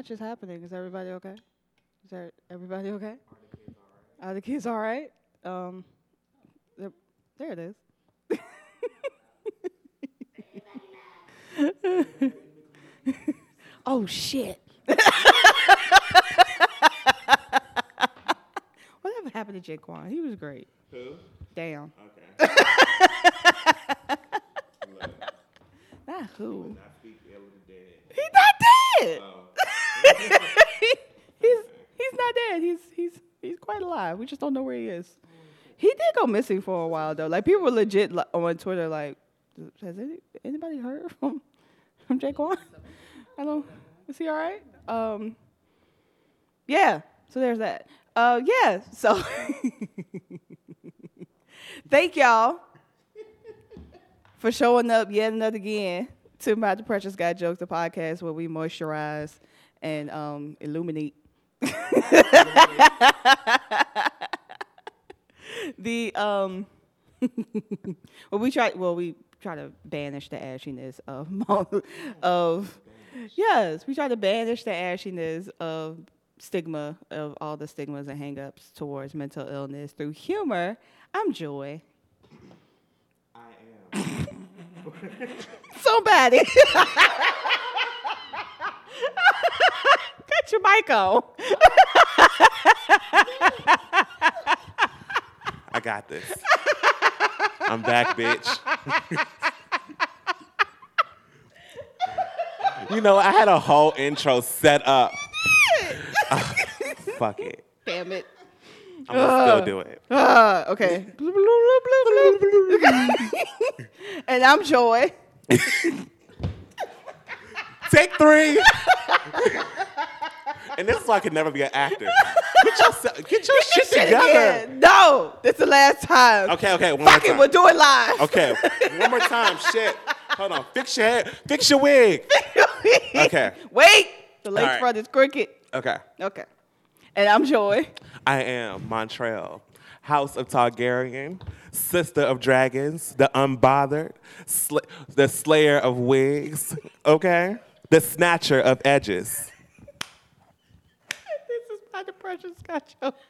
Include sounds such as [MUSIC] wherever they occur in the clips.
much is happening. Is everybody okay? Is there everybody okay? Are the kids all right? Um, there, it is. [LAUGHS] oh shit! [LAUGHS] Whatever happened to Jaquan? He was great. Who? Damn. Okay. [LAUGHS] Not who. I speak ill of the dead. He's not dead. Oh. [LAUGHS] he's he's not dead. He's he's he's quite alive. We just don't know where he is. He did go missing for a while though. Like people were legit on Twitter like, has any, anybody heard from from Jaquan? Don't. Is he all right? Um. Yeah. So there's that. Uh. Yeah. So. [LAUGHS] Thank y'all for showing up yet another again to my Depression Gets Jokes, the podcast where we moisturize and um, illuminate. [LAUGHS] the um, [LAUGHS] well, we try. Well, we try to banish the ashiness of [LAUGHS] of yes, we try to banish the ashiness of stigma of all the stigmas and hangups towards mental illness through humor. I'm Joy. I am. Somebody. Cut your mic on. I got this. I'm back, bitch. you know, I had a whole intro set up. Fuck it. Damn it. I'm gonna still do it. Ah, okay. [LAUGHS] And I'm Joy. Take three. [LAUGHS] and this is why I could never be an actor. [LAUGHS] Get your, get your shit Shit together. again. No, this is the last time. Okay, okay, one Fuck more it, we'll do it live. Okay, one more time. [LAUGHS] Shit. Hold on. Fix your head. Fix your wig. [LAUGHS] Okay. Wait. The lace All right. front is crooked. Okay. Okay. And I'm Joy. I am Montreal, House of Targaryen, Sister of Dragons, the Unbothered, sl- the Slayer of Wigs, okay? The Snatcher of Edges. This my depression gets jokes.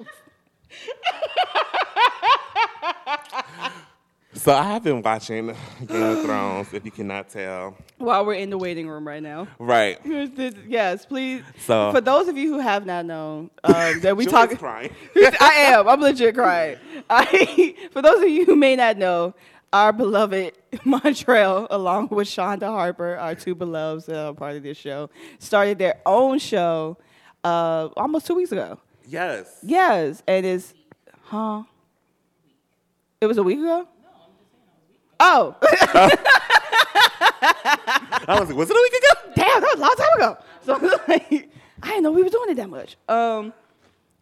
[LAUGHS] So I have been watching Game of Thrones, if you cannot tell. While we're in the waiting room right now. Right. [LAUGHS] Yes, please. So- for those of you who have not known um, that we talk, crying. [LAUGHS] I am. I'm legit crying. I, for those of you who may not know, our beloved Montreal, along with Shonda Harper, our two beloveds that are part of this show, started their own show uh, almost two weeks ago. Yes. Yes, and it's, huh? It was a week ago. No, I'm just saying a week ago. Oh, [LAUGHS] I was like, was it a week ago? damn, that was a long time ago. So [LAUGHS] like, I didn't know we were doing it that much. Um,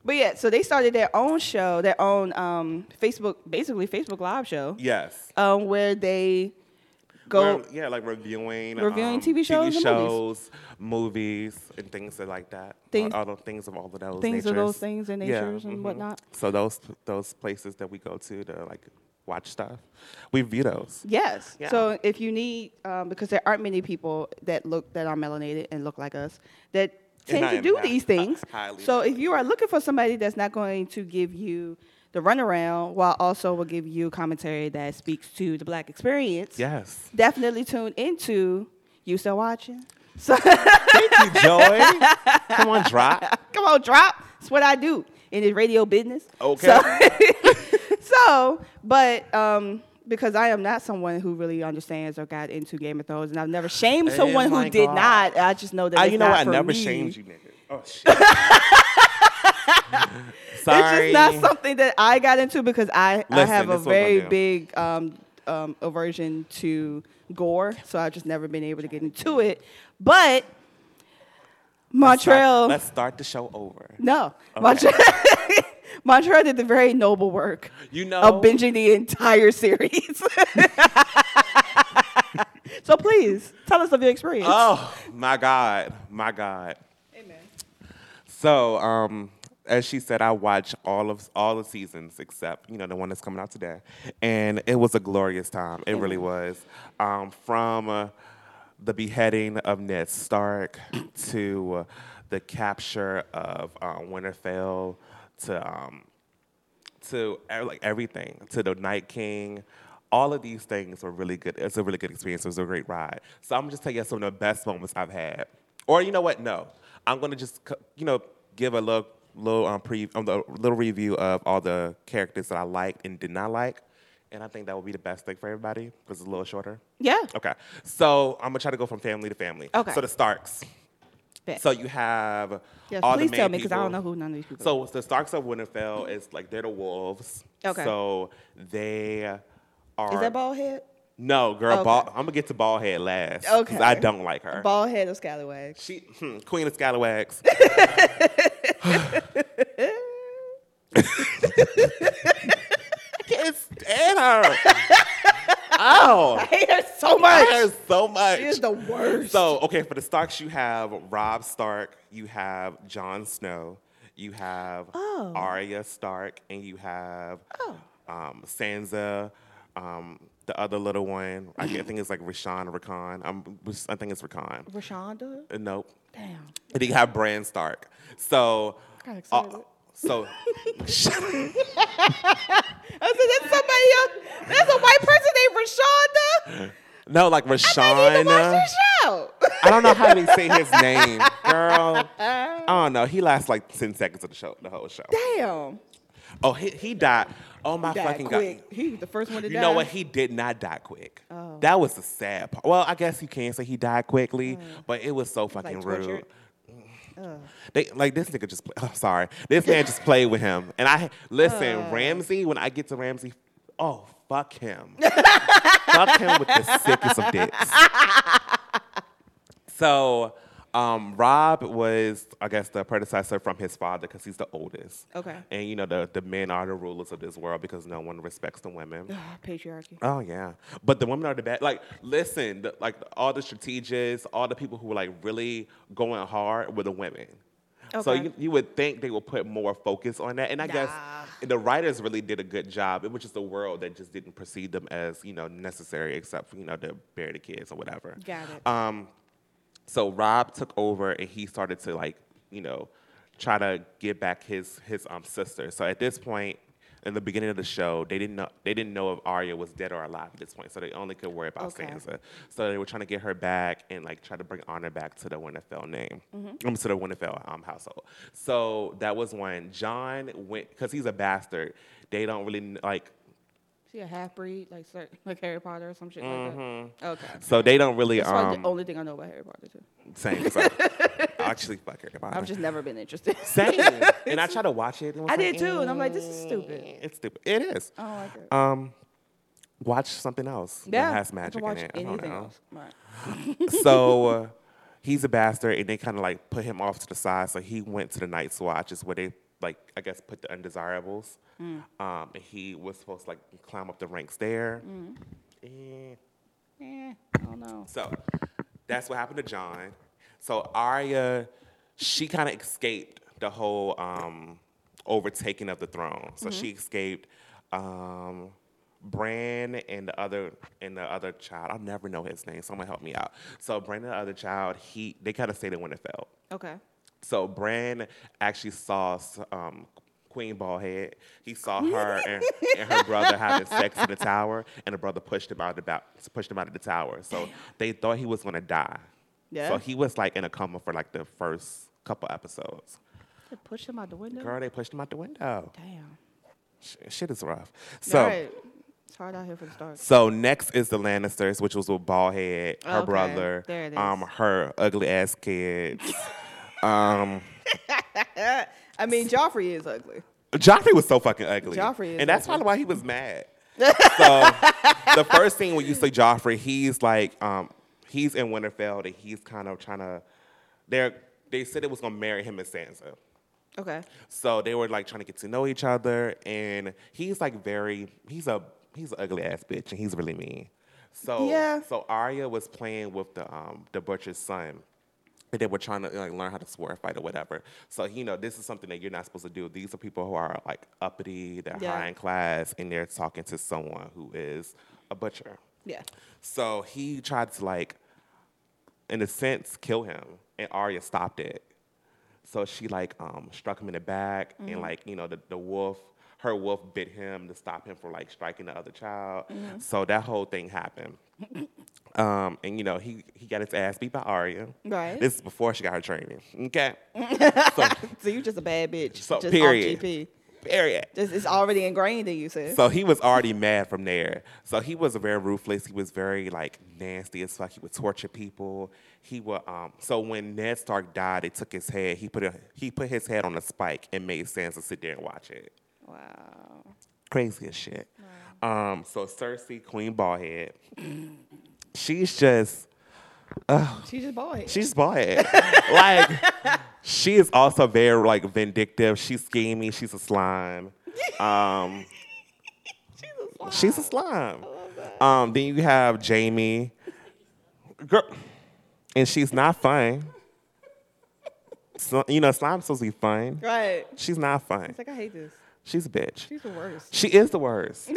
but yeah, so they started their own show, their own um, Facebook, basically Facebook Live show, Yes. um, where they go. We're- yeah, like reviewing Reviewing um, TV shows and movies. shows, movies, and things like that. Things- all, all the things of all of those things of those things and Yeah, natures and mhm. whatnot. So those those places that we go to to like watch stuff, we view those. Yes. Yeah. So if you need, um, because there aren't many people that look that are melanated and look like us that tend to do these things. So if you are looking for somebody that's not going to give you the runaround while also will give you commentary that speaks to the black experience, Yes. definitely tune into. You still watching? So [LAUGHS] Thank you, Joy. Come on, drop. [LAUGHS] come on, drop. It's what I do in the radio business. Okay. So, [LAUGHS] so but um, because I am not someone who really understands or got into Game of Thrones, and I've never shamed Oh someone who my did not. I just know that it's you know what? I never me. shamed you, nigga. Oh shit. Sorry. It's just not something that I got into because I, I have a this is what I'm very big um, um, aversion to gore, so I've just never been able to get into it. But Let's start- Montreal, Let's start the show over. no, Okay. Montreal, [LAUGHS] Montreal did the very noble work You know. of binging the entire series. [LAUGHS] so please tell us of your experience. Oh my God, my God. Amen. So, um, as she said, I watched all of all the seasons except you know the one that's coming out today, and it was a glorious time. It really was. Um, from uh, the beheading of Ned Stark [CLEARS THROAT] to uh, the capture of uh, Winterfell to um, to like everything to the Night King. All of these things were really good. It's a really good experience. It was a great ride. So I'm just telling you some of the best moments I've had. Or you know what? No, I'm gonna just you know give a little little um, pre um, the little review of all the characters that I liked and did not like. And I think that would be the best thing for everybody because it's a little shorter. Yeah. Okay. So I'm gonna try to go from family to family. Okay. So the Starks. Bet. So you have Yes, all the please main tell me because I don't know who none of these people. So the Starks of Winterfell is like they're the wolves. Okay. So they are. is that bald head? No, girl. Okay. Ball, I'm gonna get to bald head last. Okay. I don't like her. Bald head of scallywags. She hmm, queen of scalawags. [LAUGHS] [LAUGHS] I can't stand her. Oh, I hate her so much. I hate her so much. She is the worst. So, okay, for the Starks, you have Rob Stark, you have Jon Snow, you have Oh. Arya Stark, and you have Oh. um, Sansa, um, the other little one. I think it's like Rashawn or Rakan. I'm, I think it's Rakan. Rashonda. Uh, nope. Damn. And then you have Bran Stark. So, Got uh, so shut [LAUGHS] up. I said that's somebody else. There's a white person named Rashonda. no, like I need to watch Rashawn. I don't know how they say his [LAUGHS] name, girl. I don't know. He lasts like ten seconds of the show, the whole show. Damn. Oh, he, he died. Oh my Died fucking quick. god. He was the first one to You die. You know what? He did not die quick. Oh. That was the sad part. Well, I guess you can say he died quickly, but it was so fucking tortured? rude. Ugh. They like this nigga just. [LAUGHS] Oh, sorry, this man just played with him. And I listen, Uh. Ramsay. When I get to Ramsay, oh fuck him, fuck him with the sickest of dicks. [LAUGHS] So, um, Rob was, I guess, the predecessor from his father because he's the oldest. Okay. And you know the the men are the rulers of this world because no one respects the women. Patriarchy. Oh yeah, but the women are the bad. Like, listen, the, like all the strategists, all the people who were like really going hard were the women. Okay. So you, you would think they would put more focus on that, and I guess the writers really did a good job. It was just the world that just didn't perceive them as you know necessary, except for you know to bury the kids or whatever. Got it. Um, so Rob took over and he started to like, you know, try to get back his his um sister. So at this point, in the beginning of the show, they didn't know they didn't know if Arya was dead or alive at this point. So they only could worry about Okay. Sansa. So they were trying to get her back and like try to bring honor back to the Winterfell name, Mm-hmm. um, to the Winterfell um, household. So that was when Jon went because he's a bastard. They don't really like. She a half breed, like cer- [LAUGHS] like Harry Potter or some shit like that. Okay. So they don't really That's probably um the only thing I know about Harry Potter too. same. So [LAUGHS] actually, fuck everybody. I've just never been interested. [LAUGHS] Same. and I try to watch it. And I like, did too, and I'm like, this is "Eh, stupid. It's stupid. It is. I don't like it. Um, watch something else yeah. that has I magic in it. I don't anything know. else. Right. so uh, he's a bastard, and they kind of like put him off to the side. So he went to the Night's Watch, is where they like I guess put the undesirables. Mm. Um, and he was supposed to like climb up the ranks there. Mm. Eh. Eh, I don't know. So that's what happened to Jon. So Arya, she kind of escaped the whole um, overtaking of the throne. So she escaped um, Bran and the other and the other child. I'll never know his name. Someone help me out. So Bran and the other child, he they kind of stayed in Winterfell. Okay. So Bran actually saw um, Queen Ballhead. He saw [LAUGHS] her and, and her brother having sex in the tower, and the brother pushed him out of the ba- pushed him out of the tower. So they thought he was gonna die. Yeah. So he was like in a coma for like the first couple episodes. They pushed him out the window. Girl, they pushed him out the window. Damn. Sh- shit is rough. So. right. It's hard out here for the stars. So next is the Lannisters, which was with Ballhead, her Okay, brother, um, her ugly ass kids. [LAUGHS] um, [LAUGHS] I mean, Joffrey is ugly. Joffrey was so fucking ugly. Joffrey is and that's ugly. probably why he was mad. [LAUGHS] so the first scene when you see Joffrey, he's like, um, he's in Winterfell and he's kind of trying to. They they said it was gonna marry him and Sansa. Okay. So they were like trying to get to know each other, and he's like very he's a he's an ugly ass bitch, and he's really mean. So Yeah. so Arya was playing with the um the butcher's son. And they were trying to like learn how to sword fight or whatever. So you know, this is something that you're not supposed to do. These are people who are like uppity, they're Yeah. high in class, and they're talking to someone who is a butcher. Yeah. So he tried to like, in a sense, kill him, and Arya stopped it. So she like um, struck him in the back, and like you know the, the wolf, her wolf bit him to stop him from like striking the other child. So that whole thing happened. [LAUGHS] Um, and you know he he got his ass beat by Arya. Right. This is before she got her training. Okay. [LAUGHS] so [LAUGHS] So you just a bad bitch. So, just period. GP. period. Just, it's already ingrained in you, sis. So he was already mad from there. So he was very ruthless. He was very like nasty as fuck. He would torture people. He would um so when Ned Stark died, they took his head. He put a, he put his head on a spike and made Sansa sit there and watch it. Wow. Crazy as shit. Um so Cersei, Queen Ballhead, [CLEARS THROAT] she's just She just bought it. she's ballhead. [LAUGHS] like she is also very like vindictive. She's scheming. She's a slime. [LAUGHS] Um, she's a slime. Um, then you have Jaime, girl, and she's not fun. So, you know, slime's supposed to be fun. Right. She's not fun. It's like I hate this. She's a bitch. She's the worst. She is the worst.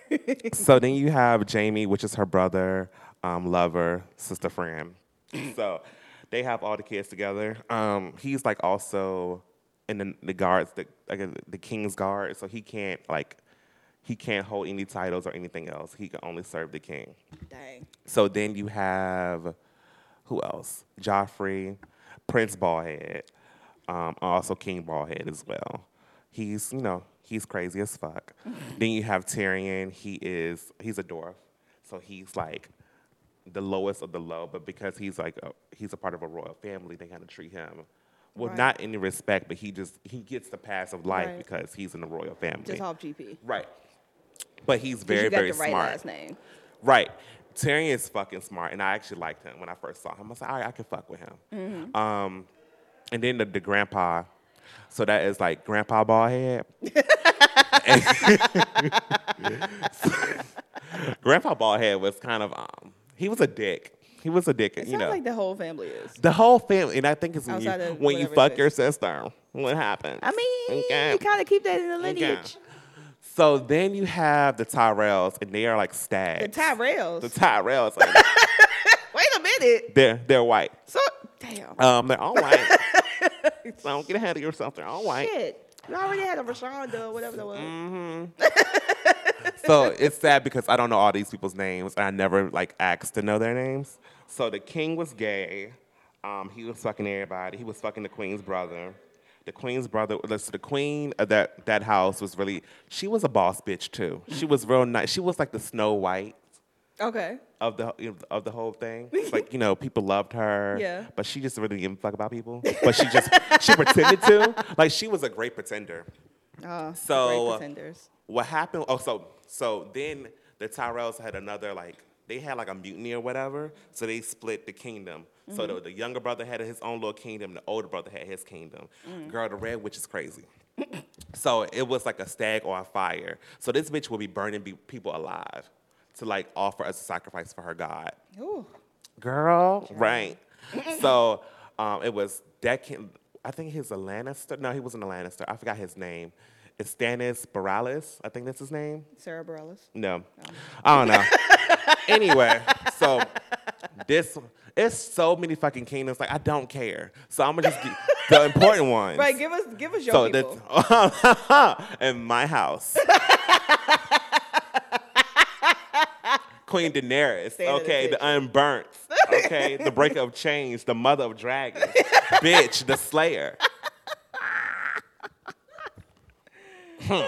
[LAUGHS] so then you have Jaime, which is her brother, um, lover, sister friend. [CLEARS THROAT] so they have all the kids together. Um, he's like also in the, the guards, the like the king's guard. So he can't like he can't hold any titles or anything else. He can only serve the king. Dang. So then you have who else? Joffrey, Prince Ballhead, um, also King Ballhead as well. He's you know he's crazy as fuck. then you have Tyrion. He is he's a dwarf, so he's like the lowest of the low. But because he's like a, he's a part of a royal family, they kind of treat him. Well, Right. not any respect, but he just he gets the pass of life Right. because he's in the royal family. Just off GP. right. But he's very you got very the right smart. last name. Right. Tyrion is fucking smart, and I actually liked him when I first saw him. I was like, all right, I can fuck with him. Mm-hmm. Um, and then the, the grandpa, so that is like Grandpa Ballhead. [LAUGHS] [LAUGHS] grandpa Ballhead was kind of, um, he was a dick. He was a dick, It you sounds know. like the whole family is. the whole family, and I think it's when you, Outside of when you fuck your sister, what happens? I mean, Okay. you kind of keep that in the Okay. lineage. So then you have the Tyrells, and they are like stags. The Tyrells. The Tyrells, [LAUGHS] like, Wait a minute. they're they're white. So, damn. Um, they're all white. So don't get ahead of yourself. They're all white. Shit. You already had a Rashonda or whatever that was. Mm-hmm. So it's sad because I don't know all these people's names, and I never like asked to know their names. So the king was gay. Um, he was fucking everybody. He was fucking the queen's brother. The queen's brother, so the queen of that that house was really. She was a boss bitch too. She was real nice. She was like the Snow White Okay. of the of the whole thing. [LAUGHS] Like you know, people loved her. Yeah. But she just really didn't give a fuck about people. [LAUGHS] But she just she pretended to. Like she was a great pretender. Oh. So- great pretenders. What happened? Oh, so so then the Tyrells had another like they had like a mutiny or whatever. So they split the kingdom. So the, mm-hmm. the younger brother had his own little kingdom. The older brother had his kingdom. Mm. Girl, the Red Witch is crazy. so it was like a stag on fire. So this bitch would be burning be- people alive to like offer as a sacrifice for her god. Ooh. Girl, right. so um, it was that king. I think he's a Lannister. No, he wasn't a Lannister. I forgot his name. It's Stannis Baralis. I think that's his name. Sarah Bareilles. No, I don't know. [LAUGHS] anyway, so this it's so many fucking kingdoms. Like I don't care. So I'm gonna just get the important [LAUGHS] ones. Right. Give us, give us your So people. that's [LAUGHS] in my house. Queen Daenerys, Stay in the okay, the unburnt, okay, the breaker of chains, the mother of dragons, [LAUGHS] bitch, the slayer. Hmm.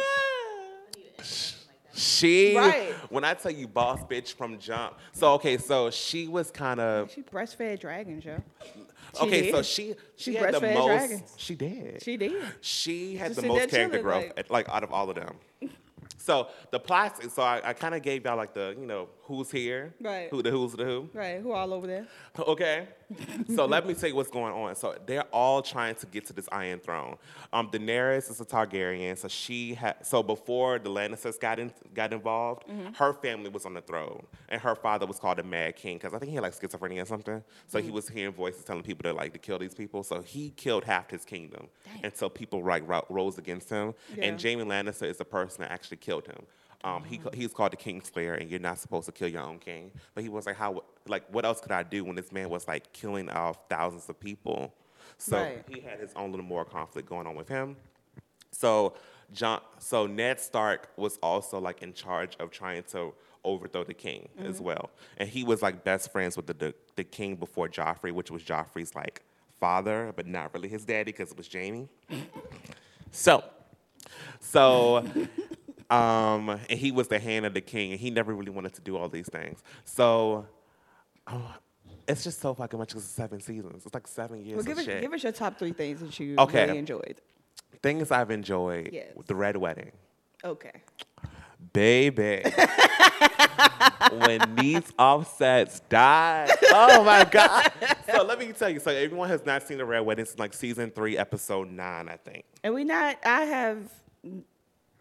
She, Right. when I tell you boss bitch from jump, so okay, so she was kind of She breastfed dragons, yo. She okay, so she she, She had the breastfed most. dragons. She did. She did. She had Just the sit most there character chilling, growth, like- like out of all of them. So the plots. So I, I kind of gave y'all like the you know who's here, Right. Who the who's the who. Right. Who all over there? Okay. So let me tell you what's going on. So they're all trying to get to this Iron Throne. Um, Daenerys is a Targaryen, so she had. So before the Lannisters got in, got involved, her family was on the throne, and her father was called the Mad King because I think he had like schizophrenia or something. So he was hearing voices telling people to like to kill these people. So he killed half his kingdom, and so people like ro- rose against him. Yeah. And Jaime Lannister is the person that actually killed him. Um, he he's called the King Slayer, and you're not supposed to kill your own king. But he was like, how? Like, what else could I do when this man was like killing off thousands of people? So Right. he had his own little moral conflict going on with him. So Jon, so Ned Stark was also like in charge of trying to overthrow the king as well, and he was like best friends with the, the the king before Joffrey, which was Joffrey's like father, but not really his daddy because it was Jaime. [LAUGHS] so, so, [LAUGHS] um, and he was the hand of the king, and he never really wanted to do all these things. So, oh, it's just so fucking much. it's seven seasons. It's like seven years Well, give us, give us your top three things that you Okay. really enjoyed. Things I've enjoyed. Yes. The Red Wedding. Okay. Baby. [LAUGHS] when these offsets died. Oh my God. So let me tell you. So everyone has not seen the Red Wedding. It's like season three, episode nine, I think. And we not. I have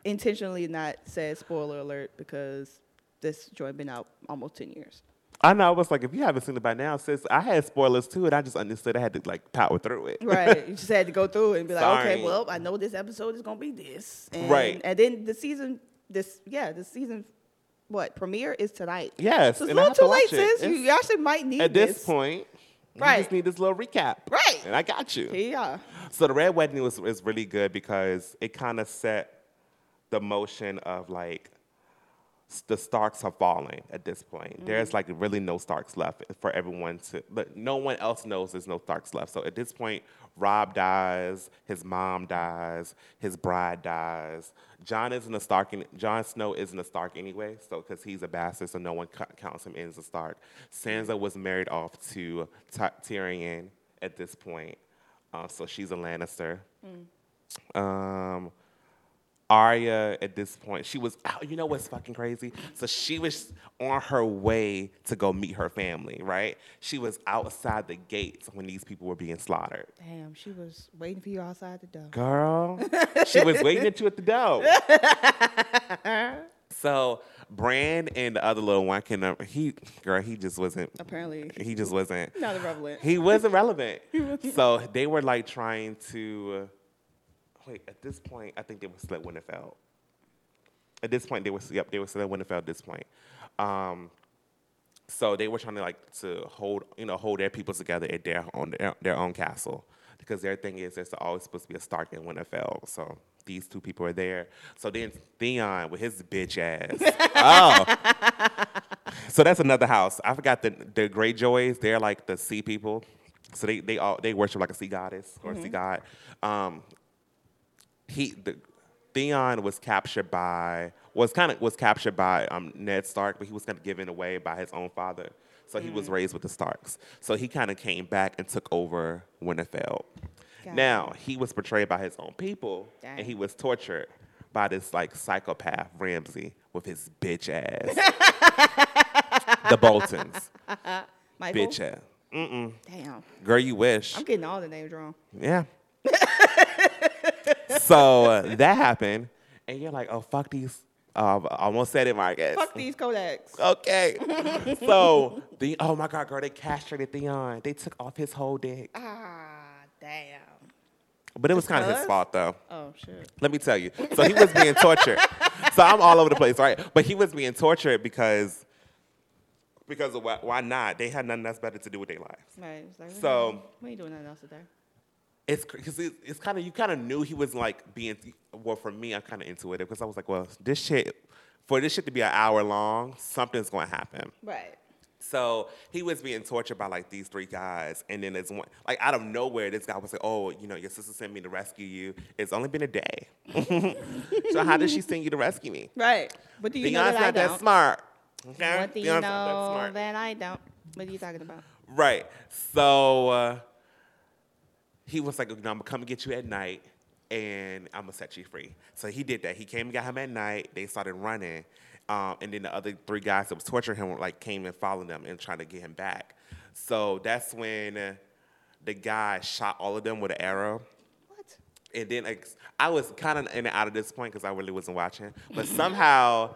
intentionally not said spoiler alert because this joint been out almost ten years. I know. I was like, if you haven't seen it by now, sis, I had spoilers too, and I just understood I had to like power through it. Right. you just had to go through it and be like, Sorry. okay, well, I know this episode is gonna be this. And, Right. And then the season, this yeah, the season, what premiere is tonight. Yes, So it's a little too late, it. sis. You It's- actually might need At this point, you Right. just need this little recap. Right. And I got you. Yeah. So the Red Wedding was is really good because it kind of set the motion of like the Starks are falling at this point. There's like really no Starks left for everyone to. But no one else knows there's no Starks left. So at this point, Rob dies, his mom dies, his bride dies. Jon isn't a Stark. Jon Snow isn't a Stark anyway. So because he's a bastard, so no one ca- counts him in as a Stark. Sansa was married off to Ty Tyrion at this point. Uh, so she's a Lannister. Um, Arya at this point, she was out. You know what's fucking crazy? So she was on her way to go meet her family, right? She was outside the gates when these people were being slaughtered. Damn, she was waiting for you outside the door. Girl, she was [LAUGHS] waiting at you at the door. so Bran and the other little one can uh, he girl he just wasn't Apparently, he just wasn't not irrelevant. he wasn't relevant. [LAUGHS] so they were like trying to wait. At this point, I think they were still at Winterfell. At this point, they were yep, they were still at Winterfell. At this point, um, so they were trying to like to hold you know hold their people together at their own their, their own castle because their thing is there's always supposed to be a Stark in Winterfell. So these two people are there. So then Theon with his bitch ass. [LAUGHS] oh. So that's another house. I forgot the the Greyjoys. They're like the sea people. So they they all they worship like a sea goddess or a sea god. Um, he the Theon was captured by was kind of was captured by um, Ned Stark, but he was kind of given away by his own father. So he was raised with the Starks. So he kind of came back and took over Winterfell. Got now he was betrayed by his own people, and he was tortured by this like psychopath Ramsay with his bitch ass. [LAUGHS] the Boltons, Michael? bitch ass. Mm-mm. Damn, Girl, you wish. I'm getting all the names wrong. Yeah. [LAUGHS] so uh, that happened, and you're like, oh fuck these. Uh, I almost said it, Marcus. Fuck these Kodaks. Okay. [LAUGHS] so the oh my god, girl, they castrated Theon. They took off his whole dick, Ah, damn. but it was kind of his fault though. Oh shit. Let me tell you. So he was being tortured. So I'm all over the place, right? But he was being tortured because because of why, why not? They had nothing else better to do with their lives. Right. Like, So- we ain't doing nothing else today. It's because it's, it's kind of you kind of knew he was like being well for me i'm kind of into it because i was like well this shit for this shit to be an hour long something's going to happen Right. so he was being tortured by like these three guys and then it's one like out of nowhere this guy was like oh you know your sister sent me to rescue you it's only been a day [LAUGHS] so how did she send you to rescue me Right. What do you know that I not that don't? smart okay What do you that know smart. that I don't? What are you talking about? Right. So uh, he was like, no, I'm gonna come and get you at night and I'm gonna set you free. So he did that. He came and got him at night. They started running. Um, and then the other three guys that was torturing him like came and followed them and trying to get him back. So that's when the guy shot all of them with an arrow. What? And then like, I was kind of in and out of this point because I really wasn't watching. But somehow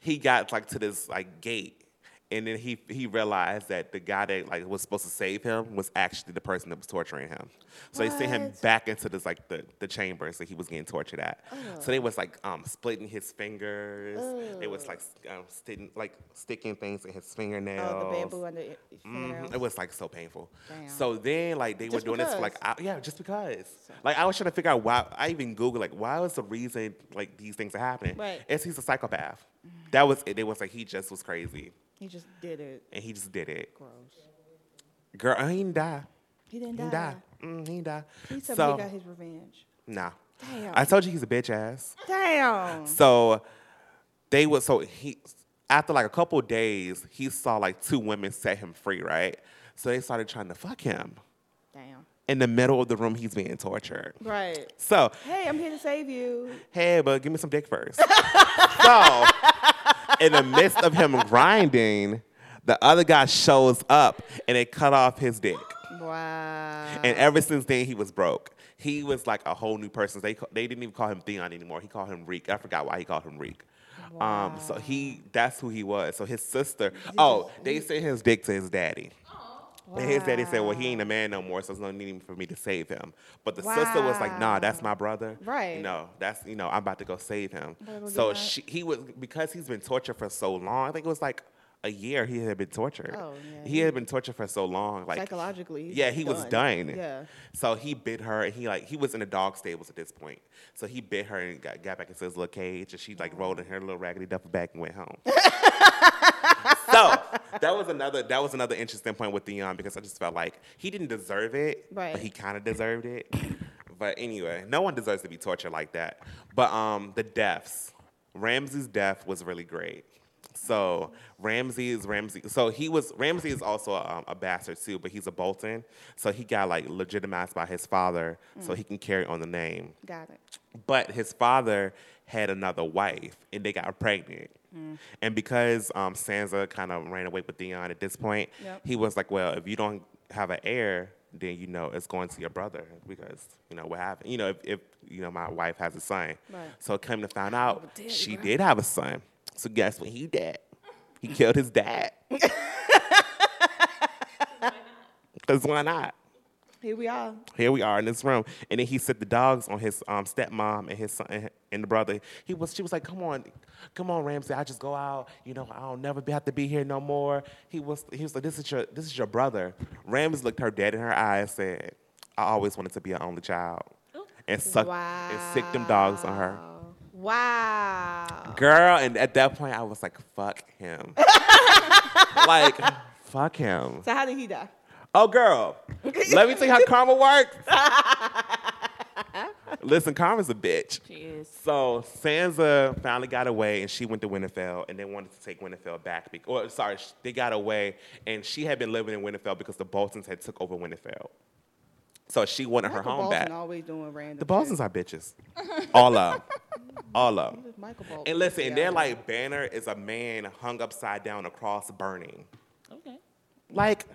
he got like to this like gate, and then he he realized that the guy that like was supposed to save him was actually the person that was torturing him. So they sent him back into this like the, the chambers that he was getting tortured at. So they was like um, splitting his fingers. They was like um, sticking like sticking things in his fingernails. Oh, the bamboo under your Mhm. It was like so painful. Damn. So then, like they Just were doing this for like because. hou- yeah, just because. Like I was trying to figure out why. I even Googled like why was the reason like these things are happening? Right. It's he's a psychopath. That was it. It was like he just was crazy He just did it. and he just did it. Gross. Girl, he didn't die. He didn't He die. didn't die. Mm, he didn't die. He said so he got his revenge. nah. Damn. I told you he's a bitch ass. Damn. So they was so he after like a couple days he saw like two women set him free, right? So they started trying to fuck him. Damn. In the middle of the room, he's being tortured. Right. So, Hey, I'm here to save you. hey, but give me some dick first. [LAUGHS] so, in the midst of him grinding, the other guy shows up and they cut off his dick. Wow. And ever since then, he was broke. He was like a whole new person. They they didn't even call him Theon anymore. He called him Reek. I forgot why he called him Reek. Um, so he that's who he was. So his sister. Oh, they sent his dick to his daddy. And his daddy said, "Well, he ain't a man no more, so there's no need for me to save him." But the sister was like, "Nah, that's my brother. Right. You know, that's you know, I'm about to go save him." So she, he was because he's been tortured for so long. I think it was like a year he had been tortured. Oh, yeah. He had been tortured for so long, like Psychologically. yeah, he was done. Yeah. So he bit her, and he like he was in the dog stables at this point. So he bit her and got, got back into his little cage, and she like rolled in her little raggedy duffel bag and went home. [LAUGHS] so that was another that was another interesting point with Theon because I just felt like he didn't deserve it, Right. but he kind of deserved it. But anyway, no one deserves to be tortured like that. But um, the deaths, Ramsay's death was really great. So Ramsay is Ramsay. So he was Ramsay is also a, um, a bastard too, but he's a Bolton. So he got like legitimized by his father, so he can carry on the name. Got it. But his father had another wife, and they got pregnant. And because um, Sansa kind of ran away with Theon at this point, Yep. he was like, "Well, if you don't have an heir, then you know it's going to your brother because you know what happened. You know, if, if you know my wife has a son, Right. so come to find out, Oh, did, she right. did have a son. So guess what he did? He killed his dad. [LAUGHS] [LAUGHS] Because why not? Here we are. Here we are in this room, and then he set the dogs on his um, stepmom and his son and the brother. He was, she was like, "Come on, come on, Ramsay. I just go out. You know, I'll never be, have to be here no more." He was, he was like, "This is your, this is your brother." Ramsay looked her dead in her eyes, and said, "I always wanted to be an only child," and sucked and sicked them dogs on her. Wow. Girl, and at that point, I was like, "Fuck him." [LAUGHS] like, fuck him. So how did he die? Oh, girl, let me tell you how karma works. [LAUGHS] Listen, karma's a bitch. She is. So Sansa finally got away, and she went to Winterfell, and they wanted to take Winterfell back. Be- or sorry, they got away, and she had been living in Winterfell because the Boltons had took over Winterfell. So she wanted her home Bolton back. always doing random. The Boltons are bitches, [LAUGHS] all of 'em. all of 'em. shit. Michael Bolton. And listen, and Yeah. their like banner is a man hung upside down across burning. Okay. Like,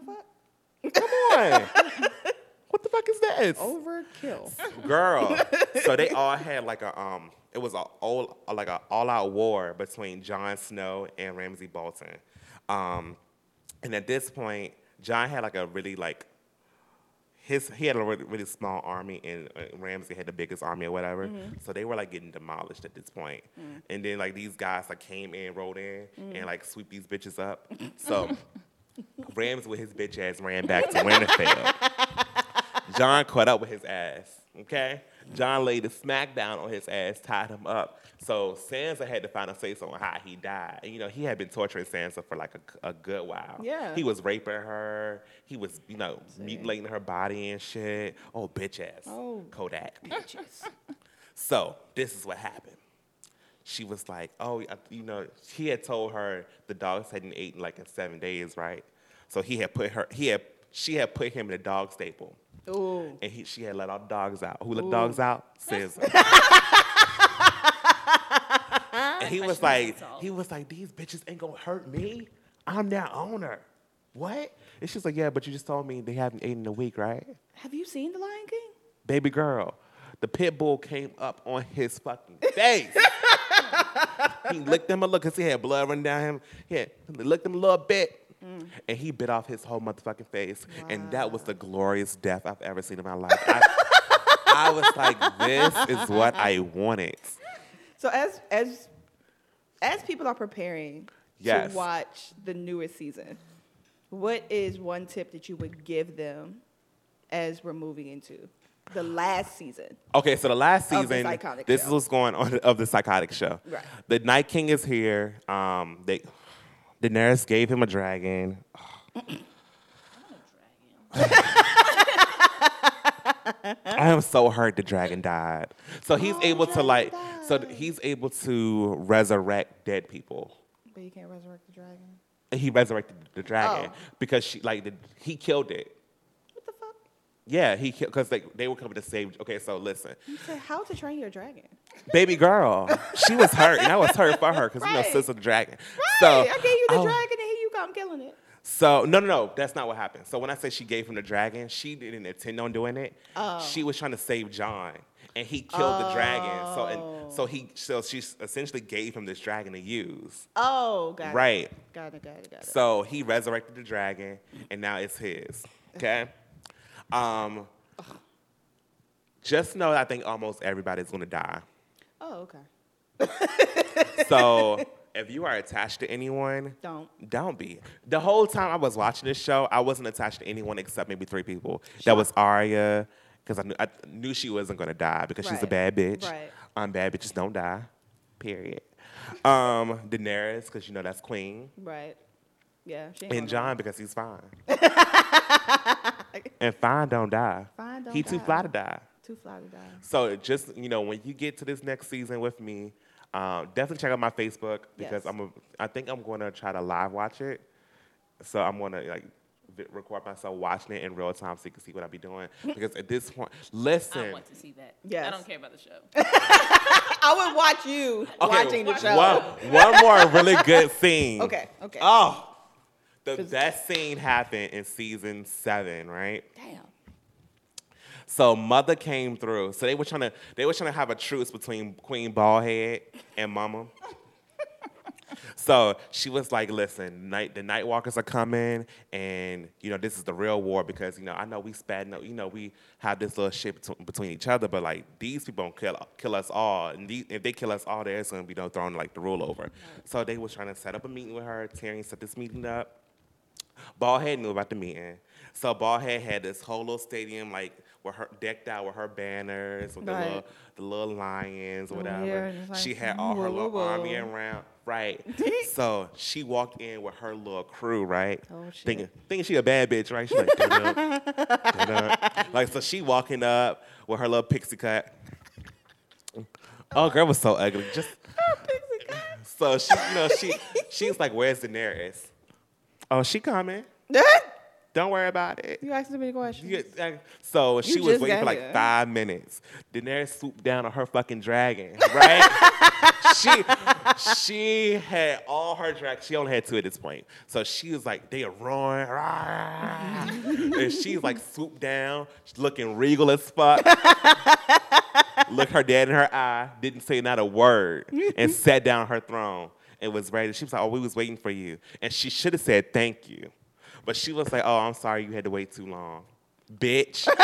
The fuck? come on, [LAUGHS] what the fuck is this? Overkill. girl. [LAUGHS] so they all had like a um, it was a all like a all out war between Jon Snow and Ramsay Bolton, um, and at this point, Jon had like a really like his he had a really, really small army and uh, Ramsay had the biggest army or whatever. So they were like getting demolished at this point. And then like these guys like came in, rode in, and like sweep these bitches up. [LAUGHS] So Ramsay with his bitch ass ran back to Winterfell. Jon caught up with his ass. Okay, Jon laid a smack down on his ass, tied him up. So Sansa had to find a say so on how he died. And, you know, he had been torturing Sansa for like a, a good while. Yeah. he was raping her. He was, you know, mutilating her body and shit. Oh, bitch ass. Oh. Kodak. Bitches. so this is what happened. She was like, "Oh, you know," he had told her the dogs hadn't eaten like in seven days, right? So he had put her, he had, she had put him in a dog staple. Ooh. and he, she had let all the dogs out. Who let dogs out? [LAUGHS] Says. and he was like, he was like, these bitches ain't gonna hurt me. I'm their owner. What? And she's like, yeah, but you just told me they haven't eaten in a week, right? Have you seen The Lion King? baby girl. The pit bull came up on his fucking face. [LAUGHS] he licked him a little because he had blood running down him. He, had, licked him a little bit. And he bit off his whole motherfucking face. And that was the glorious death I've ever seen in my life. I, I was like, this is what I wanted. So as as as people are preparing Yes. to watch the newest season, what is one tip that you would give them as we're moving into the last season? Okay, so the last Of the season, Psychotic this Show. is what's going on of the psychotic show. Right. The Night King is here. Um, they, Daenerys gave him a dragon. I am so hurt the dragon died. So he's Oh, able to dragon like, so he's able to resurrect dead people. But you can't resurrect the dragon. He resurrected the dragon Oh. because she like the, he killed it. What the fuck? Yeah, he killed because they they were coming to save. Okay, so listen, You said how to train your dragon. baby girl, she was hurt, and I was hurt for her because you know Right. sister the dragon. Right. So I gave you the oh, dragon and here you come killing it. So no, no, no, that's not what happened. So when I say she gave him the dragon, she didn't intend on doing it. Oh. She was trying to save Jon, and he killed the dragon. So Oh. and so he so she essentially gave him this dragon to use. Oh, got Right. it. Got it, got it, got it. So he resurrected the dragon, and now it's his. Okay. Um. Just know, I think almost everybody's gonna die. oh, okay. So if you are attached to anyone, Don't. Don't be. The whole time I was watching this show, I wasn't attached to anyone except maybe three people. That was Arya, because I knew, I knew she wasn't gonna die because she's a bad bitch. Right. Um, bad bitches don't die. Period. Um, Daenerys, because you know that's queen, Right. Yeah. She ain't and gonna Jon because he's fine. [LAUGHS] and fine don't die. Fine don't he too fly to die. Too fly to die. So just you know, when you get to this next season with me, um, definitely check out my Facebook because Yes. I'm. A, I think I'm going to try to live watch it. So I'm going to like record myself watching it in real time so you can see what I be doing. [LAUGHS] Because at this point, listen. I want to see that. Yes. I don't care about the show. [LAUGHS] I would watch you Okay, watching the show. One, one more really good scene. Okay, okay. Oh, the best scene happened in season seven, right? Damn. So mother came through. So they were trying to they were trying to have a truce between Queen Baldhead and Mama. [LAUGHS] so she was like, "Listen, night the Night Walkers are coming, and you know this is the real war because you know I know we spat, no, you know we have this little shit between, between each other, but like these people gonna kill kill us all, and these, if they kill us all, there's gonna be no throwing like the rule over. So they was trying to set up a meeting with her. Tyrion set this meeting up. Ballhead knew about the meeting. So Ballhead had this whole little stadium like with her decked out with her banners, with the little the little lions or Oh, whatever. like, she had all her little army around. Right. [LAUGHS] so she walked in with her little crew, right? Oh, shit. Thinking thinking she a bad bitch, right? She like [LAUGHS] like so she walking up with her little pixie cut. Oh, girl was so ugly. Just [LAUGHS] so she, you know, she she's like, "Where's Daenerys?" Oh, she coming. Don't worry about it. you asked too many questions. You get- uh, so she was just waiting for like here. five minutes. Daenerys swooped down on her fucking dragon, right? [LAUGHS] she she had all her dragons. She only had two at this point. So she was like, they are roaring. rah. and she's like swooped down, she's looking regal as fuck. Looked her dad in her eye, didn't say not a word, and sat down on her throne and was ready. She was like, Oh, we was waiting for you. And she should have said thank you. But she was like, Oh, I'm sorry you had to wait too long. Bitch. [LAUGHS]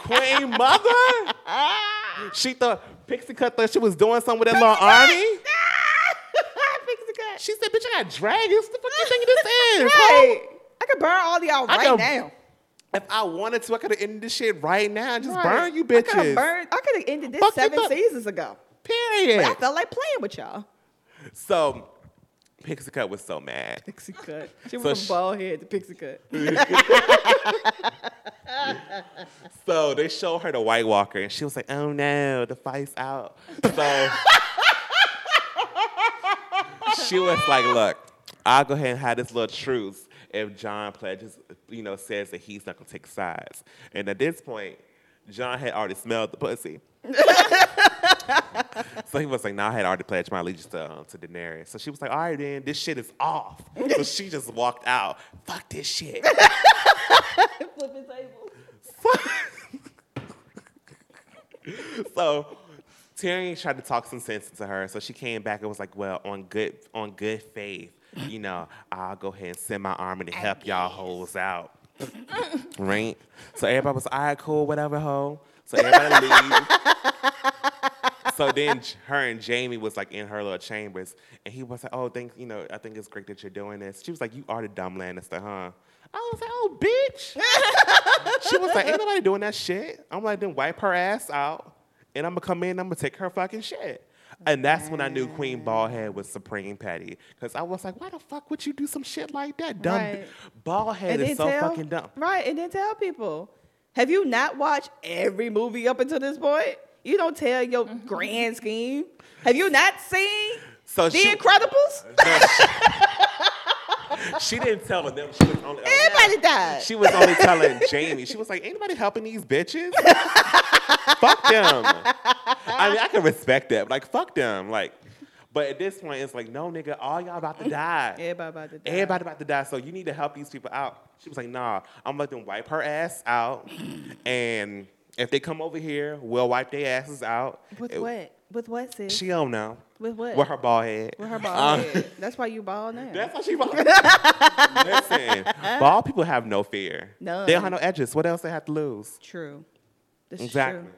Queen Mother? She thought Pixie Cut thought she was doing something with that little army. [LAUGHS] Pixie cut. She said, "Bitch, I got dragons. What the fuck you think this is?" Right. I could burn all of y'all right now. If I wanted to, I could have ended this shit right now. and Just Right. burn you I could have bitches. I could have ended this Fuck seven seasons ago. Period. But I felt like playing with y'all. So Pixie Cut was so mad. Pixie cut. [LAUGHS] She So went sh- from bald head to pixie cut. [LAUGHS] So they show her the White Walker, and she was like, "Oh no, the fight's out." So [LAUGHS] she was like, "Look, I'll go ahead and have this little truce if Jon pledges, you know, says that he's not gonna take sides." And at this point, Jon had already smelled the pussy. [LAUGHS] so he was like, "Nah, I had already pledged my allegiance to, uh, to Daenerys." So she was like, "All right, then, this shit is off." so [LAUGHS] she just walked out. Fuck this shit. [LAUGHS] Flipping tables. so Tyrion tried to talk some sense into her, so she came back and was like, "Well, on good on good faith, you know, I'll go ahead and send my army to help y'all hoes out." right? So everybody was, "All right, cool, whatever, hoe." So everybody leave. [LAUGHS] so then her and Jaime was like in her little chambers, and he was like, "Oh, thank you know, I think it's great that you're doing this." She was like, "You are the dumb Lannister, huh?" I was like, "Oh, bitch." [LAUGHS] she was like, "Ain't nobody doing that shit." I'm like, "Then wipe her ass out, and I'm gonna come in, I'm gonna take her fucking shit." And that's when I knew Queen Ballhead was supreme petty, because I was like, "Why the fuck would you do some shit like that?" Dumb. Right. Baldhead is so fucking dumb. Right, and then tell people. Have you not watched every movie up until this point? You don't tell your Mm-hmm. grand scheme. Have you not seen So The she- Incredibles? [LAUGHS] She didn't tell them. She was only. Everybody died. She was only telling Jaime. She was like, "Anybody helping these bitches? fuck them." I mean, I can respect that. but, Like, fuck them. Like, but at this point, it's like, no, nigga, all y'all about to die. [LAUGHS] Everybody about to die. Everybody about to die. So you need to help these people out. She was like, nah, I'm let them wipe her ass out, [LAUGHS] and if they come over here, we'll wipe their asses out. With It- what? With what, sis? She don't know. With what? With her bald head. With her bald Um, head. [LAUGHS] That's why you bald now. That's how she bald. Listen, bald people have no fear. No. They don't have no edges. What else they have to lose? true. This is Exactly.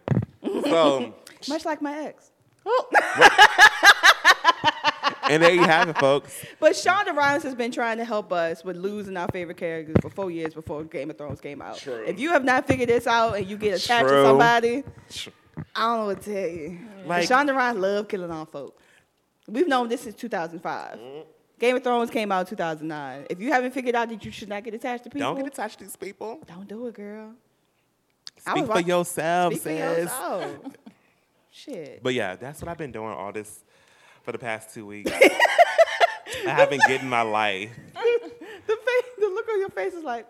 true. so, Much like my ex. And there you have it, folks. But Shonda Rhimes has been trying to help us with losing our favorite characters for four years before Game of Thrones came out. True. If you have not figured this out and you get attached True. to somebody, I don't know what to tell you. Like- Like, Shonda Rhimes love killing off folk. We've known this since 2005. Mm-hmm. Game of Thrones came out in 2009. If you haven't figured out that you should not get attached to people, Don't get attached to these people. don't do it, girl. I Speak was for watch- yourself, Speak for sis. yourself. [LAUGHS] Shit. But yeah, that's what I've been doing all this for the past two weeks. [LAUGHS] I haven't getting my life. the face, the look on your face is like,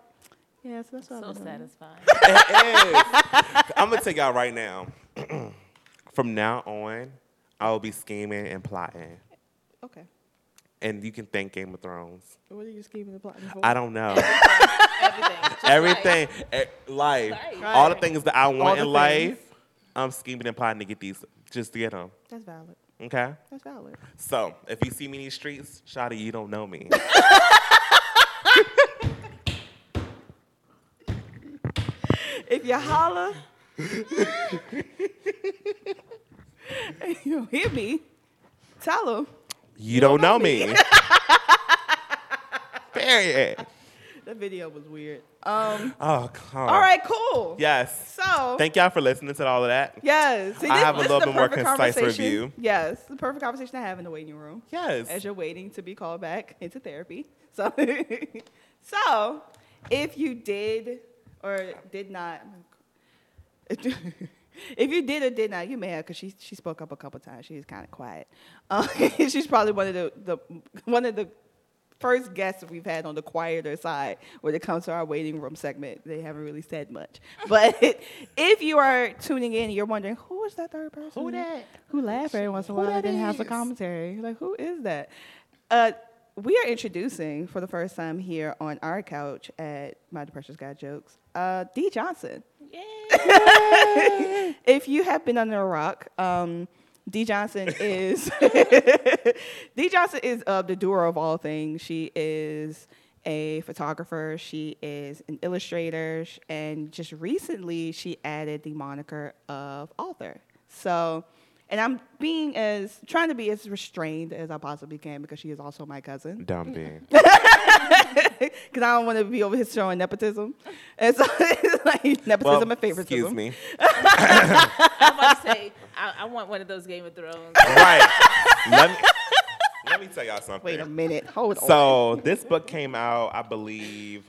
yes, that's what So I'm satisfying. [LAUGHS] It is. I'm gonna tell y'all right now. [CLEARS THROAT] From now on, I will be scheming and plotting, Okay. and you can thank Game of Thrones. What are you scheming and plotting for? I don't know. [LAUGHS] Everything. Everything, life, Life. all the things that I want the in life. I'm scheming and plotting to get these, just to get them. That's valid. Okay. That's valid. So if you see me in these streets, Shotty, you don't know me. [LAUGHS] If you holler, and [LAUGHS] you don't hear me, tell them. You don't know me. [LAUGHS] Period. That video was weird. Um. Oh, come. All right. Cool. Yes. So. Thank y'all for listening to all of that. yes. See, I have a little bit more concise review. Yes, the perfect conversation to have in the waiting room Yes. as you're waiting to be called back into therapy. So, [LAUGHS] so if you did or did not, [LAUGHS] if you did or did not, you may have because she she spoke up a couple times. She She's kind of quiet. Uh, [LAUGHS] she's probably one of the, the one of the first guests we've had on the quieter side when it comes to our waiting room segment. They haven't really said much. [LAUGHS] But if you are tuning in, you're wondering who is that third person? Who that? Who laugh every once in a while and then has a commentary? Like who is that? Uh, we are introducing for the first time here on our couch at My Depression Gets Jokes, uh, Dei Johnson. [LAUGHS] if you have been under a rock, um, Dei Johnson [LAUGHS] is [LAUGHS] Dei Johnson is uh, the doer of all things. She is a photographer. She is an illustrator, and just recently she added the moniker of author. So, and I'm being as trying to be as restrained as I possibly can because she is also my cousin Dumb bitch. because [LAUGHS] I don't want to be over here showing nepotism. And so it's like nepotism Well, and favoritism. excuse me. I'm about to say, I, I want one of those Game of Thrones. right. [LAUGHS] Let me, let me tell y'all something. Wait a minute. Hold on. So this book came out, I believe,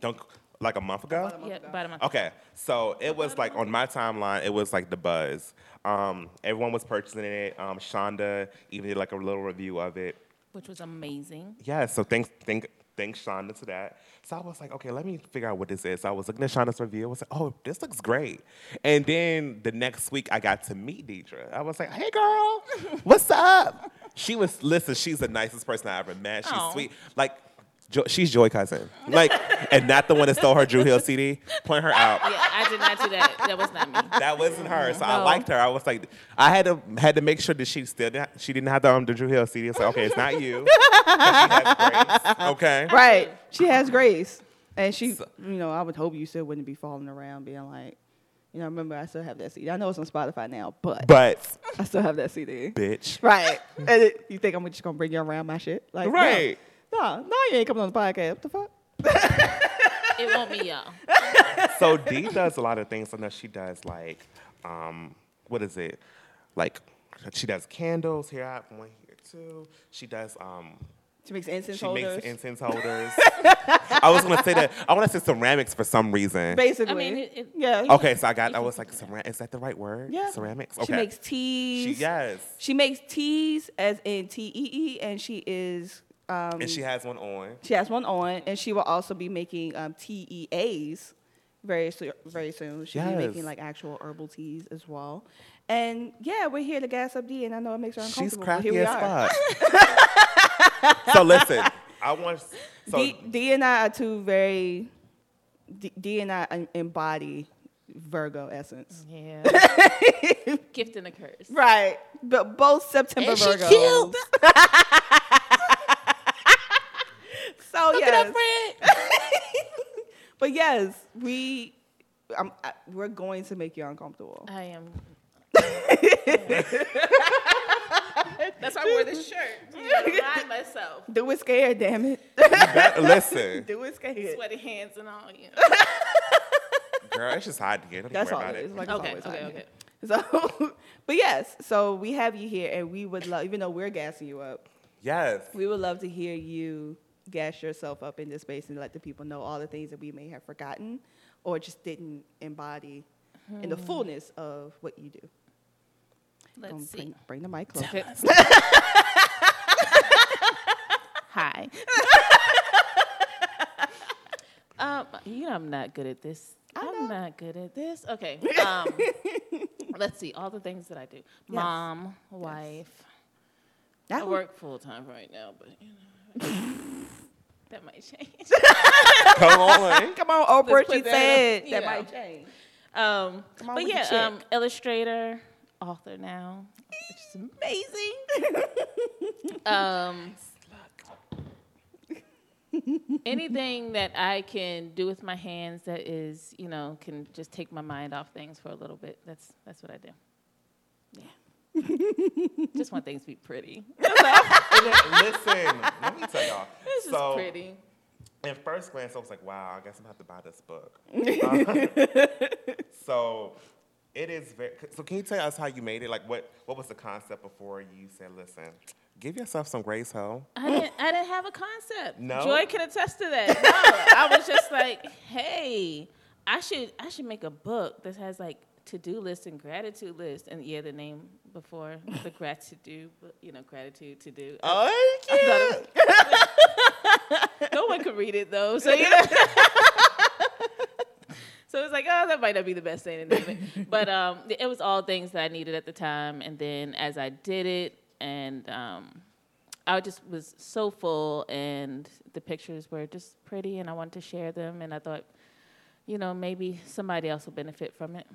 don't like a month ago. yeah, about a month. Okay, so it was like on my timeline, it was like the buzz. Um, everyone was purchasing it. Um, Shonda even did like a little review of it. Which was amazing. Yeah, so thanks, thank, thanks Shonda to that. So I was like, okay, let me figure out what this is. So I was looking at Shonda's review. I was like, oh, this looks great. And then the next week, I got to meet Deidre. I was like, hey, girl, [LAUGHS] what's up? She was, listen, she's the nicest person I ever met. She's Aw. sweet. Like, Jo- she's Joy cousin, like, and not the one that stole her Dru Hill CD. Point her out. Yeah, I did not do that. That was not me. That wasn't her, so I liked her. I was like, I had to had to make sure that she still didn't, she didn't have the um, the Dru Hill CD. So okay, it's not you. [LAUGHS] 'cause she has grace, [LAUGHS] okay. Right. She has grace. And she, you know, I would hope you still wouldn't be falling around being like, you know, remember I still have that CD. I know it's on Spotify now, but But I still have that CD. bitch, Right. and it, you think I'm just gonna bring you around my shit? Like, right? No, no, you ain't coming on the podcast. What the fuck? It won't be y'all. [LAUGHS] So Dee does a lot of things. I know she does like, um, what is it? Like, she does candles. Here I have one here too. She does um, She makes incense she holders. makes incense [LAUGHS] holders. I was gonna say that. I want to say ceramics for some reason. Basically. I mean, it, it, yeah. Okay, so I got. I was like, cera- is that the right word? Yeah. ceramics. Okay. She makes teas. She yes, She makes teas as in T E E, and she is. Um, and she has one on. She has one on, and she will also be making um, TEAs very very soon. She'll be making like actual herbal teas as well. And yeah, we're here to gas up D, and I know it makes her She's uncomfortable. but crafty here we as are. fuck. [LAUGHS] so listen, I want. So D, D and I are two very. D, D and I embody Virgo essence. yeah. [LAUGHS] Gift and a curse. Right, but both September And she Virgos. killed. [LAUGHS] So Look yes. at friend. But yes, we um, I, we're going to make you uncomfortable. I am. [LAUGHS] That's why I wore this shirt. To remind myself. Do it scared, damn it. that, listen, [LAUGHS] Do it scared. Sweaty hands and all. You know. [LAUGHS] girl, it's just hard to get. Don't That's all about it it. is. Like it's Okay, always okay, happening. okay. So, but yes, so we have you here, and we would love, even though we're gassing you up, Yes. we would love to hear you gas yourself up in this space and let the people know all the things that we may have forgotten or just didn't embody in the hmm. fullness of what you do. Let's Don't see. Bring, bring the mic closer. [LAUGHS] Hi. [LAUGHS] um, you know I'm not good at this. I'm not good at this. Okay. [LAUGHS] Um, let's see. All the things that I do: mom, wife. I work full time right now, but you know that might change. Come on. Come on, Oprah. Let's She that said up, that you might change. Um, Come on but with the yeah, um, chick. illustrator, author now, which is amazing. [LAUGHS] um, anything that I can do with my hands that is, you know, can just take my mind off things for a little bit. That's that's what I do. Yeah. [LAUGHS] just want things to be pretty. Listen, let me tell y'all. [LAUGHS] This so, is pretty. in first glance, I was like, wow, I guess I'm gonna have to buy this book. Uh, so it is very. So can you tell us how you made it? Like, what what was the concept before you said, listen, give yourself some grace, ho? I didn't, I didn't have a concept. No? Joy can attest to that. No, I was just like, hey, I should I should make a book that has like to do list and gratitude list, and yeah, the name before the gratitude, you know, gratitude to do. Oh, thought [LAUGHS] no one could read it though, so [LAUGHS] you know. So it's like, oh, that might not be the best thing to name [LAUGHS] it. But um, it was all things that I needed at the time. And then as I did it, and um, I just was so full, and the pictures were just pretty, and I wanted to share them. And I thought, you know, maybe somebody else will benefit from it.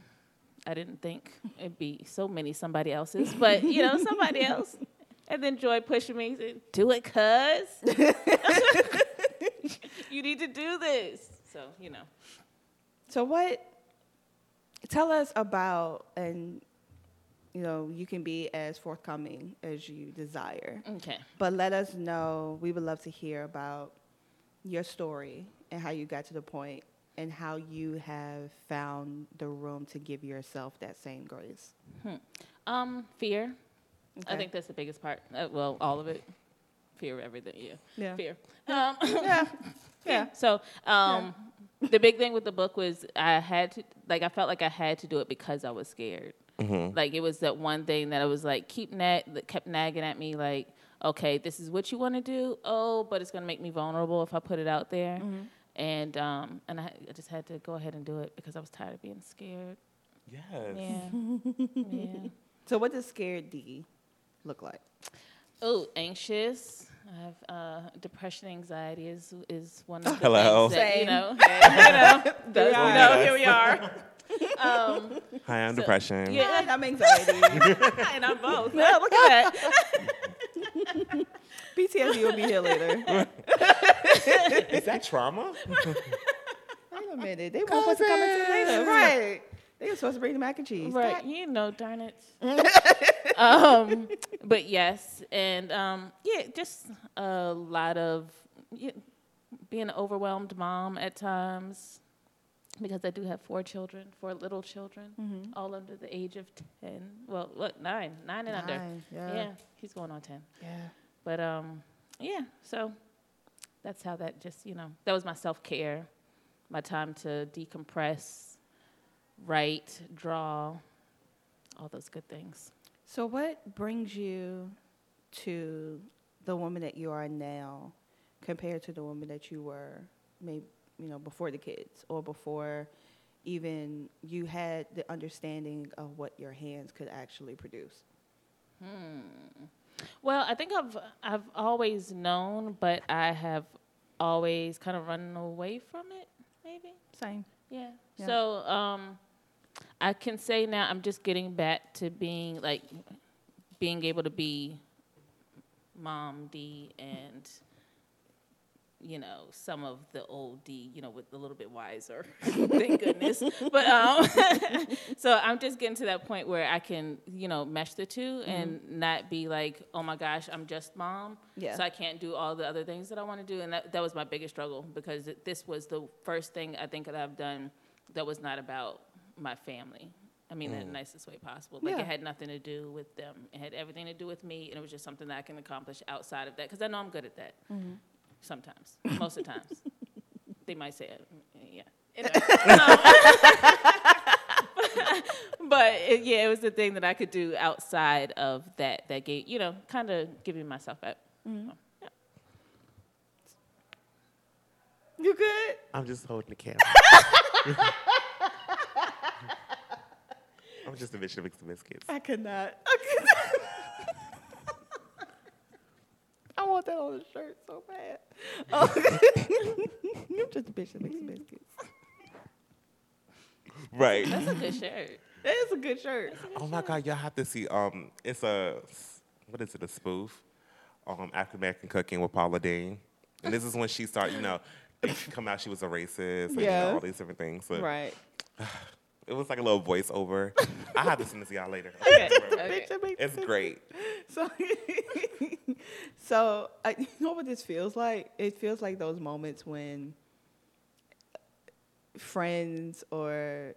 I didn't think it'd be so many somebody else's, but you know, somebody [LAUGHS] else. And then Joy pushing me, said, "Do it, cuz [LAUGHS] you need to do this." So you know. So what? Tell us about, and you know, you can be as forthcoming as you desire, Okay. but let us know. We would love to hear about your story and how you got to the point, and how you have found the room to give yourself that same grace. Um, fear. I think that's the biggest part. Uh, well, all of it. Fear of everything. Yeah. Yeah. Fear. [LAUGHS] Um, Yeah, [LAUGHS] yeah. So, um, the big thing with the book was I had to like I felt like I had to do it because I was scared. Like it was that one thing that I was like keep nag that kept nagging at me like, okay, this is what you want to do. Oh, but it's gonna make me vulnerable if I put it out there. And um, and I, I just had to go ahead and do it because I was tired of being scared. Yes. Yeah. [LAUGHS] yeah. So what does scared D look like? Oh, anxious, I have uh, depression, anxiety is is one of the Hello. things that you Same. know. you know, [LAUGHS] does, are. no, here we are. [LAUGHS] um, Hi, I'm So- depression. yeah, I'm anxiety. [LAUGHS] and I'm both. Yeah, look at that. PTSD will be here later. Is that trauma? Wait a minute. They won't put the comments in later. Right. They were supposed to bring the mac and cheese. Right, you know, darn it. Um, but yes, and um, yeah, just a lot of yeah, being an overwhelmed mom at times because I do have four children, four little children, Mm-hmm. all under the age of ten. Well, what nine, nine and under. Nine, yeah. yeah, he's going on ten. Yeah. But um, yeah, so that's how that just you know that was my self care, my time to decompress, write, draw, all those good things. So, what brings you to the woman that you are now compared to the woman that you were maybe, you know, before the kids or before even you had the understanding of what your hands could actually produce? Hmm. Well, I think I've I've always known, but I have always kind of run away from it. Maybe, Same. yeah. Yeah. So um, I can say now I'm just getting back to being like being able to be mom D and you know some of the old D, you know, with a little bit wiser. [LAUGHS] Thank goodness. But um, [LAUGHS] so I'm just getting to that point where I can, you know, mesh the 2 and not be like, oh my gosh, I'm just mom. Yeah. So I can't do all the other things that I want to do, and that that was my biggest struggle because this was the first thing I think that I've done that was not about my family. I mean, in the mm. nicest way possible. Like Yeah. it had nothing to do with them. It had everything to do with me, and it was just something that I can accomplish outside of that because I know I'm good at that. Mm-hmm. Sometimes, most of the times, [LAUGHS] they might say, it. yeah. [LAUGHS] Anyway, um, [LAUGHS] but it, yeah, it was the thing that I could do outside of that. That gave you know, kind of giving myself up. Mm-hmm. So, yeah. You good? I'm just holding the camera. I'm just a bitch that makes the biscuits. I could not. I could not. I want that on a shirt so bad. Oh. [LAUGHS] I'm just a bitch that makes biscuits. Right. That's a good shirt. That is a good shirt. Oh my God, y'all have to see. Um, it's a what is it? A spoof. Um, African American cooking with Paula Deen, and this is when she started. You know, it come out she was a racist. And, you Yeah. know, all these different things. So Right. [SIGHS] It was like a little voiceover. I have to send this to y'all later. Okay. Bitch that makes It's biscuits. great. So, [LAUGHS] so I, you know what this feels like? It feels like those moments when friends or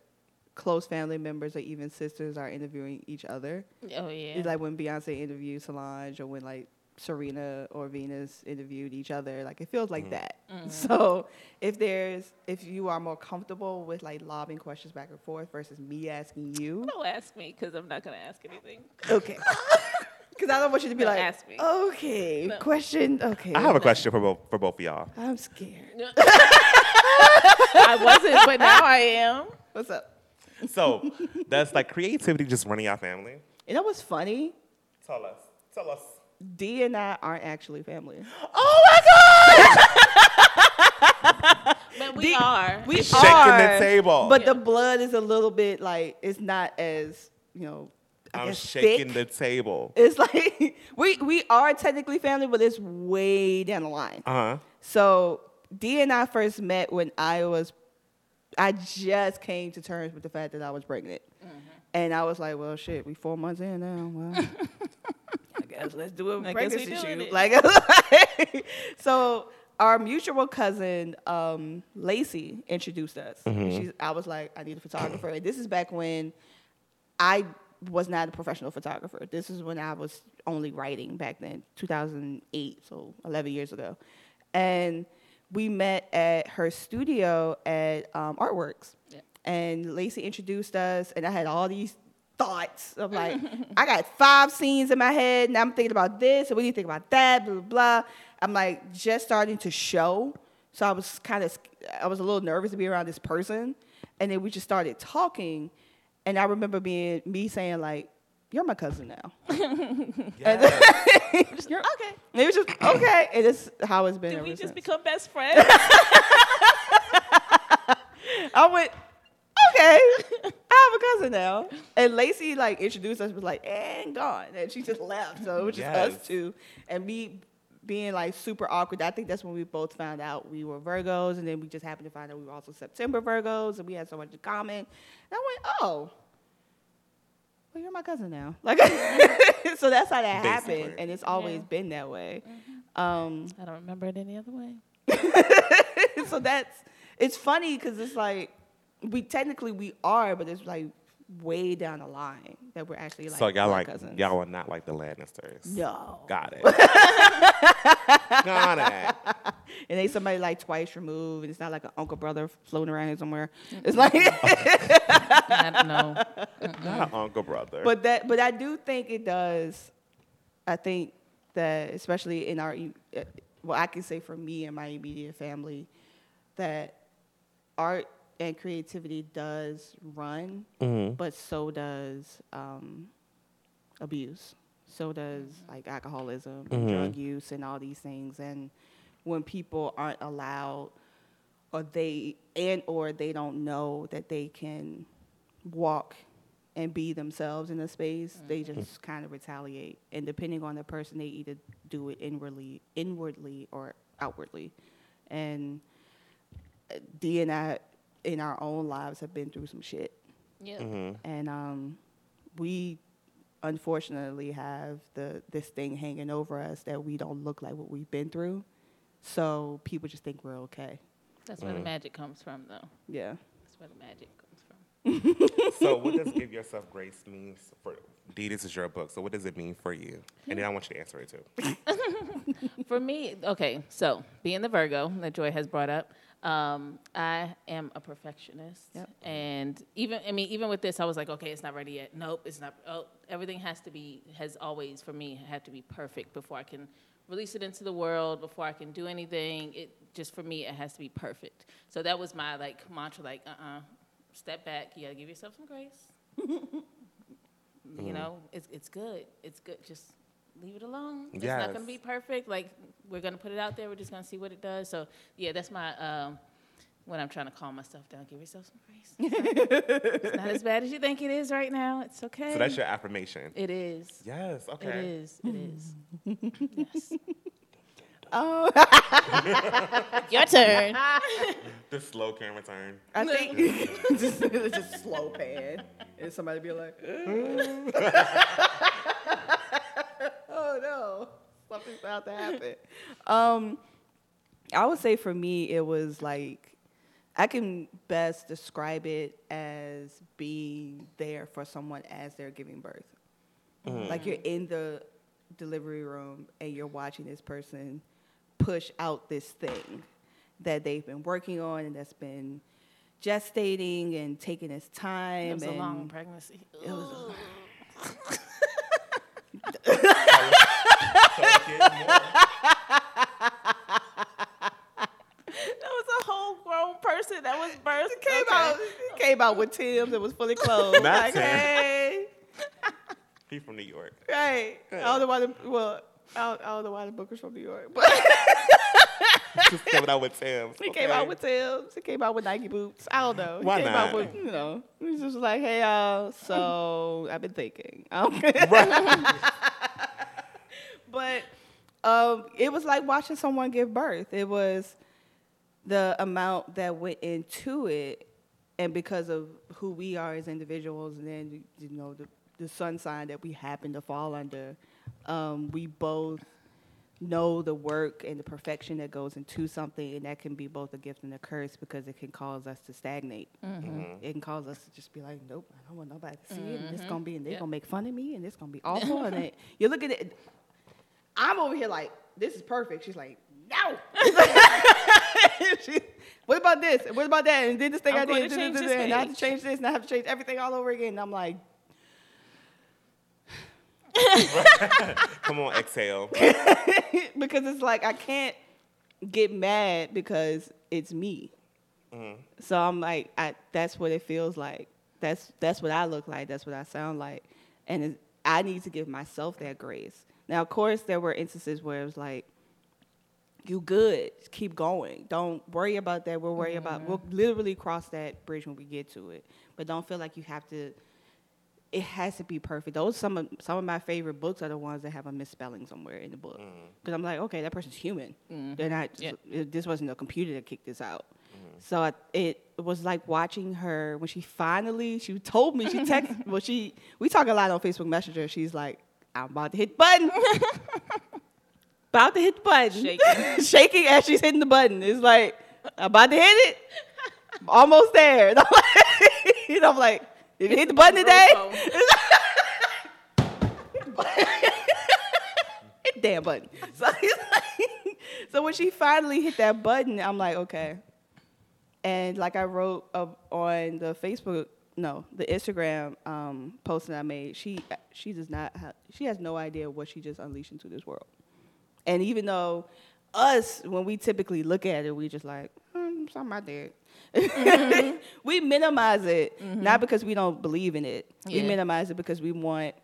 close family members or even sisters are interviewing each other. Oh yeah. It's like when Beyonce interviewed Solange or when like Serena or Venus interviewed each other. Like it feels like mm. that. Mm. [LAUGHS] So if there's if you are more comfortable with like lobbing questions back and forth versus me asking you, Don't ask me because I'm not gonna ask anything. okay. [LAUGHS] [LAUGHS] Because I don't want you to be No, like, ask me. okay, No. question, okay. I have a question for both for both of y'all. I'm scared. I wasn't, but now I am. What's up? So, does like creativity just running your family? You know what's funny? Tell us. Tell us. D and I aren't actually family. Oh my god! [LAUGHS] But we The- are. We Shaking the table. but the blood is a little bit like it's not as you know. I I'm shaking thick. the table. It's like [LAUGHS] we we are technically family, but it's way down the line. Uh huh. So D and I first met when I was, I just came to terms with the fact that I was pregnant, Mm-hmm. and I was like, well, shit, we four months in now. Well, I guess [LAUGHS] let's do a I pregnancy doing shoot. it. [LAUGHS] Like, so our mutual cousin um, Lacey introduced us. And She's, I was like, I need a photographer. And this is back when I was not a professional photographer. This is when I was only writing back then, 2008, so 11 years ago. And we met at her studio at um, Artworks. Yeah. And Lacey introduced us, and I had all these thoughts of like, I got five scenes in my head, and I'm thinking about this, and what do you think about that, blah, blah, blah. I'm like just starting to show. So I was kind of, I was a little nervous to be around this person. And then we just started talking. And I remember being, me saying like, you're my cousin now. [LAUGHS] Yes. [LAUGHS] Just, you're, Okay. it was just okay, and it's how it's been Did ever we just since. become best friends? [LAUGHS] I went, okay, [LAUGHS] I have a cousin now. And Lacey like introduced us, was like, and gone. And she just left. So it was just Yes. us two. And me being like super awkward. I think that's when we both found out we were Virgos. And then we just happened to find out we were also September Virgos. And we had so much in common. And I went, oh. Well, you're my cousin now. [LAUGHS] Like, [LAUGHS] so that's how that happened, and it's always Yeah. been that way. Um, I don't remember it any other way. so that's it's funny because it's like we technically we are, but it's like way down the line that we're actually like so y'all blood like cousins. y'all are not like the Lannisters. no, Got it. [LAUGHS] Got it. and they somebody like twice removed, and it's not like an uncle brother floating around here somewhere. It's like, I don't know. Not an uncle brother. but that but I do think it does. I think that especially in our uh, well, I can say for me and my immediate family that art and creativity does run, Mhm. but so does um, abuse. So does like alcoholism, and drug use, and all these things. And when people aren't allowed, or they and or they don't know that they can walk and be themselves in a space, they just kind of retaliate. And depending on the person, they either do it inwardly, inwardly or outwardly. And uh, D and I, in our own lives, have been through some shit Yeah. and um, we unfortunately have the this thing hanging over us that we don't look like what we've been through. So people just think we're okay. That's where the magic comes from, though. Yeah. That's where the magic comes from. [LAUGHS] so what does give yourself grace mean for Dee, this is your book. So what does it mean for you? And then I want you to answer it too. [LAUGHS] For me, okay, so being the Virgo that Joy has brought up, um, I am a perfectionist, Yep. and even I mean, even with this, I was like, okay, it's not ready yet. Nope, it's not. Oh, everything has to be has always for me had to be perfect before I can release it into the world. Before I can do anything, it just for me it has to be perfect. So that was my like mantra, like, uh, uh step back. You gotta give yourself some grace. [LAUGHS] You know, it's it's good. It's good. Just leave it alone. It's not gonna be perfect. Like we're gonna put it out there. We're just gonna see what it does. So yeah, that's my um, when I'm trying to calm myself down. Give yourself some grace. it's not as bad as you think it is right now. It's okay. So that's your affirmation. It is. Yes, okay. It is. It is. yes. [LAUGHS] Oh, [LAUGHS] Your turn. The slow camera turn. I think [LAUGHS] just, it's just slow pan, and somebody be like, "Oh no, something's about to happen." [LAUGHS] Um, I would say for me, it was like I can best describe it as being there for someone as they're giving birth. Like you're in the delivery room and you're watching this person push out this thing that they've been working on and that's been gestating and taking its time. It was a long pregnancy. It was [GASPS] a- That was a whole grown person that was birthed. came Okay. out it came out with Tim's. It was fully [LAUGHS] clothed. Not like, Tim. hey, He from New York. right. I don't know why the well, I don't, I don't know why the book was from New York, but [LAUGHS] Just coming out with Tim's. he came out with Tim's. He came out with Nike boots. I don't know. He Why came out not? with you know. he's just like, hey y'all. So I've been thinking. Okay. but [LAUGHS] um, it was like watching someone give birth. It was the amount that went into it, and because of who we are as individuals, and then you know the the sun sign that we happen to fall under, um, we both know the work and the perfection that goes into something, and that can be both a gift and a curse because it can cause us to stagnate. It can cause us to just be like, nope, I don't want nobody to see it. And it's gonna be, and they're Yep. gonna make fun of me, and it's gonna be [LAUGHS] awful. and it, you look at it. I'm over here like, this is perfect. She's like, no. She- [LAUGHS] what about this? What about that? And then this thing I'm I going did, to this, and I have to change this, and I have to change everything all over again. And I'm like, [LAUGHS] Come on, exhale. [LAUGHS] because it's like I can't get mad because it's me. Mm-hmm. So I'm like, I, that's what it feels like. That's that's what I look like. That's what I sound like. And it, I need to give myself that grace. Now, of course, there were instances where it was like, you good, keep going. Don't worry about that. We'll worry about, we'll mm-hmm. literally cross that bridge when we get to it. But don't feel like you have to, it has to be perfect. Those some of some of my favorite books are the ones that have a misspelling somewhere in the book. Mm-hmm. Because I'm like, okay, that person's human. Mm-hmm. They're not. Yeah. this wasn't a computer that kicked this out. So I, it was like watching her when she finally she told me she texted. [LAUGHS] well, she we talk a lot on Facebook Messenger. She's like, I'm about to hit the button. [LAUGHS] about to hit the button. Shaking. [LAUGHS] shaking as she's hitting the button. It's like I'm about to hit it. [LAUGHS] Almost there. And I'm like, and I'm like, did you hit the button today? hit the damn button. So, like, so when she finally hit that button, I'm like, okay. And like I wrote up on the Facebook, no, the Instagram um, post that I made, she she does not have, she has no idea what she just unleashed into this world. And even though us, when we typically look at it, we just like, hmm, something I did. [LAUGHS] we minimize it, not because we don't believe in it. We minimize it because we want,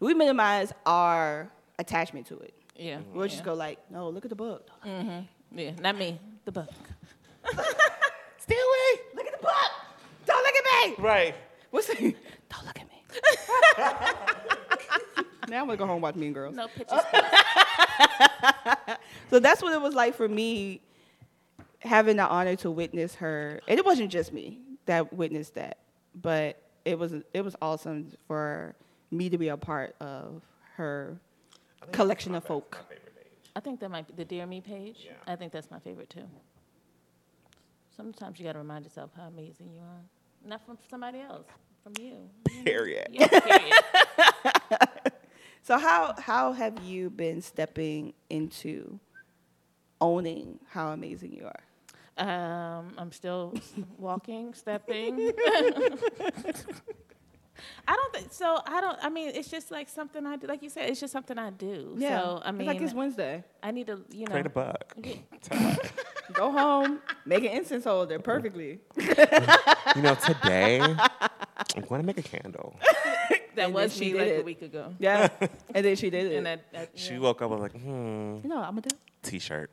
we minimize our attachment to it. Yeah. We'll just yeah. go like, no, look at the book. Mm-hmm. Yeah, not me. The book. [LAUGHS] Stay away. Look at the book. Don't look at me. Right. What's the? Don't look at me. [LAUGHS] now I'm gonna go home and watch Mean Girls. No pictures. [LAUGHS] So that's what it was like for me, having the honor to witness her. And it wasn't just me that witnessed that, but it was it was awesome for me to be a part of her collection of folk. I think that might be the Dear Me page. Yeah. I think that's my favorite too. Sometimes you got to remind yourself how amazing you are. Not from somebody else, from you. [LAUGHS] Period. Yeah, period. [LAUGHS] So how how have you been stepping into owning how amazing you are? Um, I'm still walking, stepping. [LAUGHS] I don't think so. I don't. I mean, it's just like something I do. Like you said, it's just something I do. So I mean, It's mean, like it's Wednesday. I need to, you know, Create a book. [LAUGHS] [LAUGHS] Go home, make an incense holder perfectly. You know, today [LAUGHS] I'm going to make a candle. that And was she me did like it. a week ago. Yeah, and then she did it. And that, that She woke up and was like, hmm, you know, I'm gonna do. t-shirt.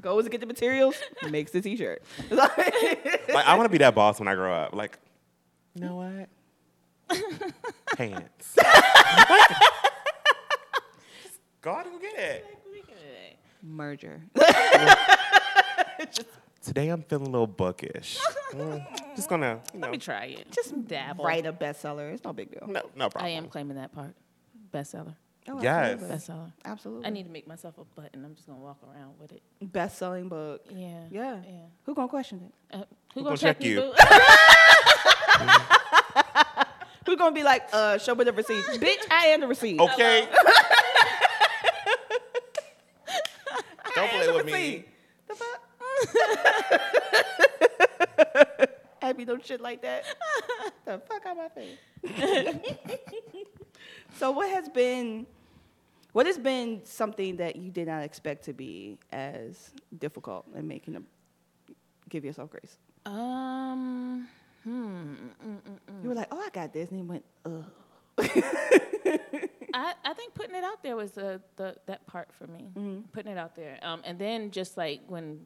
Goes to get the materials, makes the t-shirt. Like, I want to be that boss when I grow up. Like, you know what? [LAUGHS] Pants. Go out and go get it. Merger. Today I'm feeling a little bookish. Mm, just gonna, you know, Let me try it. Just dabble. Write a bestseller. It's no big deal. no, no problem. I am claiming that part. Bestseller. Oh, Yes. absolutely. Bestseller. Absolutely. I need to make myself a button. I'm just gonna walk around with it. best-selling book. Yeah. Yeah. Yeah. Who gonna question it? Uh, who, gonna gonna check, check me, you? [LAUGHS] boo? [LAUGHS] Who gonna be like, uh, show me the receipt? Bitch, I am the receipt. Okay. [LAUGHS] Don't play the with me. receipt. The fuck? [LAUGHS] Abby, no shit like that. the fuck out my face. so what has been what has been something that you did not expect to be as difficult in making a give yourself grace? Um. Hmm. mm, mm, mm. You were like, oh, I got this, and you went, ugh. [LAUGHS] I, I think putting it out there was the, the that part for me. Putting it out there, um, and then just like when,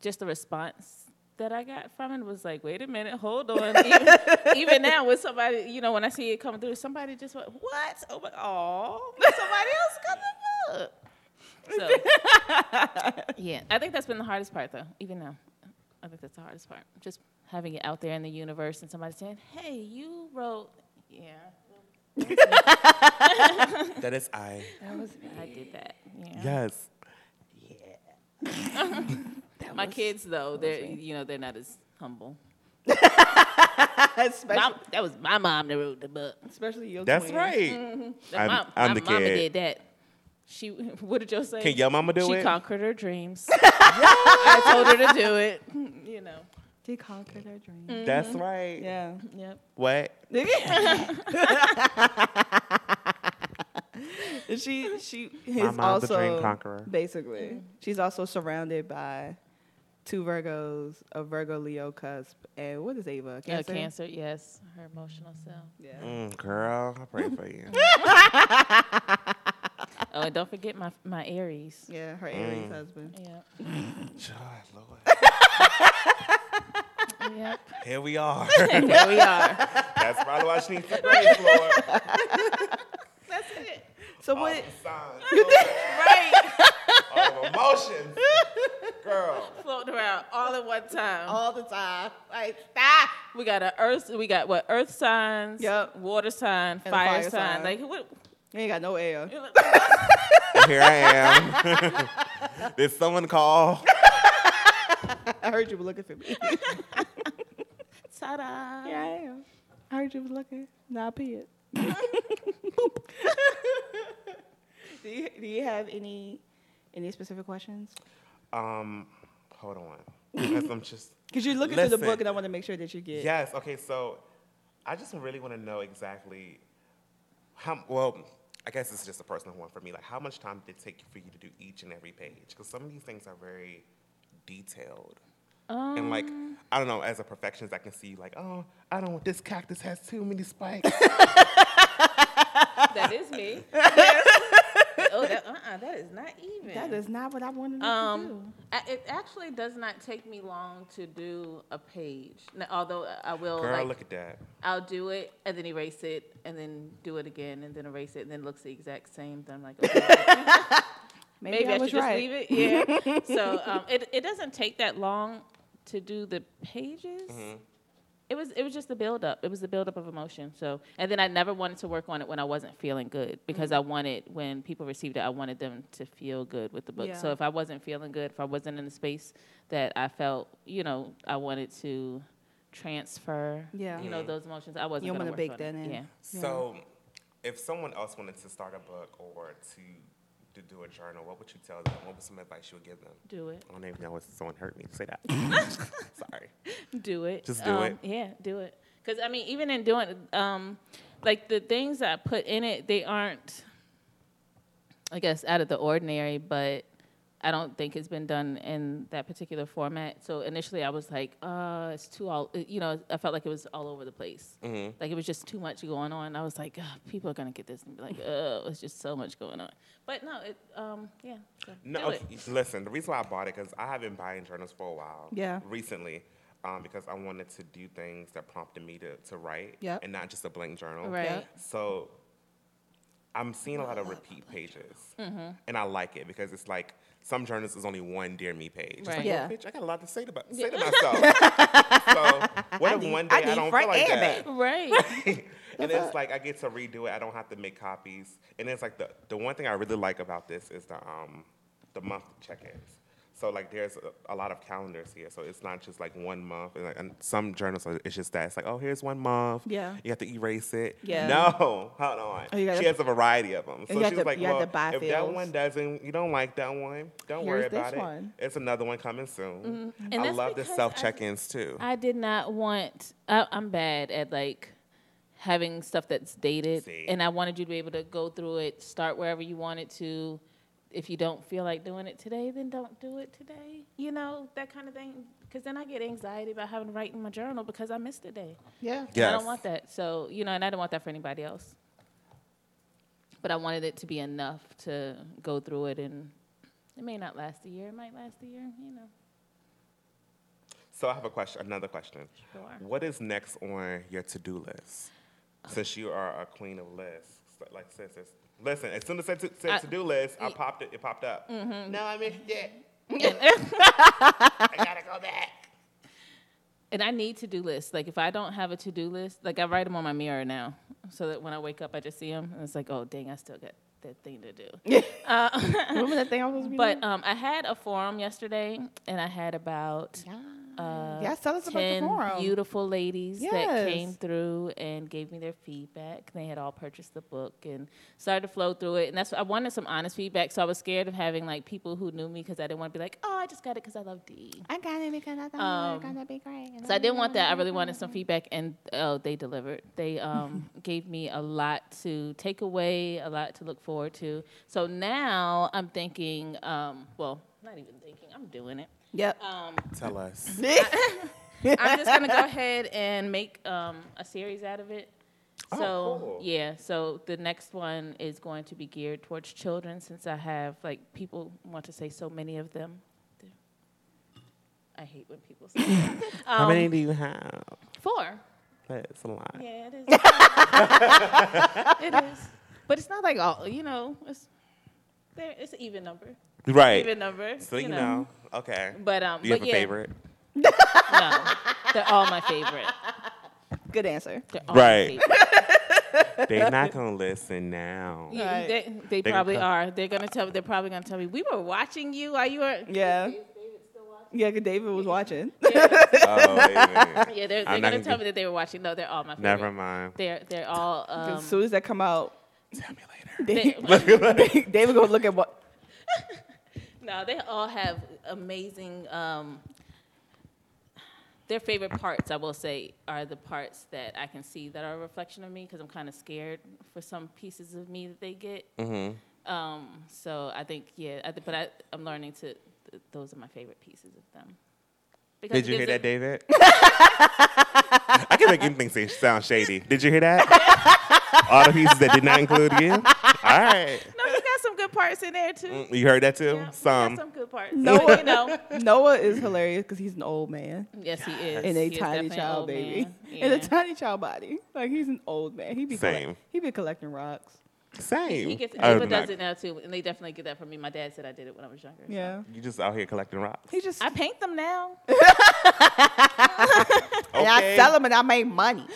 just the response that I got from it was like, wait a minute, hold on. [LAUGHS] even, even now, with somebody, you know, when I see it coming through, somebody just went, what? Oh my, oh, somebody else coming up. So, [LAUGHS] yeah, I think that's been the hardest part, though. Even now, I think that's the hardest part. Just having it out there in the universe and somebody saying, hey, you wrote, yeah. [LAUGHS] That is I. That was I did that. Yeah. Yes. Yeah. [LAUGHS] My kids though, they're you know they're not as humble. especially, Mom, that was my mom that wrote the book. especially your That's twin. right. Mm-hmm. That I'm- my, I'm my the mama kid. did that. She [LAUGHS] what did you say? Can your mama do she it? She conquered her dreams. I told her to do it. You know. She conquered her dream. That's right. Yeah. Yep. What? [LAUGHS] she she is mom's a also dream conqueror. Basically, she's also surrounded by two Virgos, a Virgo Leo cusp, and what is Ava? Cancer. cancer, yes, her emotional self. Yeah. Mm, girl, I pray for you. [LAUGHS] [LAUGHS] Oh, and don't forget my my Aries. Yeah, her Aries Mm. husband. Yeah. God, Lord. Yep. Here we are. [LAUGHS] There we are. That's probably why she needs to grace, Lord. That's it. So All what? the signs, [LAUGHS] Right. all emotions. Girl. Floating around all at one time. All the time. Like stop. We got a earth. We got what? Earth signs. Yep. Water sign. Fire, fire sign. sign. Like what? You ain't got no air. [LAUGHS] Here I am. Did someone call? [LAUGHS] I heard you were looking for me. [LAUGHS] Ta-da. Here I am. I heard you was looking. Now I pee it. [LAUGHS] do you do you have any any specific questions? Um, hold on. Because I'm just. Because you're looking through the book, and I want to make sure that you get. Yes. Okay. So, I just really want to know exactly how. Well, I guess it's just a personal one for me. Like, how much time did it take for you to do each and every page? Because some of these things are very detailed. And like, I don't know, as a perfectionist, I can see like, oh, I don't. Want this cactus has too many spikes. [LAUGHS] That is me. [LAUGHS] oh, that, uh-uh, that is not even. That is not what I wanted to do. Um, I, it actually does not take me long to do a page. Now, although I will, Girl, like, look at that. I'll do it and then erase it and then do it again and then erase it and then it looks the exact same. Then I'm like, okay, [LAUGHS] Maybe, maybe, I, I, was should right. just leave it. Yeah. so um, it it doesn't take that long to do the pages. Mm-hmm. It was it was just the build up. It was the build up of emotion. So and then I never wanted to work on it when I wasn't feeling good because I wanted when people received it, I wanted them to feel good with the book. So if I wasn't feeling good, if I wasn't in the space that I felt, you know, I wanted to transfer, Yeah. you know, those emotions, I wasn't You going wanna bake that on it. in. Yeah. So, if someone else wanted to start a book or to to do a journal, what would you tell them? What was some advice you would give them? Do it. I don't even know if someone hurt me say that. [LAUGHS] Sorry. Do it. Just do Um, it. Yeah, do it. Because I mean, even in doing, um, like the things that I put in it, they aren't, I guess, out of the ordinary. But I don't think it's been done in that particular format. So initially, I was like, uh, it's too all, you know, I felt like it was all over the place. Mm-hmm. Like it was just too much going on. I was like, Ugh, people are gonna get this and be like, oh, it's just so much going on. But no, it, um, yeah. So No, do it. okay, listen. The reason why I bought it because I have been buying journals for a while. Yeah. Recently, um, because I wanted to do things that prompted me to to write. Yep. And not just a blank journal. Right. Yeah. So I'm seeing a lot of repeat pages, Mm-hmm. and I like it because it's like some journals is only one dear me page. It's Right. like, Yeah. well, bitch, I got a lot to say about say to myself. [LAUGHS] so what if need- one day I, need don't feel like that? back. Right. [LAUGHS] and it's like I get to redo it. I don't have to make copies. And it's like the the one thing I really like about this is the um the month check-ins. So like there's a, a lot of calendars here. So it's not just like one month. And, like, and some journals are, it's just that it's like oh here's one month. Yeah. You have to erase it. Yeah. No, [LAUGHS] hold on. Oh, she has a variety of them. So she's to- like well if that one doesn't you don't like that one don't worry Here's this about it. one. It's another one coming soon. Mm-hmm. And I love the self check-ins too. I did not want. I, I'm bad at like having stuff that's dated, See. and I wanted you to be able to go through it, start wherever you wanted to. If you don't feel like doing it today, then don't do it today. You know that kind of thing. Because then I get anxiety about having to write in my journal because I missed a day. Yeah. And I don't want that. So you know, and I don't want that for anybody else. But I wanted it to be enough to go through it, and it may not last a year. It might last a year. You know. So I have a question, another question. Sure. What is next on your to-do list? Since you are a queen of lists, like since it's, listen, as soon as I said to, I- said to-do list, I popped it. It popped up. No, I missed it. I gotta go back. And I need to do lists. Like if I don't have a to do list, like I write them on my mirror now, so that when I wake up, I just see them, and it's like, oh dang, I still got that thing to do. [LAUGHS] Remember that thing I was supposed [LAUGHS] But um, I had a forum yesterday, and I had about doing? Uh, Yes, tell us about the forum. beautiful ladies that came through and gave me their feedback. They had all purchased the book and started to flow through it. And that's I wanted some honest feedback, so I was scared of having like people who knew me because I didn't want to be like, oh, I just got it because I love D. I got it because I thought Um, it was gonna be great. So I didn't want that. I really wanted some feedback, and oh, they delivered. They [LAUGHS] um, gave me a lot to take away, a lot to look forward to. So now I'm thinking, um, well, not even thinking, I'm doing it. Yep. Um, Tell us. [LAUGHS] [LAUGHS] I'm just gonna go ahead and make um, a series out of it. Oh, So cool. yeah, so the next one is going to be geared towards children, since I have like people want to say so many of them. I hate when people say that. [LAUGHS] How Um, many do you have? Four. That's a lot. Yeah, it is. it is, but it's not like all. You know, it's there. It's an even number. Right. Even number. So you know. Okay. But um, Do you but have a favorite? [LAUGHS] No, they're all my favorite. Good answer. They're all Right. My. They're not gonna listen now. Yeah, Right. They, they They probably come- are. They're gonna tell. They're probably gonna tell me we were watching you while you were. Yeah. Yeah, 'cause David was watching. [LAUGHS] Oh, wait. [LAUGHS] Yeah, they're, they're I'm gonna tell gonna me that they were watching. No, they're all my favorite. Never mind. They're they're all. Um, as soon as that come out, Tell me later. David, David gonna look at what. No, they all have amazing. Um, their favorite parts, I will say, are the parts that I can see that are a reflection of me because I'm kind of scared for some pieces of me that they get. Mm-hmm. Um, so I think, yeah, I, th- but I, I'm learning to. Th- those are my favorite pieces of them. Because Did you hear that, David? I can make anything sound shady. Did you hear that? [LAUGHS] All the pieces that did not include you. All right. No, he got some good parts in there too. Mm, You heard that too? Yeah, he Some. got some good parts. No. You [LAUGHS] know. Noah is hilarious because he's an old man Yes, he is. in a He tiny child baby, man. in a tiny child body. Like he's an old man. He be collect- Same. he be collecting rocks. Same. He gets, Ava does it now too, and they definitely get that from me. My dad said I did it when I was younger. so. Yeah, You just out here collecting rocks. he just I paint them now. okay. [LAUGHS] and I sell them and I make money.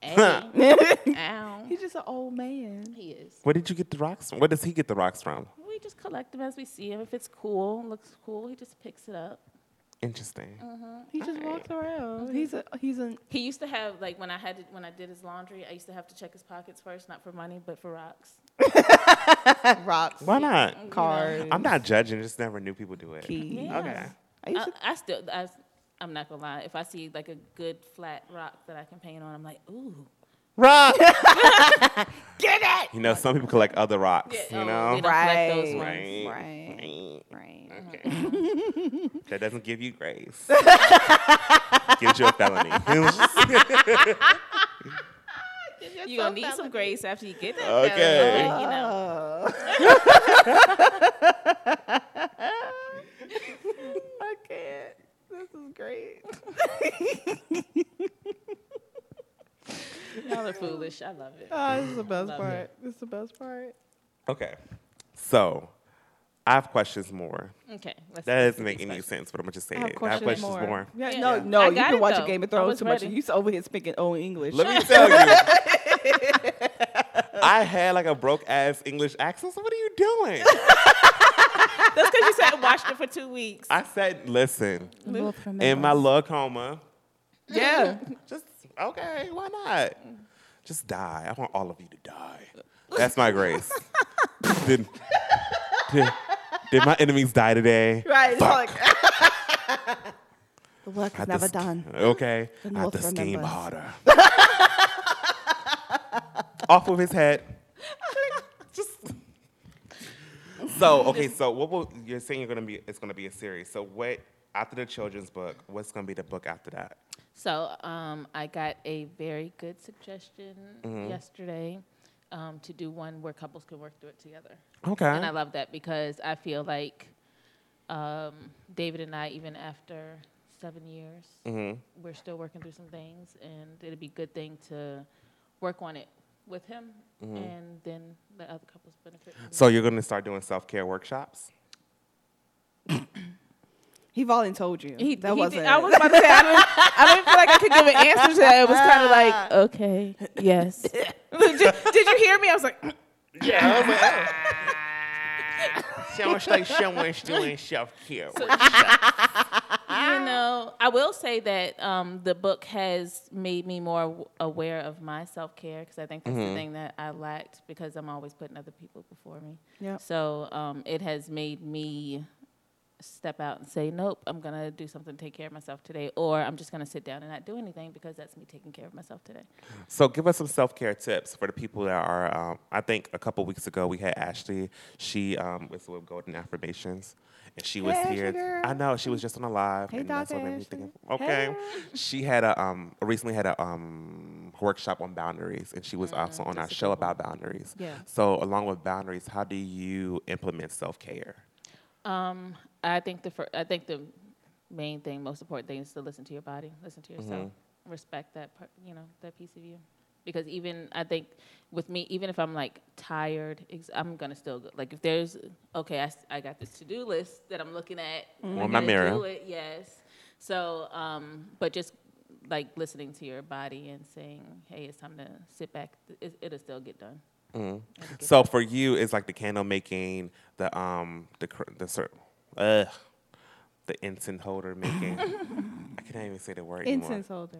Hey. [LAUGHS] Ow. He's just an old man. He is. Where did you get the rocks from? Where does he get the rocks from? We just collect them as we see them. If it's cool, looks cool, he just picks it up. Interesting. Uh-huh. He just walks around. He's a he's a He used to have like when I had to, when I did his laundry, I used to have to check his pockets first, not for money, but for rocks. [LAUGHS] rocks, Why not? cards, I'm not judging. Just never knew people do it. keys. Yeah. Okay. I I, I still, I, I'm not gonna lie. If I see like a good flat rock that I can paint on, I'm like, ooh. Rock. [LAUGHS] get it. you know, some people collect other rocks. Yeah, you oh, know. we don't those Right. Right. Right. Right. Okay. Mm-hmm. [LAUGHS] that doesn't give you grace. [LAUGHS] Gives you a felony. You're gonna need some grace after you get that. Okay. felony, you know. I can't. This is great. Y'all are foolish. I love it. Oh, this is the best Love part. it. This is the best part. okay. So, I have questions more. Okay. Let's That let's doesn't make any first. sense, but I'm gonna just say I have it. questions, I have questions more. Yeah, Yeah. no, no, I you've got been it, watching though. Game of Thrones was too much. ready. You over here speaking old English. Let me [LAUGHS] tell you. I had like a broke ass English accent. So what are you doing? [LAUGHS] That's because you sat and watched it for two weeks. I said, listen, in my love little coma, yeah. just okay, why not? Just die. I want all of you to die. [LAUGHS] That's my grace. did, did, did my enemies die today? Right. Fuck. like [LAUGHS] the work is never done. Okay. I have to scheme harder. Off of his head. [LAUGHS] Just. So okay, so what will you're saying you're gonna be? It's gonna be a series. So what after the children's book? What's gonna be the book after that? So um, I got a very good suggestion Mm-hmm. yesterday um, to do one where couples can work through it together. Okay. And I love that because I feel like um, David and I, even after seven years, hmm we're still working through some things, and it'd be a good thing to work on it with him, and then let other couples benefit. So you're gonna start doing self care workshops. [CLEARS THROAT] He volunteered told you. He, that he wasn't. did, I was about to say I didn't, I didn't feel like I could give an answer to that. It was kind of like, [LAUGHS] okay, yes. [LAUGHS] did, you, did you hear me? I was like, Yeah. I was like, [LAUGHS] Sounds like someone's doing self care. you know, I will say that um, the book has made me more aware of my self care because I think that's the thing that I lacked because I'm always putting other people before me. Yep. So um, it has made me step out and say, nope, I'm going to do something to take care of myself today, or I'm just going to sit down and not do anything because that's me taking care of myself today. So give us some self care tips for the people that are. Um, I think a couple weeks ago we had Ashley. She um, was with Golden Affirmations, and she was Hey, here. Ashley girl. I know she was just on a live. Hey, and that's what made me think of- Okay, Hey. she had a um recently had a um workshop on boundaries, and she was also on our a show good about boundaries. Yeah. So along with boundaries, how do you implement self care? Um, I think the fir- I think the main thing, most important thing, is to listen to your body, listen to yourself, respect that part, you know, that piece of you. Because even I think with me, even if I'm like tired, ex- I'm gonna still go. Like if there's okay, I, I got this to do list that I'm looking at. On my mirror. Do it, yes. So, um, but just like listening to your body and saying, "Hey, it's time to sit back," it, it'll still get done. It'll get So for you, it's like the candle making, the um, the the cer- uh, the incense holder making. I can't even say the word anymore. Incense holder.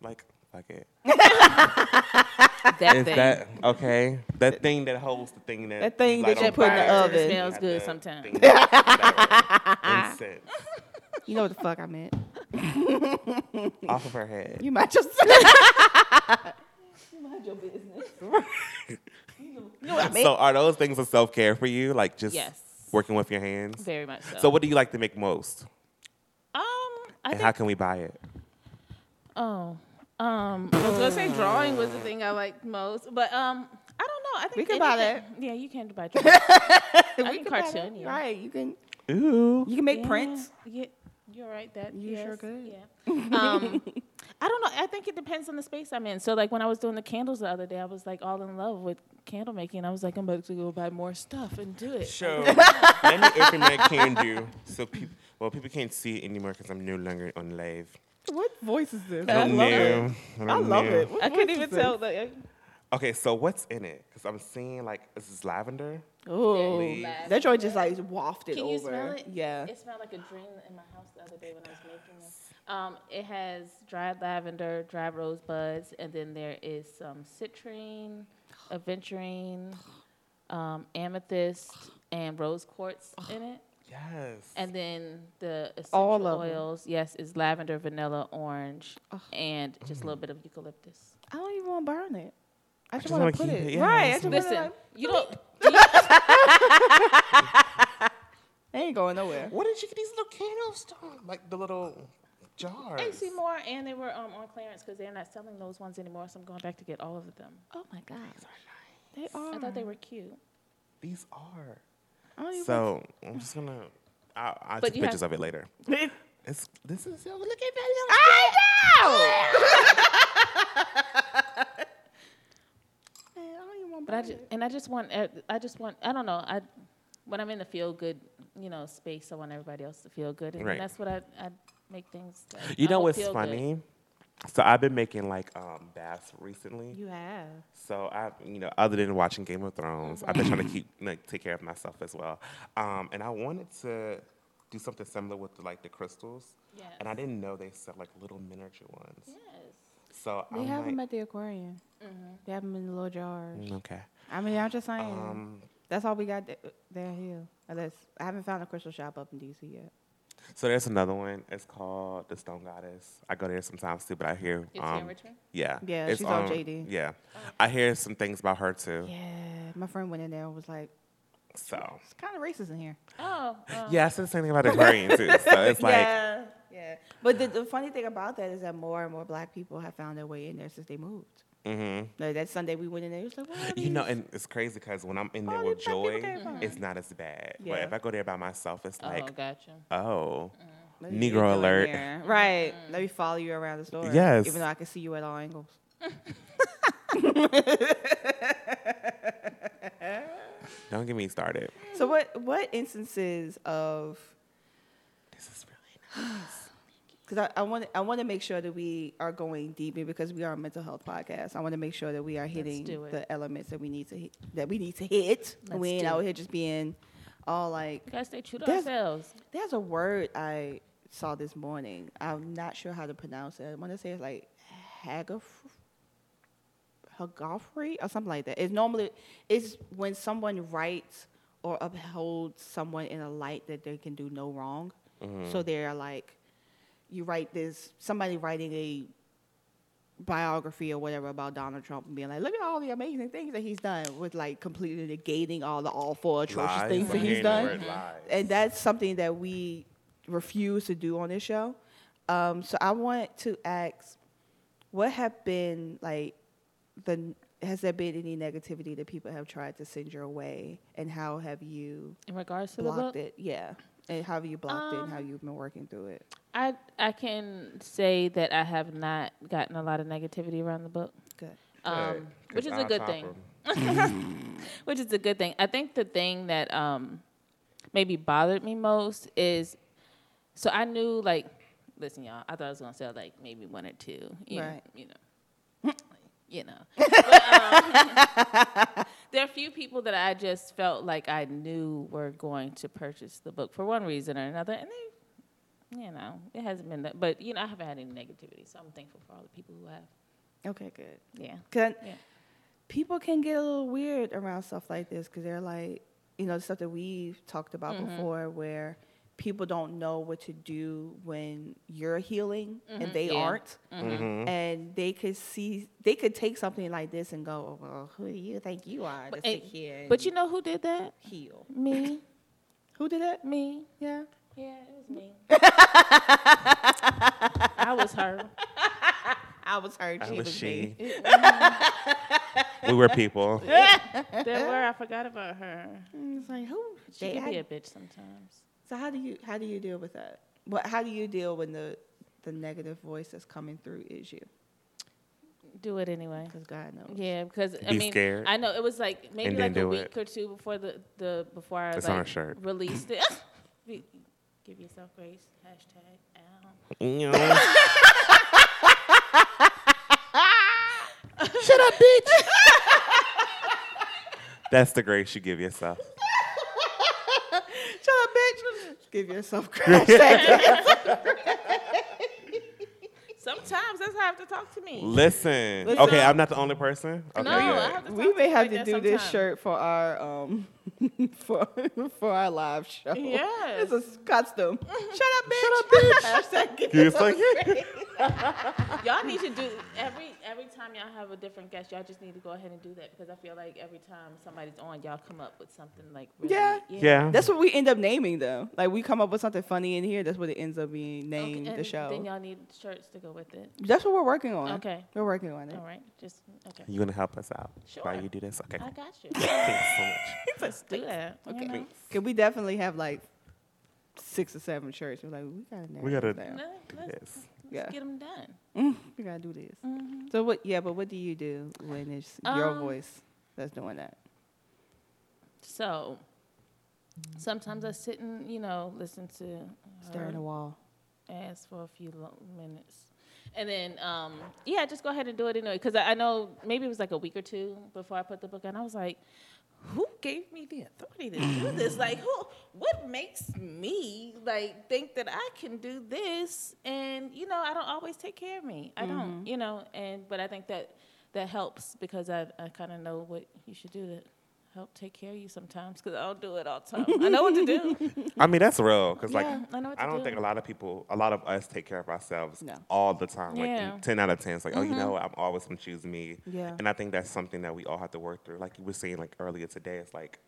Like, fuck it. [LAUGHS] that Is thing. that okay? That thing that holds the thing that That thing light that you on put in the fire. oven. It smells Got good the sometimes. thing that- Incense You know what the fuck I meant. [LAUGHS] off of her head. You might just. [LAUGHS] Mind your business. You know what I meant. So are those things of self care for you? Like just Yes. Working with your hands. Very much so. So what do you like to make most? Um, I And think. how can we buy it? oh, um, I was gonna say drawing was the thing I liked most, but um, I don't know. I think We can buy that. Yeah, you can buy [LAUGHS] drawing. I can buy that. cartoon. Yeah. Right. You can. Ooh. You can make Yeah, prints. Yeah, you're right. That You yes, sure could. Yeah. Um, [LAUGHS] I don't know. I think it depends on the space I'm in. So like when I was doing the candles the other day, I was like all in love with candle making. I was like, I'm about to go buy more stuff and do it. So [LAUGHS] let me open my candle so people. Well, people can't see it anymore because I'm no longer on live. What voice is this? I I don't love know. I don't love know. it. What I couldn't even tell. this? Like, uh, Okay, so what's in it? Because I'm seeing like this is lavender. Oh, that joint just like wafted Can over. Can you smell it? Yeah. It smelled like a dream in my house the other day when I was making this. Um, it has dried lavender, dried rose buds, and then there is some citrine, aventurine, um, amethyst, and rose quartz in it. Yes. And then the essential All of 'em. oils, yes, is lavender, vanilla, orange, and just a little bit of eucalyptus. I don't even want to burn it. I just just want wanna put keep it. it, yeah, right. I just want to Listen, like, you don't. [LAUGHS] [LAUGHS] They ain't going nowhere. Where did you get these little candles from? Like the little jars. AC Moore, and they were um, on clearance because they're not selling those ones anymore. So I'm going back to get all of them. Oh my god. They are. I thought they were cute. These are. I don't even So I'm just gonna. I'll, I'll take you have- pictures of it later. want- [LAUGHS] It's this is look at I know. [LAUGHS] Man, I don't even want But I burn just, and I just want, uh, I just want, I don't know, I, when I'm in the feel good, you know, space, I want everybody else to feel good, and Right. that's what I, I make things. that You know hope what's feel good. funny? So I've been making like um, baths recently. You have. So I, you know, other than watching Game of Thrones, I've been trying to keep like take care of myself as well. Um, and I wanted to do something similar with the, like the crystals. Yes. And I didn't know they sell like little miniature ones. Yes. So They I'm have like, them at the aquarium. Mm-hmm. They have them in the little jars. mm, okay. I mean, I'm just saying. Um, that's all we got th- there here. Unless I haven't found a crystal shop up in DC yet. So there's another one. It's called the Stone Goddess. I go there sometimes too, but I hear It's here um, in Richmond? Yeah. Yeah, it's she's on JD. Yeah. I hear some things about her too. Yeah, my friend went in there and was like, So "It's kind of racist in here." Oh, oh. yeah, I said the same thing about aquarium too. So [LAUGHS] it's like yeah, yeah. But the, the funny thing about that is that more and more black people have found their way in there since they moved. Mhm. Like that Sunday we went in there, it was like, what You know, and it's crazy because when I'm in there Oh, with these black people Joy, came from? it's not as bad. But if I go there by myself, it's oh, like, gotcha. oh, What are Negro doing alert. here? Right. Let me follow you around the store. Yes. Even though I can see you at all angles. [LAUGHS] don't get me started. So what what instances of This is really nice. Because I, I want I want to make sure that we are going deep because we are a mental health podcast. I want to make sure that we are hitting the elements that we need to hit, that we need to hit. Let's we ain't do out here just being all like. You gotta stay true to There's- ourselves. There's a word I saw this morning. I'm not sure how to pronounce it. I want to say it's like hagaf hagafri or something like that. It's normally it's when someone writes or upholds someone in a light that they can do no wrong. Mm-hmm. So they're like, you write this, somebody writing a biography or whatever about Donald Trump and being like, look at all the amazing things that he's done with like completely negating all the awful, atrocious Lies. things that he's done. And that's something that we refuse to do on this show. Um, so I want to ask, what have been like the has there been any negativity that people have tried to send your way, and how have you In regards to the book, blocked it? Yeah, and how have you blocked it, and how Um, you've been working through it? I I can say that I have not gotten a lot of negativity around the book, Good. um, Good, which 'cause is a I'll good top thing. 'em. [LAUGHS] which is a good thing. I think the thing that um, maybe bothered me most is, so I knew like, listen, y'all, I thought I was gonna sell like maybe one or two, you Right. you know, you know. [LAUGHS] But, um, there are a few people that I just felt like I knew were going to purchase the book for one reason or another, and they, you know, it hasn't been that. But you know, I haven't had any negativity, so I'm thankful for all the people who have. Okay, good. Yeah. Cause Yeah. people can get a little weird around stuff like this because they're like, you know, the stuff that we've talked about Mm-hmm. before, where people don't know what to do when you're healing and they Mm-hmm. Yeah. aren't, Mhm. and they could see, they could take something like this and go, oh, "Well, who do you think you are to But, sit and- here and but you know who did that? heal?" Me. [LAUGHS] Who did that? Me. Yeah. Yeah, it was me. [LAUGHS] I was her. [LAUGHS] I was her. That She was was she. me. we were people. There were. I forgot about her. It's like who? She They can be a bitch sometimes. So how do you how do you deal with that? What how do you deal when the the negative voice that's coming through is you? Do it anyway. Because God knows. Yeah, because I Be mean, scared. I know it was like maybe like a week it. or two before the the before I It's like on a shirt. released it. [LAUGHS] Give yourself grace. Hashtag. Ow. You? [LAUGHS] [LAUGHS] Shut up, bitch. That's the grace you give yourself. Shut up, bitch. Give yourself [LAUGHS] credit. Sometimes that's how I have to talk to me. Listen. Listen. Okay, I'm not the only person. Okay, no. I have to we talk may you have to that do this shirt for our um [LAUGHS] for for our live show. Yes. It's a custom. [LAUGHS] Shut up, bitch. Shut up, [LAUGHS] bitch. Hashtag give You was yourself like. Y'all need to do every every time y'all have a different guest. Y'all just need to go ahead and do that because I feel like every time somebody's on, y'all come up with something like really, Yeah. yeah. That's what we end up naming though. Like we come up with something funny in here. That's what it ends up being Okay, named the show. Then y'all need shirts to go with it. That's what we're working on. Okay. We're working on it. All right, just okay. you gonna help us out while Sure. you do this? Okay. I got you. Thanks so much. Let's do that. you Okay. know? Can we definitely have like six or seven shirts? We're like, we gotta narrow We gotta- this down. No, let's, Yes. let's Yeah. get them done. Mm, we gotta do this. Mm-hmm. So what? Yeah, but what do you do when it's your Um, voice that's doing that? So sometimes I sit and you know listen to Staring her the wall. ask for a few lo- minutes, and then um, yeah, just go ahead and do it anyway. Because I, I know maybe it was like a week or two before I put the book out. And I was like, who gave me the authority to do this? Like, who? What makes me like think that I can do this? And you know, I don't always take care of me. I don't, mm-hmm. you know. And but I think that that helps because I I kind of know what you should do to help take care of you sometimes because I don't do it all the time. I know what to do. [LAUGHS] I mean, that's real because, like, Yeah, I know what to I don't do. think a lot of people, a lot of us take care of ourselves No. all the time. Like, Yeah. Mm-hmm. 10 out of 10. It's like, oh, you know. I'm always going to choose me. Yeah. And I think that's something that we all have to work through. Like you were saying, like, earlier today, it's like,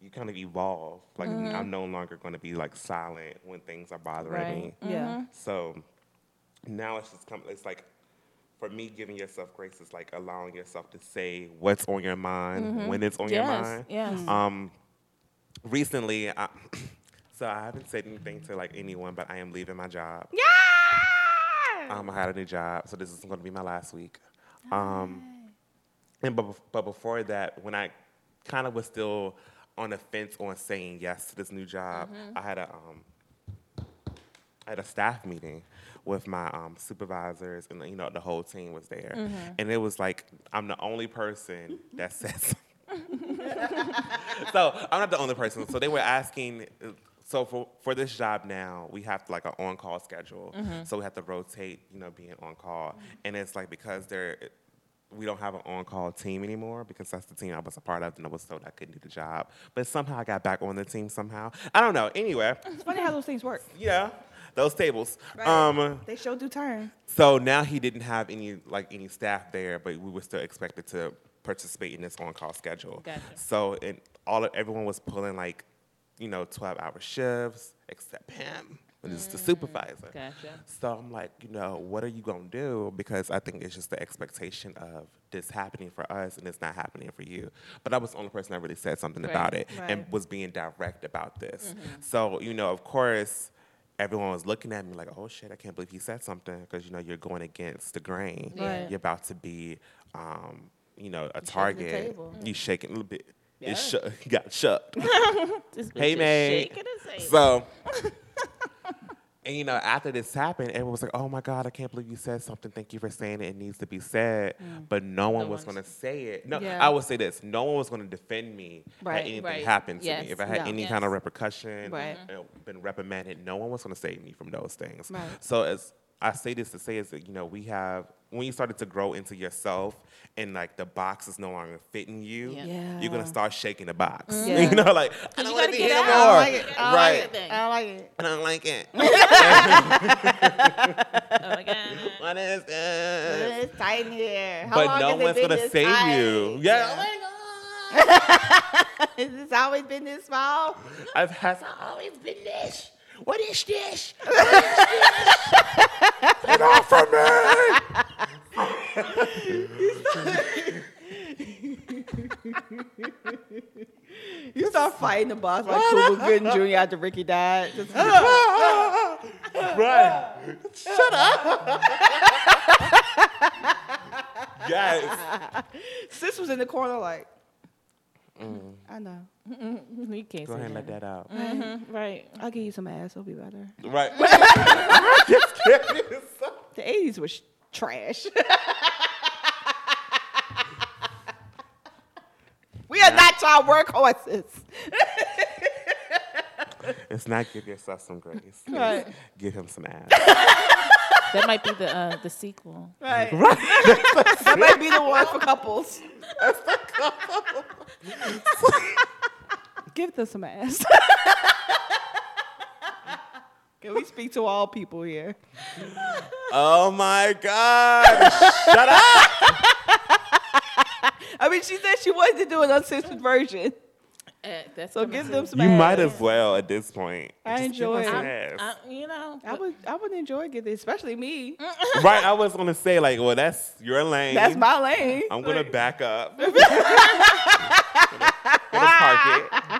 you kind of evolve. Like, Mm-hmm. I'm no longer going to be, like, silent when things are bothering Right. me. Mm-hmm. Yeah. So now it's just come. It's like for me, giving yourself grace is like allowing yourself to say what's on your mind when it's on your Mm-hmm. yes, mind. yes. Um, recently, I, [COUGHS] so I haven't said anything to like anyone, but I am leaving my job. Yeah. Um, I had a new job, so this is going to be my last week. Um, and but, but before that, when I kind of was still on the fence on saying yes to this new job, I had a um, I had a staff meeting with my um, supervisors, and you know the whole team was there, mm-hmm. and it was like I'm the only person that says. [LAUGHS] so I'm not the only person. So they were asking. So for for this job now, we have like an on call schedule. Mm-hmm. So we have to rotate, you know, being on call, mm-hmm. and it's like because they're we don't have an on-call team anymore because that's the team I was a part of, and I was told I couldn't do the job. But somehow I got back on the team somehow. I don't know. Anyway, It's funny how those things work. yeah, those tables. Right. Um, They show do turn. so now he didn't have any like any staff there, but we were still expected to participate in this on-call schedule. Gotcha. So and all of, everyone was pulling like, you know, twelve-hour shifts except him, which is the supervisor. Gotcha. So I'm like, you know, what are you gonna do? Because I think it's just the expectation of this happening for us and it's not happening for you. But I was the only person that really said something Right, about it and was being direct about this. So you know, of course. Everyone was looking at me like, "Oh shit! I can't believe he said something." Because you know you're going against the grain. Right. You're about to be, um, you know, a shaking the target. table. You shaking a little bit. Yeah. It shu- [LAUGHS] got shucked. [LAUGHS] Hey, man. shaking his head. So, [LAUGHS] and you know, after this happened, everyone was like, "Oh my God, I can't believe you said something. Thank you for saying it. It needs to be said." Mm. But no one No was going to say it. No, Yeah. I would say this: no one was going to defend me Right, had anything right. happened to Yes. me. If I had any Yes. kind of repercussion, Right. been reprimanded, no one was going to save me from those things. Right. So as I say this to say is that you know we have when you started to grow into yourself and like the box is no longer fitting you, Yeah. Yeah. you're gonna start shaking the box. Yeah. Mm. [LAUGHS] you know, like I don't want gotta be here out. no I more. don't like it. I don't like right. it. I don't like it. I don't like it. [LAUGHS] Oh my god. what is this? It's tight in here. How But long no has it been gonna save tight? you. Yeah. Oh my God. [LAUGHS] Has this always been this small? I've has always been this. What is this? Get off of me! You start fighting the boss like [LAUGHS] Cuba Gooding Jr. after Ricky died. Just, right. Shut up. yes. Sis was in the corner like, I know. You can't Go ahead and let that. that out. Mhm, Right. I'll give you some ass. It'll be better. Right. [LAUGHS] The 80s was sh- trash. we are not y'all workhorses. [LAUGHS] it's not give yourself some grace. Right. Give him some ass. [LAUGHS] That might be the uh, the sequel. Right. that might be the one for couples. Give them some ass. [LAUGHS] Can we speak to all people here? oh my God. Shut up. I mean, she said she wanted to do an uncensored version. Uh, that's So give them some You ass. might as well at this point. I Just give enjoy some it. ass. I, you know. I would, I would enjoy getting, especially me. right, I was gonna say like, well, that's your lane. That's my lane. I'm gonna Like, back up. gonna, [LAUGHS] gonna park it.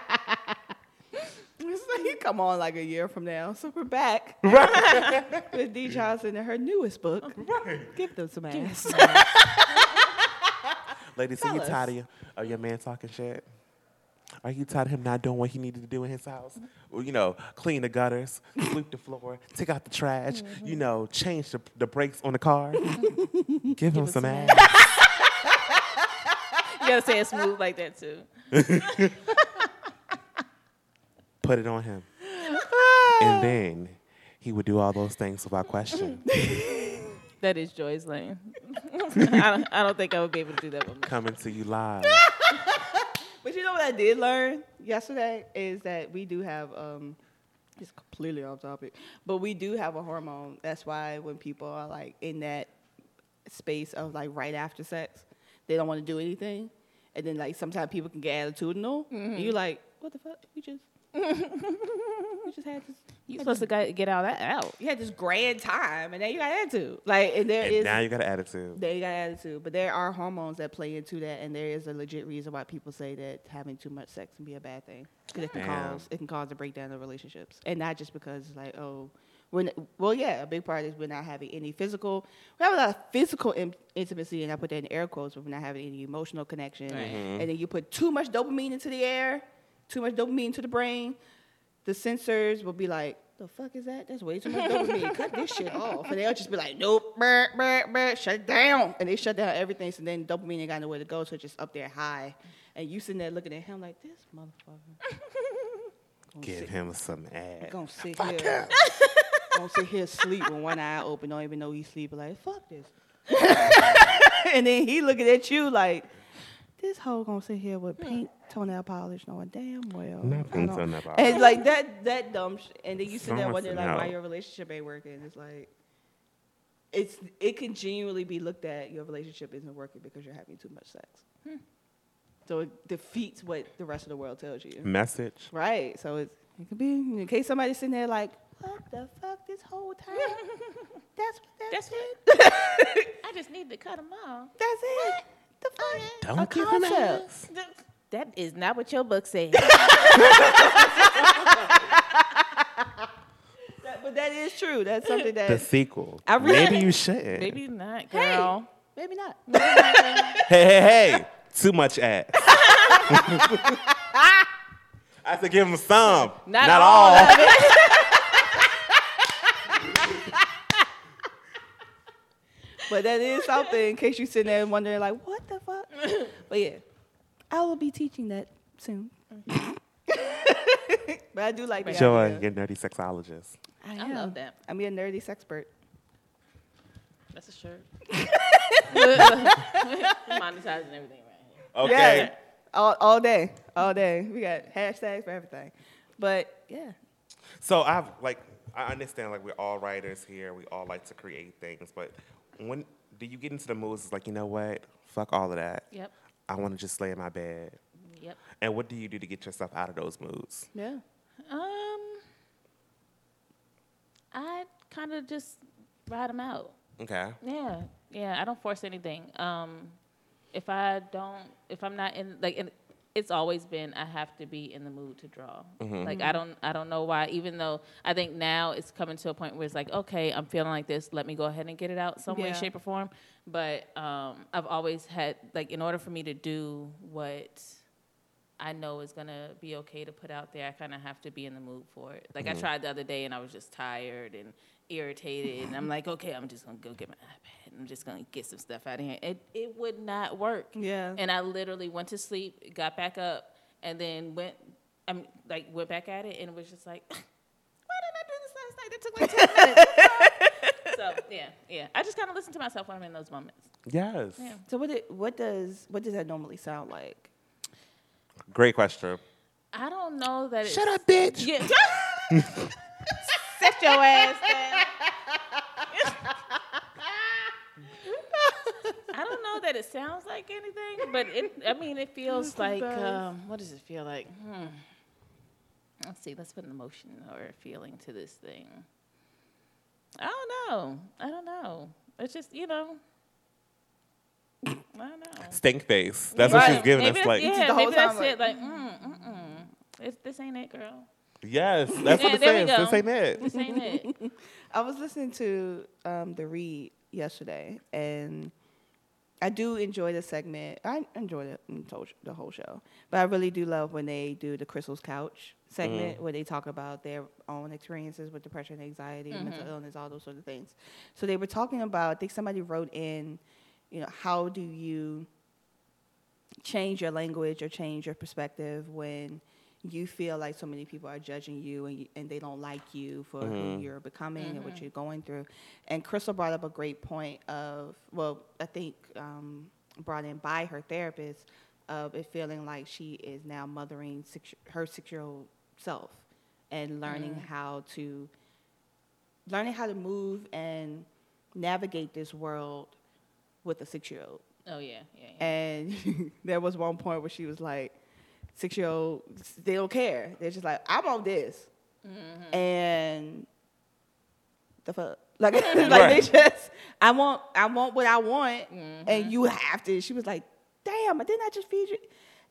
[LAUGHS] you come on like a year from now, so we're back Right. with Dei Johnson and her newest book. Right. Give them some ass. [LAUGHS] Ladies, are you tired of your, of your man talking shit? Are you tired of him not doing what he needed to do in his house? Well, you know, clean the gutters, sweep the floor, take out the trash, mm-hmm. you know, change the, the brakes on the car. [LAUGHS] Give him some ass. You gotta say it smooth like that too. Put it on him. [LAUGHS] and then he would do all those things without question. [LAUGHS] That is Joy's lane. [LAUGHS] I, don't, I don't think I would be able to do that with me. Coming to you live. But you know what I did learn yesterday is that we do have um it's completely off topic, but we do have a hormone. That's why when people are like in that space of like right after sex, they don't want to do anything. And then like sometimes people can get attitudinal. And you're like, what the fuck? We just [LAUGHS] we just had this You supposed to get get all that out. you had this grand time and then you got attitude. Like and there and is now you got an attitude. you got attitude, but there are hormones that play into that, and there is a legit reason why people say that having too much sex can be a bad thing because it can Damn. cause it can cause a breakdown of relationships, and not just because like oh, when well yeah, a big part is we're not having any physical. We have a lot of physical in, intimacy, and I put that in air quotes, but we're not having any emotional connection. Mm-hmm. And then you put too much dopamine into the air, too much dopamine into the brain, the sensors will be like, the fuck is that? That's way too much dopamine. [LAUGHS] Cut this shit off. And they'll just be like, nope, brr, brr, brr, shut it down. And they shut down everything. So then dopamine ain't got nowhere to go. So it's just up there high. And you sitting there looking at him like, this motherfucker. [LAUGHS] Gonna Give sit- him some ass. Gonna sit here. [LAUGHS] gonna sit here sleep with one eye open. Don't even know he's sleeping. Like, fuck this. and then he looking at you like, this hoe gonna sit here with hmm. pink toenail polish, knowing damn well. Not I pink toenail polish. And like that, that dumb. Sh- and then you sit there wondering like why your relationship ain't working. It's like, it's it can genuinely be looked at your relationship isn't working because you're having too much sex. Hmm. So it defeats what the rest of the world tells you. Message. Right. So it's, it could be in case somebody's sitting there like, what the fuck this whole time? [LAUGHS] that's that's, That's it. I [LAUGHS] just need to cut them off. That's it. The fuck? Don't A give him concept. ass. That is not what your book says. [LAUGHS] That- but that is true. That's something that The sequel. I really- Maybe you shouldn't. Maybe not, Hey, girl. maybe not. [LAUGHS] Hey, hey, hey. Too much ass. [LAUGHS] I said give him some. Not Not, all all. But that is something in case you're sitting there and wondering like, what the fuck? but yeah, I will be teaching that soon. [LAUGHS] but I do like the Joy, idea. your nerdy sexologist. I am. love that. I'm a nerdy sexpert. That's a shirt. [LAUGHS] Monetizing everything right here. Okay. Yeah. All, all day, all day. We got hashtags for everything. But yeah, So I've like I understand like we're all writers here. We all like to create things, but when do you get into the moods? It's like you know what? Fuck all of that. Yep. I want to just lay in my bed. Yep. And what do you do to get yourself out of those moods? yeah. Um, I kind of just ride them out. Okay. Yeah, yeah. I don't force anything. Um, if I don't, if I'm not in, like, and it's always been I have to be in the mood to draw. Like I don't, I don't know why. Even though I think now it's coming to a point where it's like, okay, I'm feeling like this. Let me go ahead and get it out some way, shape, or form. But um, I've always had like, in order for me to do what I know is gonna be okay to put out there. I kind of have to be in the mood for it. Like I tried the other day, and I was just tired and irritated, and I'm like, okay, I'm just gonna go get my iPad. And I'm just gonna get some stuff out of here. It it would not work. Yeah. And I literally went to sleep, got back up, and then went. I'm like went back at it, and it was just like, [LAUGHS] why didn't I do this last night? That took like ten minutes. [LAUGHS] so yeah, yeah. I just kind of listen to myself when I'm in those moments. Yes. Yeah. So what it, what does what does that normally sound like? Great question. I don't know that. Shut it's, up, bitch. Yeah. [LAUGHS] Set your ass down. I don't know that it sounds like anything, but it. I mean, it feels like. Um, what does it feel like? Hmm. Let's see. Let's put an emotion or a feeling to this thing. I don't know. I don't know. It's just you know. I don't know. Stink face. That's what she's giving maybe us. that's- Like, yeah, the whole maybe that's time, it. Like, mm, mm, mm. It's, this ain't it, girl. yes, that's Yeah, what it says. This ain't it. This ain't it. [LAUGHS] I was listening to um, the read yesterday, and I do enjoy the segment. I enjoy it and mm, told you the whole show, but I really do love when they do the Crissle's Couch segment mm-hmm. where they talk about their own experiences with depression, anxiety, mm-hmm. mental illness, all those sort of things. So they were talking about. I think somebody wrote in, you know, how do you change your language or change your perspective when you feel like so many people are judging you and, you, and they don't like you for who mm-hmm. you're becoming and what mm-hmm. you're going through. And Crissle brought up a great point of, well, I think um, brought in by her therapist of it feeling like she is now mothering six, her six-year-old self and learning mm-hmm. how to learning how to move and navigate this world with a six-year-old. Oh yeah, yeah. yeah. And [LAUGHS] there was one point where she was like, six year old, they don't care. They're just like, I'm on this. Mm-hmm. And the fuck? [LAUGHS] Like, [LAUGHS] like they just, I want, I want what I want, and mm-hmm. you have to. She was like, damn, didn't I just feed you?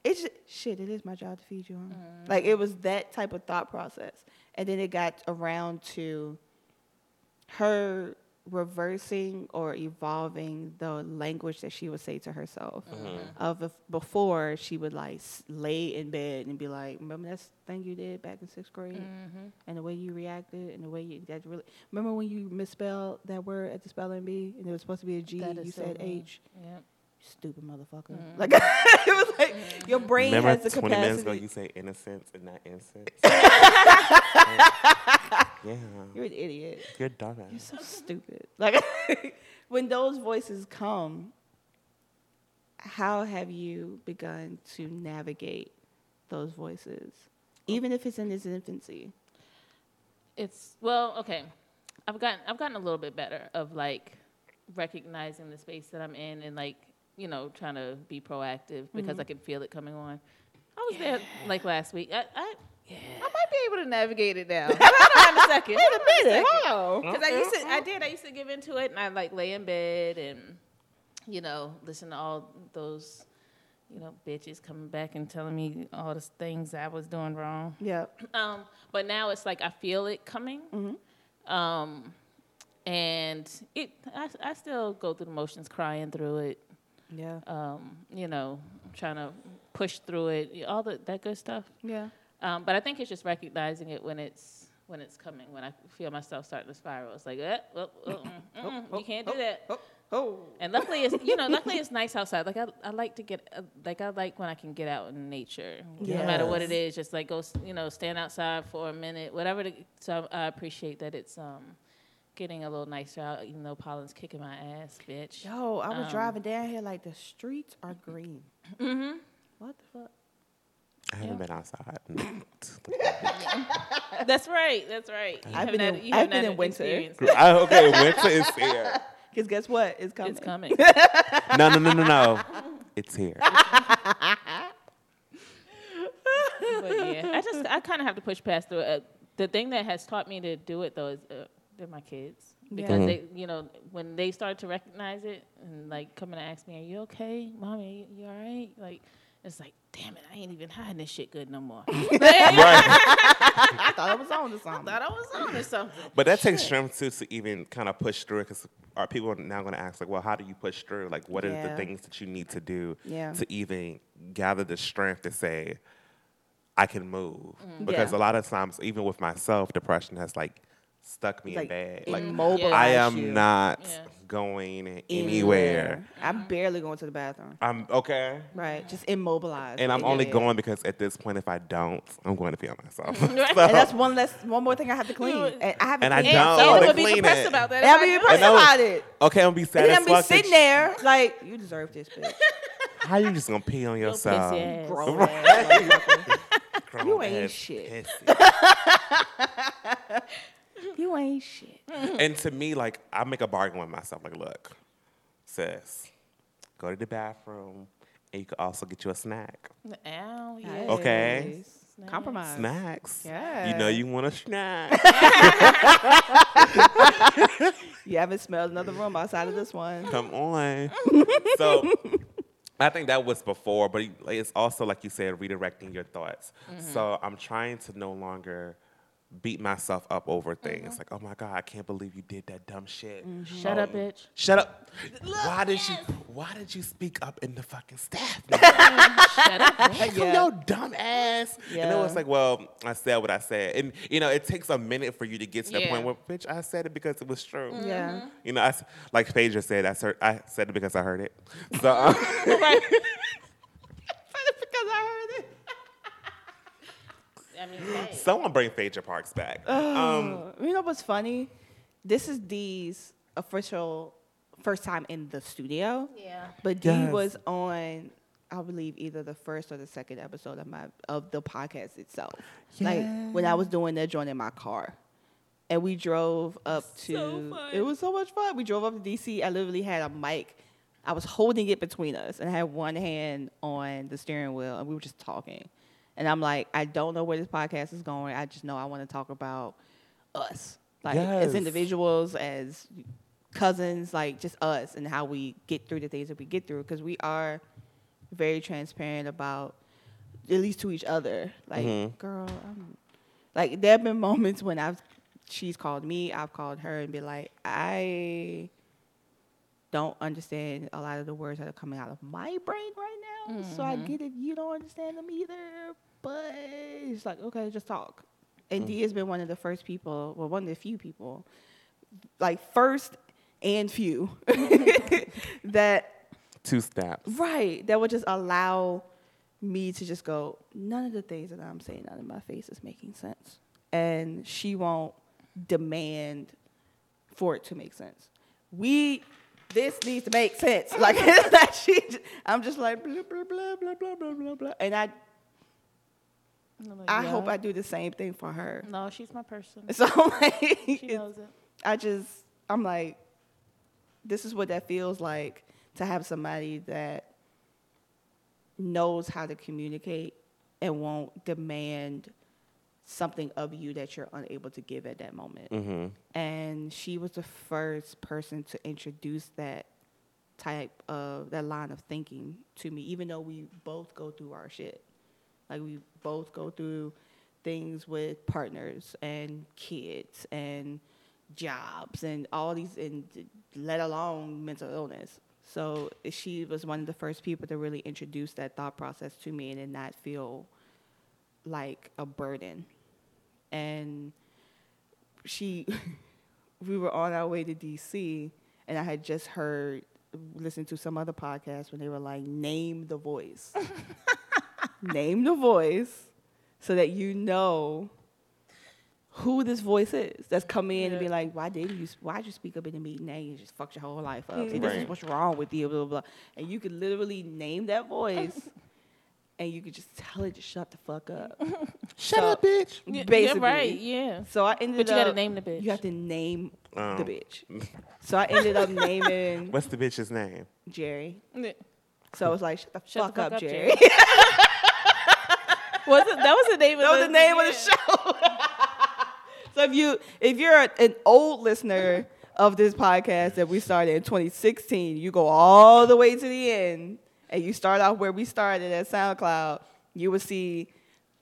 It's just, shit, it is my job to feed you. Huh? Mm-hmm. Like, it was that type of thought process. And then it got around to her reversing or evolving the language that she would say to herself. Uh-huh. Mm-hmm. Of if before she would like lay in bed and be like, "Remember that thing you did back in sixth grade, mm-hmm. and the way you reacted, and the way you that really remember when you misspelled that word at the spelling bee and it was supposed to be a G, That you is so said mean. H." Yep. Stupid motherfucker! Mm-hmm. Like [LAUGHS] it was like your brain Remember has the 20 minutes ago you say innocence and not innocence? [LAUGHS] Yeah. You're an idiot. You're dumb. You're so stupid. [LAUGHS] Like [LAUGHS] when those voices come, how have you begun to navigate those voices, oh. even if it's in its infancy? It's well, okay. I've gotten I've gotten a little bit better of like recognizing the space that I'm in and like you know trying to be proactive because mm-hmm. I can feel it coming on. I was there like last week. I, I I might be able to navigate it now. Hold on a second. Wait a minute. Hold Because I used to, I did, I used to give into it, and I like lay in bed and, you know, listen to all those, you know, bitches coming back and telling me all the things I was doing wrong. Yeah. [CLEARS THROAT] Um, but now it's like I feel it coming. Um, and it, I, I still go through the motions, crying through it. Yeah. Um, you know, trying to push through it, all the, that good stuff. Yeah. Um, but I think it's just recognizing it when it's when it's coming. When I feel myself starting to spiral, it's like, eh, oh, oh, mm, mm, mm, you can't do that. Oh, oh. And luckily, it's you know, luckily it's nice outside. Like I, I like to get, uh, like I like when I can get out in nature, no matter what it is. Just like go, you know, stand outside for a minute, whatever. The, so I appreciate that it's um getting a little nicer out, even though pollen's kicking my ass, bitch. Yo, I was Um, driving down here like the streets are [LAUGHS] green. Mm-hmm. What the fuck? I haven't been outside. [LAUGHS] That's right. That's right. You I've haven't been in- you I've haven't been in winter. I, [LAUGHS] okay, winter is [LAUGHS] here. Because guess what? It's coming. It's coming. No, no, no, no, no. It's here. but yeah, I just I kind of have to push past through it. Uh, the thing that has taught me to do it though is uh, they're my kids because Yeah. they you know when they start to recognize it and like come and ask me, "Are you okay, mommy? You, you all right?" Like it's like, damn it, I ain't even hiding this shit good no more. [LAUGHS] right. [LAUGHS] I thought I was on to something. Thought I was on or something. But that takes strength too to even kind of push through. Because are people now going to ask like, well, how do you push through? Like, what are the things that you need to do Yeah. to even gather the strength to say, I can move? Mm-hmm. Because Yeah. a lot of times, even with myself, depression has like stuck me in bed. Like immobilize I am you not Yeah. Going anywhere. I'm barely going to the bathroom. I'm okay. Right. Just immobilized. And I'm only bed. going because at this point, if I don't, I'm going to feel myself. Right. [LAUGHS] And that's one less, one more thing I have to clean. And I haven't And I cleaned don't. myself. Oh, And be clean depressed it. about that. I'll I be do. depressed And I was- about it. okay, I'm gonna be sad. And then I'll be satisfied. sitting there like, you deserve this, bitch. [LAUGHS] How are you just gonna pee on yourself? pissy. [LAUGHS] Grown ass. Grown You ain't shit. Pissy. [LAUGHS] You ain't shit. [LAUGHS] and to me, like, I make a bargain with myself. Like, look, sis, go to the bathroom, and you can also get you a snack. Ow, yeah. Okay. Nice. Compromise. Snacks. You know you want a snack. [LAUGHS] You haven't smelled another room outside of this one. Come on. so I think that was before, but it's also like you said, redirecting your thoughts. So I'm trying to no longer beat myself up over things. Like, oh my God, I can't believe you did that dumb shit. Shut up, bitch. Shut up. Why did you why did you speak up in the fucking staff? [LAUGHS] meeting? Shut up. bitch. Come Yeah. your dumb ass. And it Yeah. was like, well, I said what I said. And you know, it takes a minute for you to get to the Yeah. point where, bitch, I said it because it was true. Yeah. You know, I, s- like Phaedra said, I, heard, I said it because I heard it. So, um, [LAUGHS] right. [LAUGHS] because I heard it. I mean, hey. someone bring Phaedra Parks back. Um, you know what's funny? This is Dei's official first time in the studio. Yeah. But Dei Yes. was on, I believe, either the first or the second episode of my of the podcast itself. Yeah. Like when I was doing that joint in my car. And we drove up to So fun. it was so much fun. We drove up to DC. I literally had a mic. I was holding it between us and I had one hand on the steering wheel and we were just talking. And I'm like, I don't know where this podcast is going. I just know I want to talk about us. Like Yes. as individuals, as cousins, like just us and how we get through the things that we get through because we are very transparent about at least to each other. Like, Mhm. girl, I'm, like there have been moments when I've she's called me, I've called her and be like, I don't understand a lot of the words that are coming out of my brain right now. So I mm-hmm. get it, you don't understand them either. But it's like, okay, just talk. And mm. Dei has been one of the first people, well, one of the few people, like first and few, [LAUGHS] that two snaps. Right. That would just allow me to just go, none of the things that I'm saying out of my face is making sense. And she won't demand for it to make sense. We this needs to make sense. Like [LAUGHS] that she I'm just like blah blah blah blah blah blah blah blah. And I I'm like, I yeah. hope I do the same thing for her. No, she's my person. [LAUGHS] So like She knows it. I just I'm like, this is what that feels like to have somebody that knows how to communicate and won't demand something of you that you're unable to give at that moment. Mm-hmm. And she was the first person to introduce that type of that line of thinking to me, even though we both go through our shit. Like we both go through things with partners and kids and jobs and all these and let alone mental illness. So she was one of the first people to really introduce that thought process to me and it not feel like a burden. And she [LAUGHS] we were on our way to DC and I had just heard listened to some other podcast when they were like name the voice. [LAUGHS] name the voice so that you know who this voice is that's come in and be like, why didn't you? Why'd you speak up in the meeting? and you just fucked your whole life up. See, this is what's wrong with you. Blah blah. blah. And you could literally name that voice, [LAUGHS] and you could just tell it to shut the fuck up. [LAUGHS] Shut So- up, bitch. Yeah, Basically, You're right. Yeah. So I ended up. But you gotta name the bitch. You have to name Oh. the bitch. So I ended up naming [LAUGHS] What's the bitch's name? Jerry. So I was like, shut the, Shut fuck, the fuck up, up, Jerry. Jerry. Was it, that was the name of that was the the name of the show. [LAUGHS] so if you if you're an old listener of this podcast that we started in 2016, you go all the way to the end and you start off where we started at SoundCloud, you will see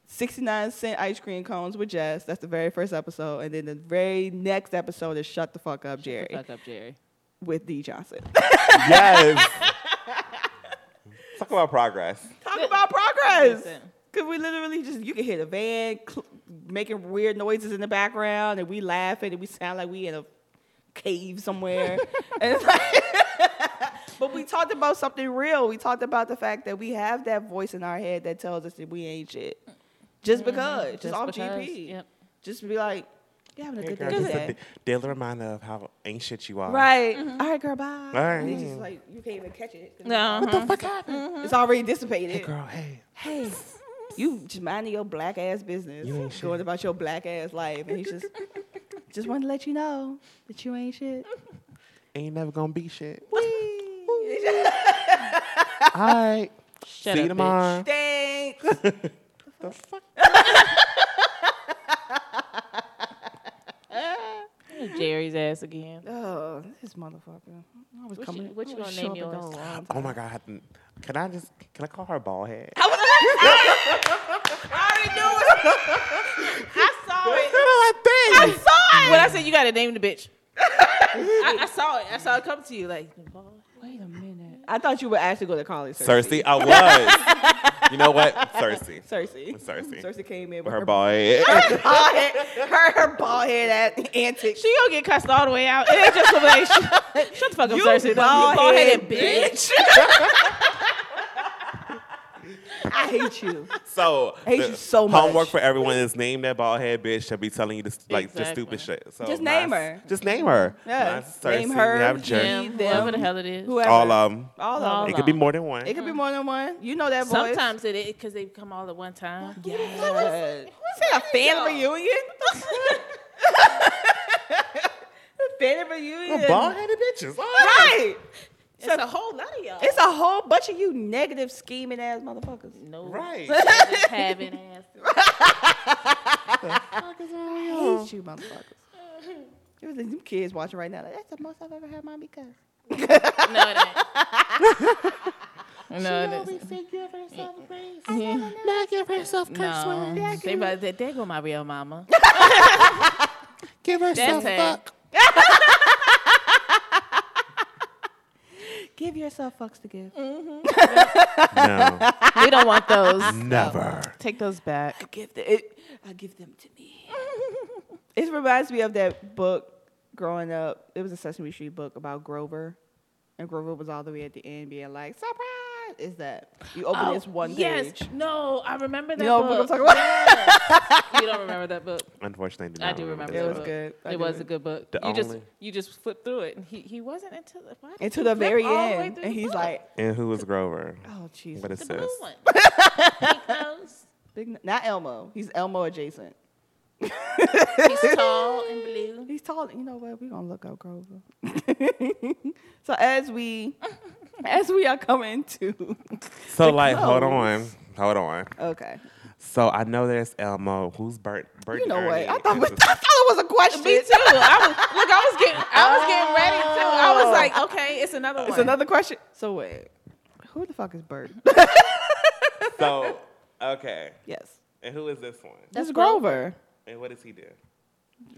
69 cent ice cream cones with Jess. That's the very first episode. And then the very next episode is Shut the Fuck Up, Jerry, Fuck up, Jerry. with Dei Johnson. Yes. [LAUGHS] Talk about progress. Talk about progress. Listen. Cause we literally just you can hear the van cl- making weird noises in the background, and we laughing, and we sound like we in a cave somewhere. [LAUGHS] and it's like, [LAUGHS] but we talked about something real. We talked about the fact that we have that voice in our head that tells us that we ain't shit, just mm-hmm. because, just, Just off because, GP. yep. Just be like, you having a Hey, good girl, day just a today. daily reminder of how ain't shit you are. Right. Mm-hmm. All right, girl. Bye. All right. And it's just like you can't even catch it. No. Uh-huh. What the fuck happened? Mm-hmm. It's already dissipated. Hey, girl, hey. hey, you just minding your black ass business, You ain't going about your black ass life, and he's just just wanted to let you know that you ain't shit. Ain't never gonna be shit. Whee! All right. Shut See you up, tomorrow. Thanks. [LAUGHS] The fuck? bitch. [LAUGHS] Jerry's ass again. Oh, this motherfucker. I was What coming. you- what you gonna name yours? Oh, oh my god. I Can I just can I call her bald head? I already knew it. [LAUGHS] I saw it. I I saw it. When I said you gotta name the bitch, I, I saw it. I saw it come to you like. Wait a minute. I thought you would actually go to college. Cersei, I was. you know what? Cersei. Cersei. Cersei. Cersei came in with With her, her bald head. [LAUGHS] bald head, her, her bald head at antics. She gonna get cussed all the way out. It ain't just gonna be like, shut, shut the fuck up, You Cersei. bald You bald-headed head bitch. [LAUGHS] I hate you. So I hate you so much. Homework for everyone is name that bald head bitch. She'll be telling you this like just Exactly. stupid shit. So Just name mine's- her. Just name her. Yeah. Mine's Name her, have he, Jerry. Them, whoever the hell it is. Whoever. All of them. All All of It could be more than one. It could be more than one. You know that voice. Sometimes it because they come all at one time. Yes. Say a family reunion? [LAUGHS] family reunion. Bald headed bitches. All Right. It's a whole lot of y'all. It's a whole bunch of you negative scheming ass motherfuckers. no Right. just [LAUGHS] having ass. [LAUGHS] I hate you motherfuckers. It was like, them kids watching right now. Like, That's the most I've ever had mom because. No, it ain't. [LAUGHS] no, it isn't. give herself grace. Yeah. Not give herself curse No, they about that. There go my real mama. Give herself fuck. Give yourself fucks to give. No. Mm-hmm. [LAUGHS] We don't want those. Never. Take those back. I give the, it, I give them to me. [LAUGHS] it reminds me of that book growing up. It was a Sesame Street book about Grover, and Grover was all the way at the end being like, "Surprise! That? Is that you open Oh, this one yes. page? No, I remember that You know book. book I'm talking about? Yes. [LAUGHS] you don't remember that book. Unfortunately, I do remember It that was book. good. I it was remember. a good book. The you just only- you just flip through it, and he he wasn't until the why did Into he the very all the end, and he's book? like, And who was Grover? "Oh Jesus, What is the blue this? one. [LAUGHS] Pink nose. big, not Elmo. He's Elmo adjacent. He's tall and blue. [LAUGHS] He's tall. You know what? We're gonna look up Grover. so as we [LAUGHS] as we are coming to So, The like, hold on, hold on. okay. So I know there's Elmo. Who's Bert? Bert You know what? I thought, is was, [LAUGHS] I thought it was a question. Me too. I was look. I was getting. I was getting ready too. I was like, oh. okay, it's another one. It's another question. So wait, who the fuck is Bert? [LAUGHS] So, okay. yes, And who is this one? that's Grover. Grover. And what does he do?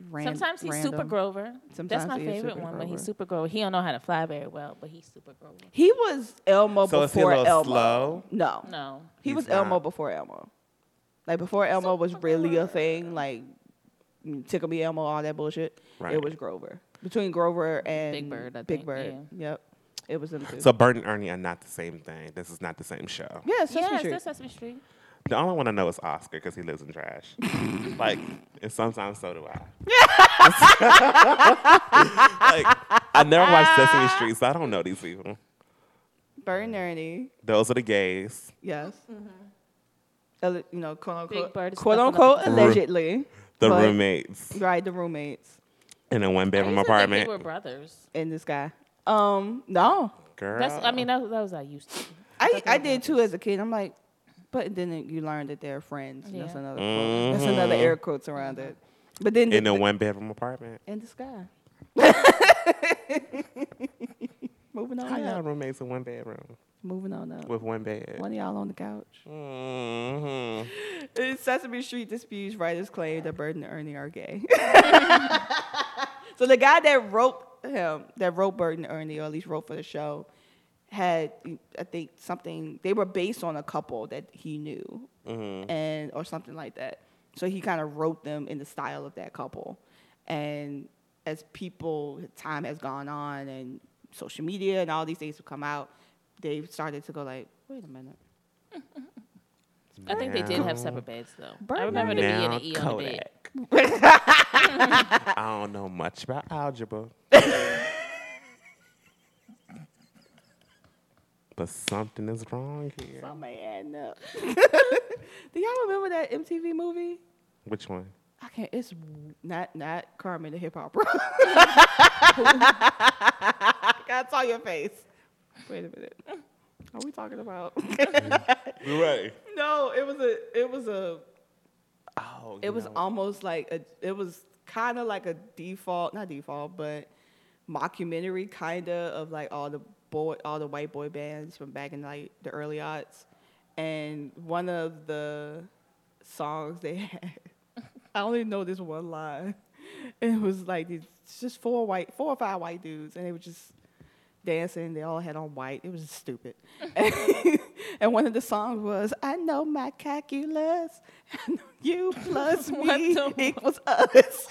Ran- Sometimes he's random. Super Grover. Sometimes That's my favorite Super one when he's Super Grover. He don't know how to fly very well, but he's Super Grover. He was Elmo So is he a before Elmo. slow? No, No. he He's was not. Elmo before Elmo. Like before Elmo was really a thing. Like Tickle Me Elmo, all that bullshit. Right. It was Grover. Between Grover and Big Bird, I Big think, Bird. Yep. It was them two. So Bert and Ernie are not the same thing. This is not the same show. yeah, Sesame yes, Street. that's Sesame Street. The only one I know is Oscar because he lives in trash. [LAUGHS] like, and sometimes so do I. [LAUGHS] like, I never watched Sesame Street, so I don't know these people. Bert and Ernie. Those are the gays. Yes. Alle- You know, quote Mm-hmm. Big unquote, is quote stuffing unquote, up the- allegedly. The But- roommates Right, the roommates in a one bedroom used to think apartment. They were brothers. in this guy. Um, no, Girl. That's. I mean, that, that was I used to. I I did too as a kid. I'm like, but then you learn that they're friends. and That's Yeah. another quote. that's another air quotes around it. But then in the, a one bedroom apartment. in the sky. [LAUGHS] Moving on How y'all roommates in one bedroom Moving on up. with one bed? One of y'all on the couch. [LAUGHS] hmm In Sesame Street disputes writers claim that Bert and Ernie are gay. [LAUGHS] so the guy that wrote him, that wrote Bert and Ernie, or at least wrote for the show, had I think something. They were based on a couple that he knew, hmm and or something like that. So he kind of wrote them in the style of that couple. And as people, time has gone on, and social media and all these things have come out, they've started to go like, wait a minute. I think they did have separate beds though. Bert I remember there being Now an E on the bed. [LAUGHS] I don't know much about algebra. [LAUGHS] but something is wrong here. Something adding up. [LAUGHS] Do y'all remember that MTV movie? Which one? I can't. It's not not Carmen the Hip Hopera. I saw your face. Wait a minute. Are we talking about? [LAUGHS] Right. no, it was a. It was a. Oh, It was know. almost like a. It was kind of like a default, not default, but mockumentary kind of of like all the boy, all the white boy bands from back in like the early aughts, and one of the songs they [LAUGHS] had, I only know this one line. And [LAUGHS] it was like these just four white, four or five white dudes, and they were just dancing. They all had on white. It was stupid. [LAUGHS] and one of the songs was, "I know my calculus, I know you plus me equals us."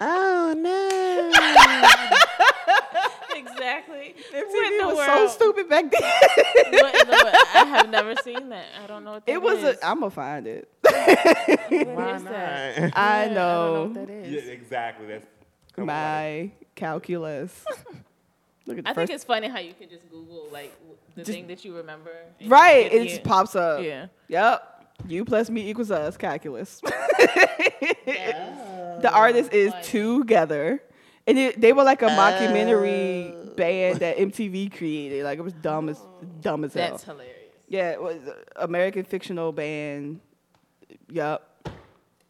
Oh no. Exactly. MTV What in the was world? so stupid back then. What in the world? I have never seen that. I don't know what that it was. is. A, I'm gonna find it. [LAUGHS] Why not? that? I know, I know what that is. yeah, exactly. That's come on. my calculus. [LAUGHS] Look at the I first. think it's funny how you can just Google like the Just- thing that you remember. right. you It just pops up. Yeah. Yep. You plus me equals us. Calculus. [LAUGHS] the artist is funny. together, and it, they were like a mockumentary oh. band that MTV created. Like it was dumb as dumb as hell. That's hilarious. Yeah, it was uh, American fictional band. Yup.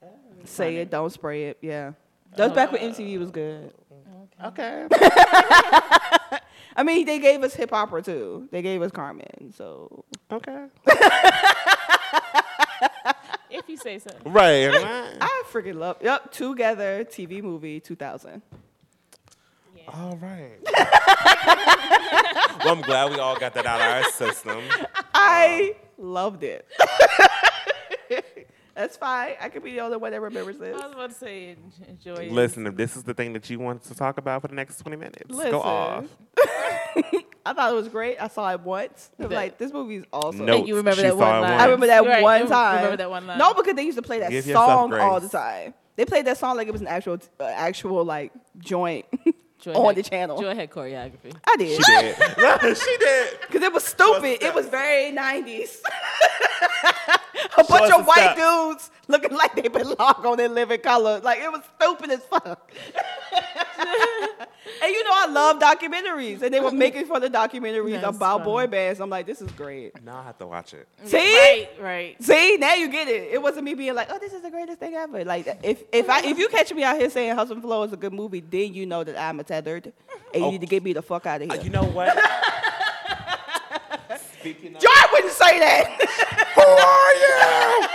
Oh, say it, don't spray it. Yeah. That was back when uh, MTV was good. Okay. [LAUGHS] I mean, they gave us Hip Hopera too. They gave us Carmen. So okay. If you say so. Right. right. [LAUGHS] I freaking love. Yep. Together TV movie 2000. All right. [LAUGHS] well, I'm glad we all got that out of our system. I loved it. [LAUGHS] That's fine. I could be the only one that remembers this. I was about to say enjoy. it. Listen, if this is the thing that you want to talk about for the next 20 minutes, Listen. go off. [LAUGHS] I thought it was great. I saw it once. I was That- like, this movie's awesome. No. And you remember She that one it line? I remember that Right, one you time. Remember that one line? No, because they used to play that Give song all the time. They played that song like it was an actual, uh, actual like joint Joy on had- the channel. Joy had choreography. I did. She did. [LAUGHS] she did. Because it was stupid. It was very 90s. [LAUGHS] A bunch of white steps. dudes [LAUGHS] looking like they belong on their living color. Like, it was stupid as fuck. [LAUGHS] and you know, I love documentaries. And they were making fun of documentaries That's about funny. boy bands. I'm like, this is great. Now I have to watch it. See? Right, right. See, now you get it. It wasn't me being like, "Oh, this is the greatest thing ever." Like, if if I if you catch me out here saying Hustle and Flow is a good movie, then you know that I'm a tethered, and you Oh. need to get me the fuck out of Uh, here. you know what? Speaking [LAUGHS] of, Joy wouldn't say that. who are you?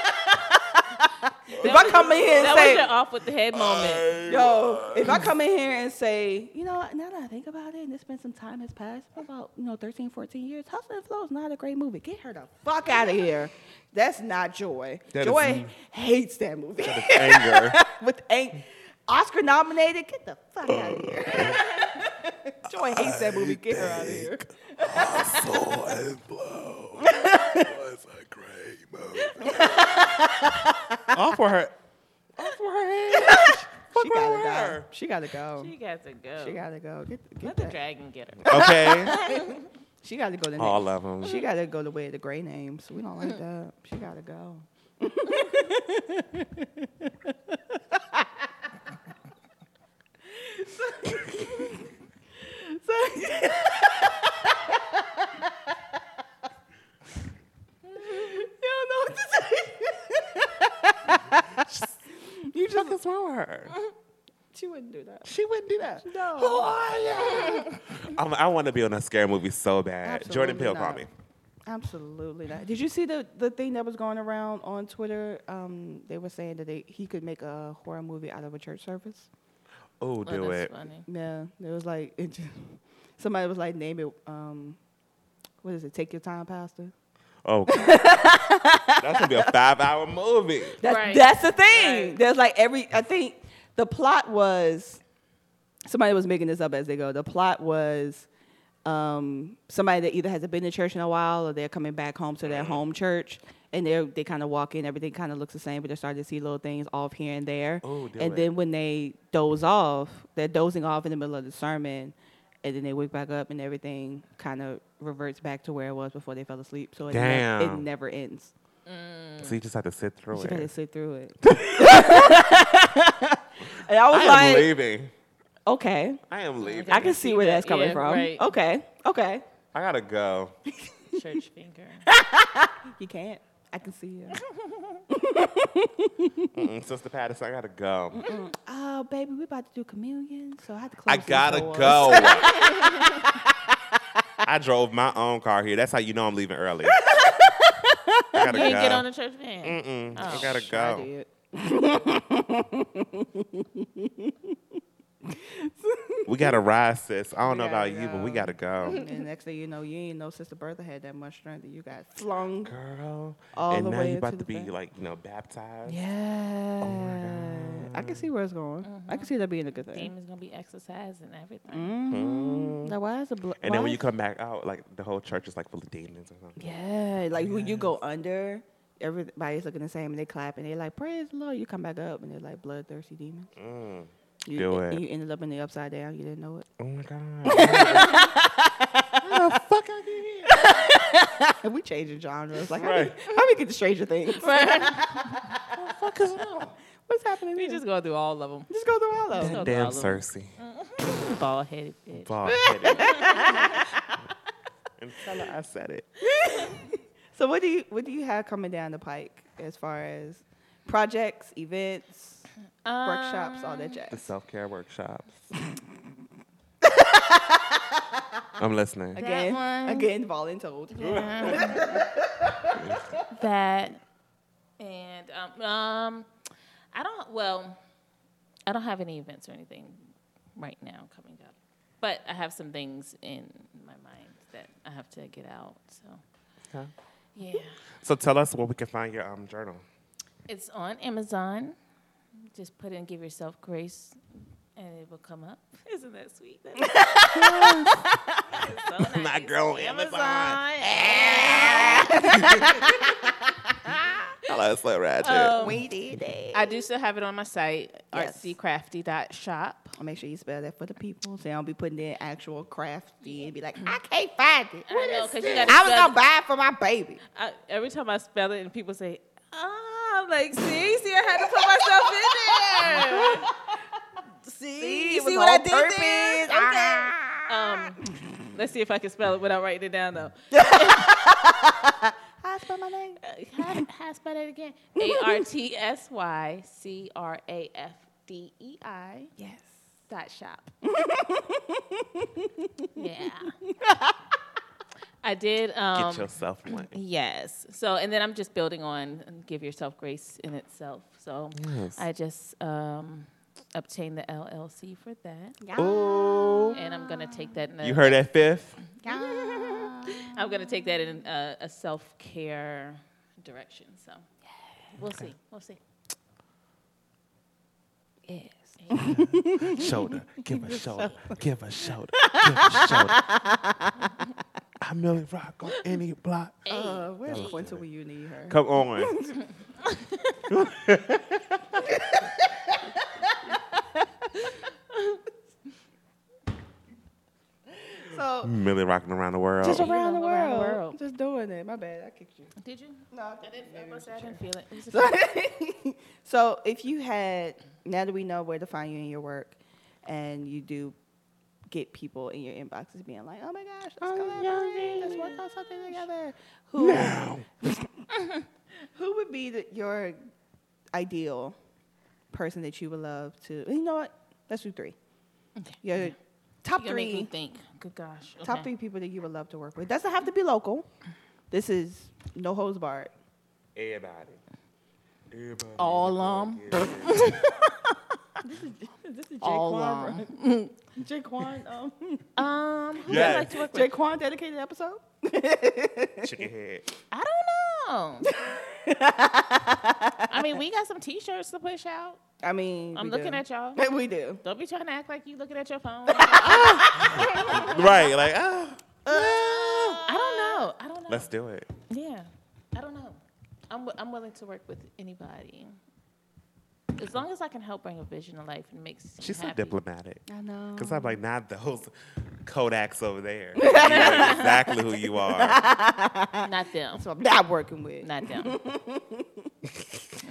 If I come in here and That was say, your off with the head moment. "Yo," if I come in here and say, "You know, now that I think about it, and it's been some time has passed, about you know 13, 14 years, Hustle and Flow is not a great movie. Get her the fuck out of here." That's not Joy. That is- Joy hates that movie. Anger. [LAUGHS] with ang- Oscar nominated. Get the fuck out of here. [LAUGHS] Joy hates that movie. Get her out of here. [LAUGHS] Soul and blow was a great movie. Off for her. Off for her head. [LAUGHS] Fuck She gotta with go. her? She gotta go. She got to go. She gotta go. Get, get Let the dragon get her. Okay. [LAUGHS] She gotta go the All next. of them. She gotta go the way of the gray names. We don't like that. She gotta go. [LAUGHS] so, you don't know what to say. [LAUGHS] you just What's wrong with her? [LAUGHS] she wouldn't do that. She wouldn't do that. No. Who are you? [LAUGHS] I'm, I want to be on a scary movie so bad. Jordan Absolutely Peele called me. Absolutely not. Did you see the, the thing that was going around on Twitter? Um, they were saying that they, he could make a horror movie out of a church service. Oh, Oh, do that's it. funny. Yeah, it was like it just, somebody was like, name it. Um, what is it? Take your time, Pastor. Oh, God. that's gonna be a five-hour movie. That's Right. that's the thing. Right. There's like every. I think the plot was somebody was making this up as they go. The plot was um, somebody that either hasn't been to church in a while or they're coming back home to their home church. And they they kind of walk in, everything kind of looks the same, but they're starting to see little things off here and there. Oh, and it. then when they doze off, they're dozing off in the middle of the sermon, and then they wake back up and everything kind of reverts back to where it was before they fell asleep. So it, ne- it never ends. Mm. So you just have to sit through You gotta it. sit through it. [LAUGHS] and I was I am like, leaving. okay, I am leaving. I can see where that's coming Yeah, from. right. Okay, okay. I gotta go. Church finger. [LAUGHS] [LAUGHS] You can't. I can see you. [LAUGHS] Sister Patterson, I gotta go. oh, baby, we about to do communion, so I have to close. I gotta doors. go. [LAUGHS] I drove my own car here. That's how you know I'm leaving early. [LAUGHS] I gotta You go. didn't get on the church van. Mm-mm, I Oh, gotta I go. did. We gotta ride, sis. I don't know about gotta you, but we gotta go. And next thing you know, you ain't know Sister Bertha had that much strength, and you got flung. Girl. All and the now you into about to be back. like, you know, baptized. Yeah. Oh, my God. I can see where it's going. I can see that being a good thing. Demons gonna be exercised and everything. Mm-hmm. Now, why is the blo- And then when you come back out, like the whole church is like full of demons or something. Yeah, like when you go under, everybody's looking the same and they clap and they're like, "Praise the Lord." You come back up and they're like bloodthirsty demons. Mm. You, Do it. You ended up in the upside down. You didn't know it. Oh my god. [LAUGHS] How the fuck I get here? [LAUGHS] we changing genres. Like, Right. how, we, how we get to Stranger Things? [LAUGHS] fuck is up? What's happening? We here? just go through all of them. just go through all of them. Go Damn through all of Cersei. Mm-hmm. them. Bald headed bitch. Bald headed. and tell her I said it. So, what do you what do you have coming down the pike as far as projects, events, workshops, all that The jazz? self care workshops. I'm listening. Again, one. again, voluntold. [LAUGHS] that and um, um I don't well I don't have any events or anything right now coming up. But I have some things in my mind that I have to get out. So Okay. yeah. So tell us where we can find your um, journal. It's on Amazon. Just put in give yourself grace and it will come up. [LAUGHS] Isn't that sweet? That [LAUGHS] is so [LAUGHS] nice. My girl Amazon. Hello, so ratchet. Um, we did it. I do still have it on my site, Yes. artsycraftdei.shop. I'll make sure you spell that for the people, so they don't be putting in actual crafty and be like, I can't find it. I know, is 'cause you I was gonna buy it for my baby. I, every time I spell it and people say, ah, I'm like, see, see, I had to put myself in there. see, it you see what I did purpose. there? Ah. Okay. Um, let's see if I can spell it without writing it down, though. [LAUGHS] How I spell my name. Uh, How, how spell it again? A R T S Y C R A F D E I Yes. dot shop. [LAUGHS] yeah. [LAUGHS] I did. Um, Get yourself one. [CLEARS THROAT] Yes. So, and then I'm just building on give yourself grace in itself. So, Yes. I just um, obtained the LLC for that, Ooh. and I'm gonna take that. In a, You heard that fifth? Yeah. [LAUGHS] I'm gonna take that in a, a self care direction. So, we'll see. We'll see. Yes. [LAUGHS] Shoulder. Give a shoulder. Give a shoulder. Give a shoulder. I Milly Rock on any block. Uh, where's Quinta when you need her? Come on. [LAUGHS] So Millie rocking around the world. just around the know, around the world. world. Just doing it. My bad. I kicked you. Did you? No, I didn't, I must say I didn't feel it. it was a- so if you had now that we know where to find you in your work and you do get people in your inboxes being like oh my gosh let's collaborate let's work on something together who [LAUGHS] who would be the, your ideal person that you would love to you know what let's do three Okay. your top You're make me three think. Good gosh. top Okay. three people that you would love to work with doesn't have to be local this is no hose barred Everybody. Everybody. All um. [LAUGHS] [LAUGHS] this is All Jaquan, [LAUGHS] Jaquan, um, [LAUGHS] Um. Who would Yes. Like to work with? Jaquan dedicated episode. Chicken head. I don't know. I mean, we got some T-shirts to push out. I mean, I'm we looking do. at y'all. We do. Don't be trying to act like you looking at your phone. Right. Like, ah, I don't know. I don't know. let's do it. yeah, I don't know. I'm wi- I'm willing to work with anybody, as long as I can help bring a vision to life and makes. She's so happy. diplomatic. I know. Because I'm like, not those Kodaks over there. [LAUGHS] You know exactly who you are. [LAUGHS] Not them. So I'm not working with. Not them. [LAUGHS]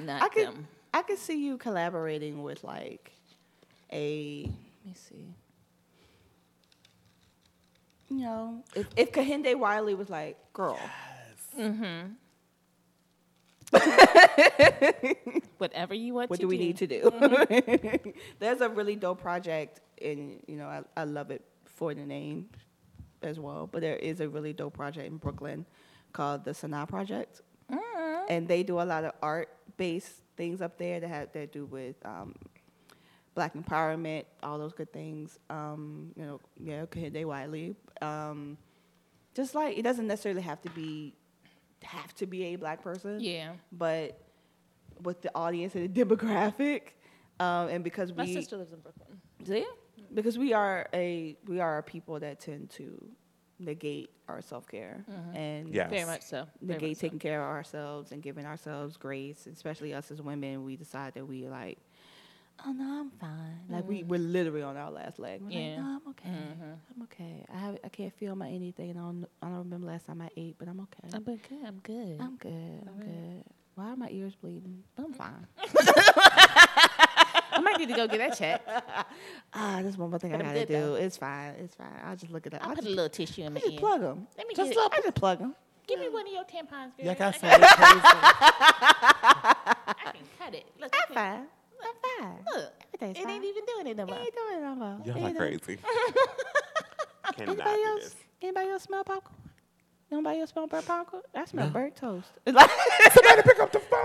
Not I could, them. I could see you collaborating with like a, let me see. You know, if if Kehinde Wiley was like, girl, mm-hmm. [LAUGHS] Whatever you want what to do we do. We need to do? [LAUGHS] [LAUGHS] There's a really dope project, and you know, I, I love it for the name as well. But there is a really dope project in Brooklyn called the Sanaa Project, and they do a lot of art-based things up there that have that do with um, black empowerment, all those good things. Um, you know, yeah, Kehinde Wiley. Um, just like it doesn't necessarily have to be have to be a black person Yeah. but with the audience and the [LAUGHS] demographic, um, and because My we sister lives in Brooklyn. See? because we are a we are a people that tend to negate our self care and Yes. Very much so. Very negate much so. taking care of ourselves and giving ourselves grace, especially us as women. We decide that we like, oh no, I'm fine. Like we we're literally on our last leg. We're Yeah. like, no, I'm okay. I'm okay. I have I can't feel my anything. I don't I don't remember last time I ate, but I'm okay. I'm good. I'm good. I'm good. I'm good. Why are my ears bleeding? But I'm fine. [LAUGHS] I might need to go get that checked. [LAUGHS] Ah, this one more thing But I gotta do. though. It's fine. It's fine. I'll just look it up. I'll I put a little tissue in I my just ear. plug them. Let me just get it. I just plug them. Give me one of your tampons, girl. Yeah, I got [LAUGHS] I, can, cut it. Look, I I'm fine. I'm fine. Look, Everything's it fine. ain't even doing it no more. Ain't doing it no more. Y'all are crazy. [LAUGHS] Cannot Anybody else? this. Anybody else smell popcorn? Nobody else smell burnt popcorn? I smell burnt toast. [LAUGHS] Somebody pick up the phone.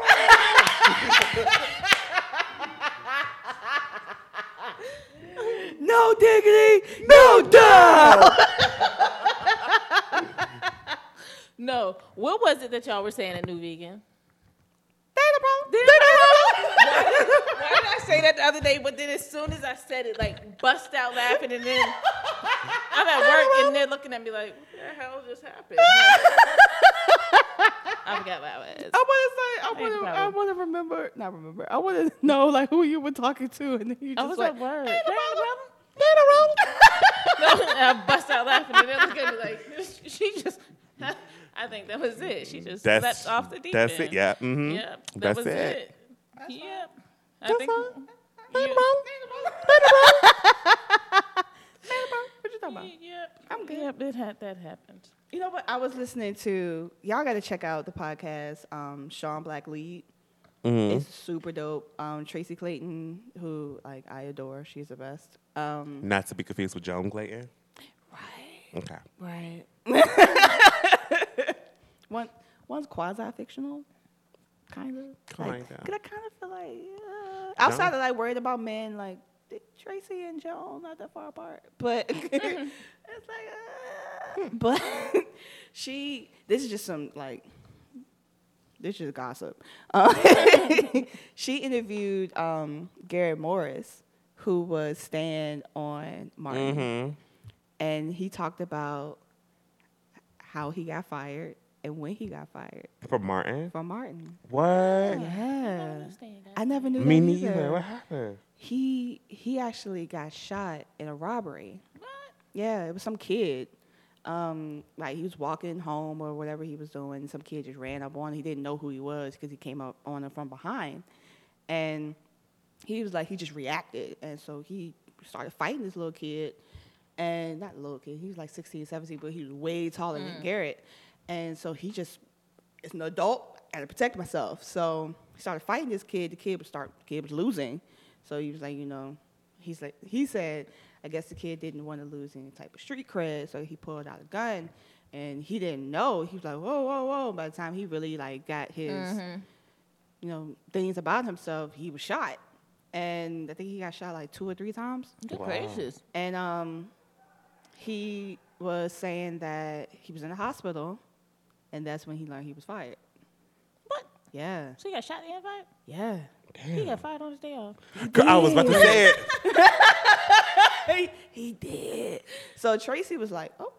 [LAUGHS] no diggity, no doubt. No. What was it that y'all were saying at New Vegan? They the problem. They the problem. Why did tried to say that the other day, but then as soon as I said it, like bust out laughing, and then I'm at [LAUGHS] work and they're looking at me like, "What the hell just happened?" [LAUGHS] I forgot what I was. I want to say, I Ain't want to, I want to remember, not remember. I want to [LAUGHS] know like who you were talking to, and then you I just was like, at work. "Ain't no problem. problem." Ain't no problem." No, I bust out laughing, and they look at me like, "She just." I think that was it. She just That's slept off the deep That's end. it. Yeah. Mm-hmm. Yep. That That's was it. it. Yep. I That's think. all. Ain't no you- problem. Ain't no problem. What you talking about? Yep. I'm good. Yep. It had that happened. You know what? I was listening to y'all. Got to check out the podcast. Um, Strong Black Lead. Mm-hmm. It's super dope. Um, Tracy Clayton, who like I adore. She's the best. Um, Not to be confused with Joan Clayton. right. Okay. Right. [LAUGHS] One one's quasi fictional, kind of. Like, Kinda. 'cause I kind of feel like uh, outside of like worried about men, like Tracy and Joan not that far apart, but [LAUGHS] it's like, uh, but [LAUGHS] she. This is just some like. This is just gossip. Uh, [LAUGHS] she interviewed um, Garrett Morris, who was staying on Martin Mm-hmm. and he talked about how he got fired and when he got fired From Martin. from Martin. What? Yeah, understand that. I never knew Me that neither. either. What happened? He he actually got shot in a robbery. What? Yeah, it was some kid. Um, like he was walking home or whatever he was doing. Some kid just ran up on. him. He didn't know who he was because he came up on him from behind, and he was like he just reacted, and so he started fighting this little kid, and not little kid. He was like 16, 17, but he was way taller than Garrett, and so he just as an adult, I had to protect myself. So he started fighting this kid. The kid was start. The kid was losing, so he was like, you know, he's like he said, I guess the kid didn't want to lose any type of street cred, so he pulled out a gun, and he didn't know. He was like, whoa, whoa, whoa. By the time he really like got his, you know, things about himself, he was shot, and I think he got shot like two or three times. Good Wow. gracious. And um, he was saying that he was in the hospital, and that's when he learned he was fired. What? Yeah, So he got shot in and fired? yeah. He got fired on his day off. Girl, I was about to say it. [LAUGHS] he, he did. So Tracy was like, "Oh,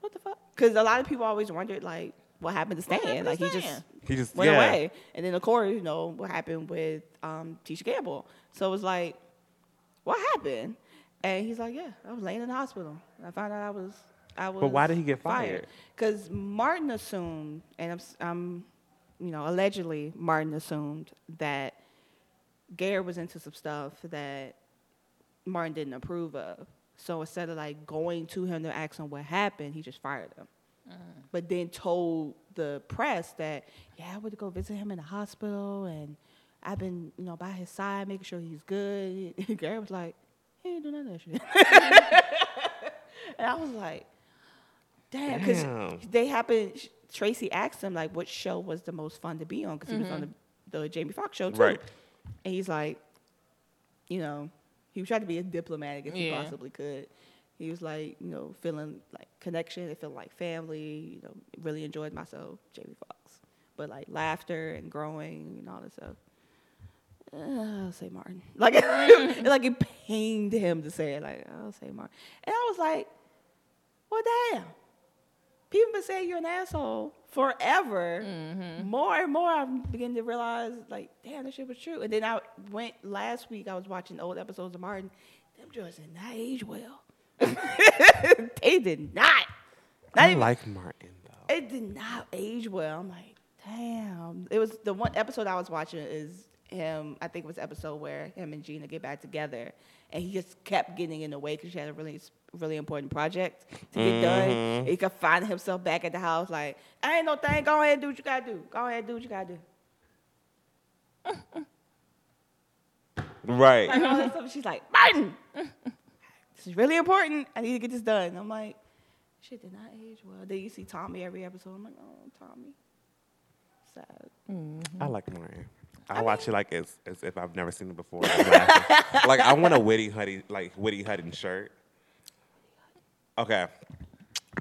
what the fuck?" Because a lot of people always wondered, like, what happened to Stan? happened to like, he just He just went yeah. away. And then, of course, you know what happened with um, Tisha Campbell. So it was like, what happened? And he's like, "Yeah, I was laying in the hospital. And I found out I was, I was." But why did he get fired? Because Martin assumed, and I'm, I'm, you know, allegedly Martin assumed that Gare was into some stuff that Martin didn't approve of. So instead of like going to him to ask him what happened, he just fired him. Mm. But then told the press that, yeah, I went to go visit him in the hospital and I've been, you know, by his side, making sure he's good. [LAUGHS] Gary was like, he ain't do none of that shit. [LAUGHS] and I was like, damn, because they happened. Tracy asked him like, what show was the most fun to be on? Because he was on the, the Jamie Foxx show too. Right. And he's like, you know, he tried to be as diplomatic as he possibly could. He was like, you know, feeling like connection, it felt like family, you know, really enjoyed myself, Jamie Foxx. But like laughter and growing and all this stuff. Uh, I'll say Martin. [LAUGHS] Like, like it pained him to say it. Like, I'll say Martin. And I was like, well, damn. People been saying you're an asshole forever. Mm-hmm. More and more, I'm beginning to realize, like, damn, that shit was true. And then I went last week. I was watching old episodes of Martin. Them joints did not age well. [LAUGHS] they did not. Not I even- like Martin though. it did not age well. I'm like, damn. It was the one episode I was watching is him. I think it was episode where him and Gina get back together, and he just kept getting in the way because she had a really, really important project to get done. He could find himself back at the house like, I ain't no thing. Go ahead and do what you gotta do. Go ahead and do what you gotta do. Right. Like all that stuff. She's like, Martin, this is really important. I need to get this done. I'm like, shit did not age well. Then you see Tommy every episode. I'm like, oh, Tommy. Sad. Mm-hmm. I like Martin. I watch it like as, as if I've never seen it before. Like I [LAUGHS] want a witty Huddy like witty Hudden shirt. Okay.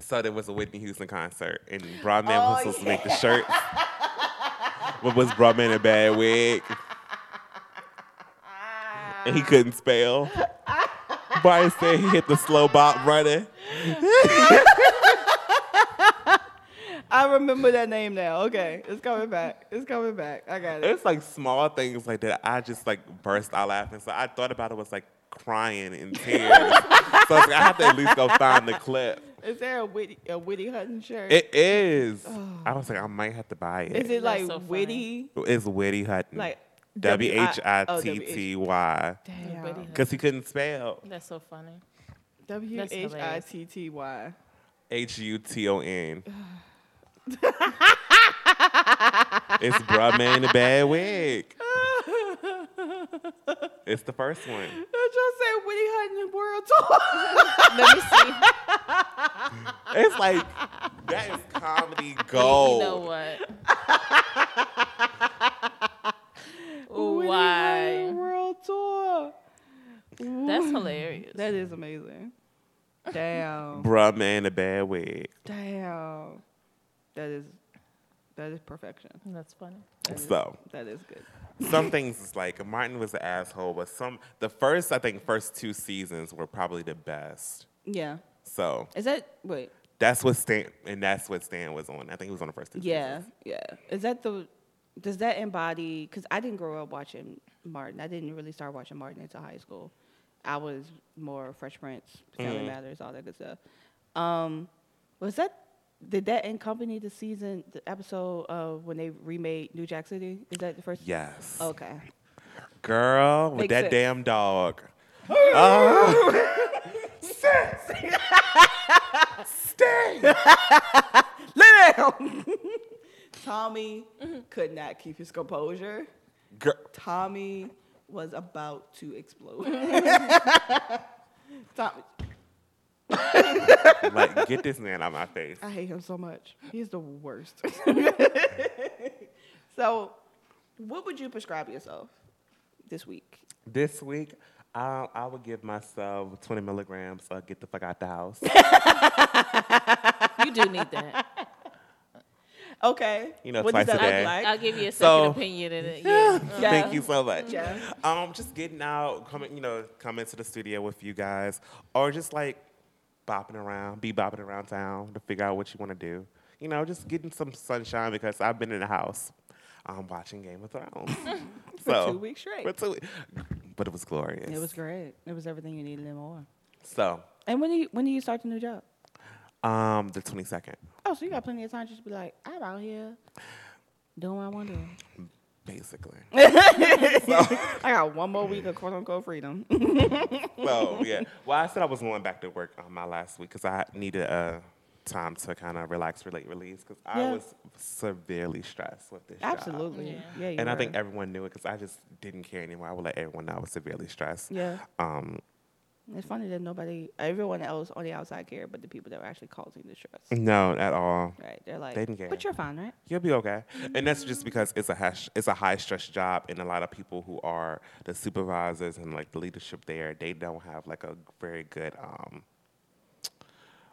So there was a Whitney Houston concert and Bruh-Man was Oh, supposed to make the shirt. but was Bruh-Man in a bad wig? and he couldn't spell. Brian said he hit the slow bop running. [LAUGHS] I remember that name now. Okay, it's coming back. It's coming back. I got it. It's like small things like that. I just like burst out laughing. So I thought about it was like crying in [LAUGHS] tears. so I, like, I have to at least go find the clip. Is there a witty a Witty Hutton shirt? It is. Oh. I was like, I might have to buy it. Is it like so funny. witty? It's Witty Hutton. Like W oh, H I oh, T T Y. Damn. Because he couldn't spell That's so funny. W H I T T Y. H U T O N. It's bruh man in a bad wig. It's the first one. Did y'all say Witty Hutton World Tour? Let me see. It's like that is comedy gold. You know what? Witty Why? Hutton World Tour. That's hilarious. That is amazing. Damn. Bruh man in a bad wig. Damn. That is that is perfection. That's funny. That is, So that is good. some things is like Martin was an asshole, but some the first I think first two seasons were probably the best. Yeah. So Is that wait? that's what Stan and that's what Stan was on. I think he was on the first two Yeah, seasons. yeah. Is that the? Does that embody? Because I didn't grow up watching Martin. I didn't really start watching Martin until high school. I was more Fresh Prince, Family Mhm. Matters, all that good stuff. Um, was that? Did that accompany the season, the episode of when they remade New Jack City? Is that the first? Yes. Oh, okay. Girl, with Makes that sense. damn dog. [LAUGHS] oh. Stay. Lay down. [LAUGHS] Tommy could not keep his composure. Girl. Tommy was about to explode. [LAUGHS] Tommy, [LAUGHS] like, get this man out of my face. I hate him so much. He's the worst. [LAUGHS] so, what would you prescribe yourself this week? This week, I, I would give myself 20 milligrams. Uh, get the fuck out the house. You do need that. Okay. You know, what does twice a that look day. like? I'll give you a second So- opinion in it. Yeah. Yeah. [LAUGHS] Thank you so much. Yeah. Um, just getting out, coming, you know, coming to the studio with you guys, or just like bopping around, be bopping around town to figure out what you want to do. You know, just getting some sunshine because I've been in the house, um, watching Game of Thrones [LAUGHS] [LAUGHS] For so, two weeks straight. For two, we- but it was glorious. It was great. It was everything you needed and more. so. And when do you when do you start the new job? Um, the twenty second, Oh, so you got plenty of time just to be like, I'm out here doing what I want to do. basically. [LAUGHS] [LAUGHS] I got one more week of quote unquote freedom. [LAUGHS] well, yeah. Well, I said I was going back to work on my last week because I needed uh, time to kind of relax, relate, release because I was severely stressed with this job. Absolutely. Yeah. Yeah. you And I think everyone knew it because I just didn't care anymore. I would let everyone know I was severely stressed. Yeah. Um, It's funny that nobody, everyone else on the outside cared, but the people that were actually causing the stress. no, at all. Right? They're like, They didn't care. but you're fine, right? You'll be okay. And that's just because it's a hash, it's a high stress job, and a lot of people who are the supervisors and like the leadership there, they don't have like a very good um,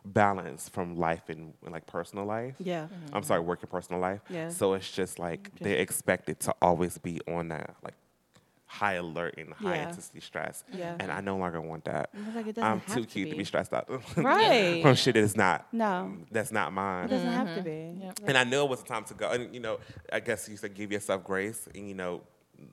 balance from life and, like personal life. Yeah. I'm sorry, work and personal life. Yeah. So it's just like they're expected to always be on that like high alert and high Yeah. intensity stress. Yeah. And I no longer want that. Like I'm too to cute to be. be stressed out. [LAUGHS] Right. From shit that is not. No. That's not It mine. doesn't have to mm-hmm. be. Yep. And I knew it was time to go. And you know, I guess you said give yourself grace and you know,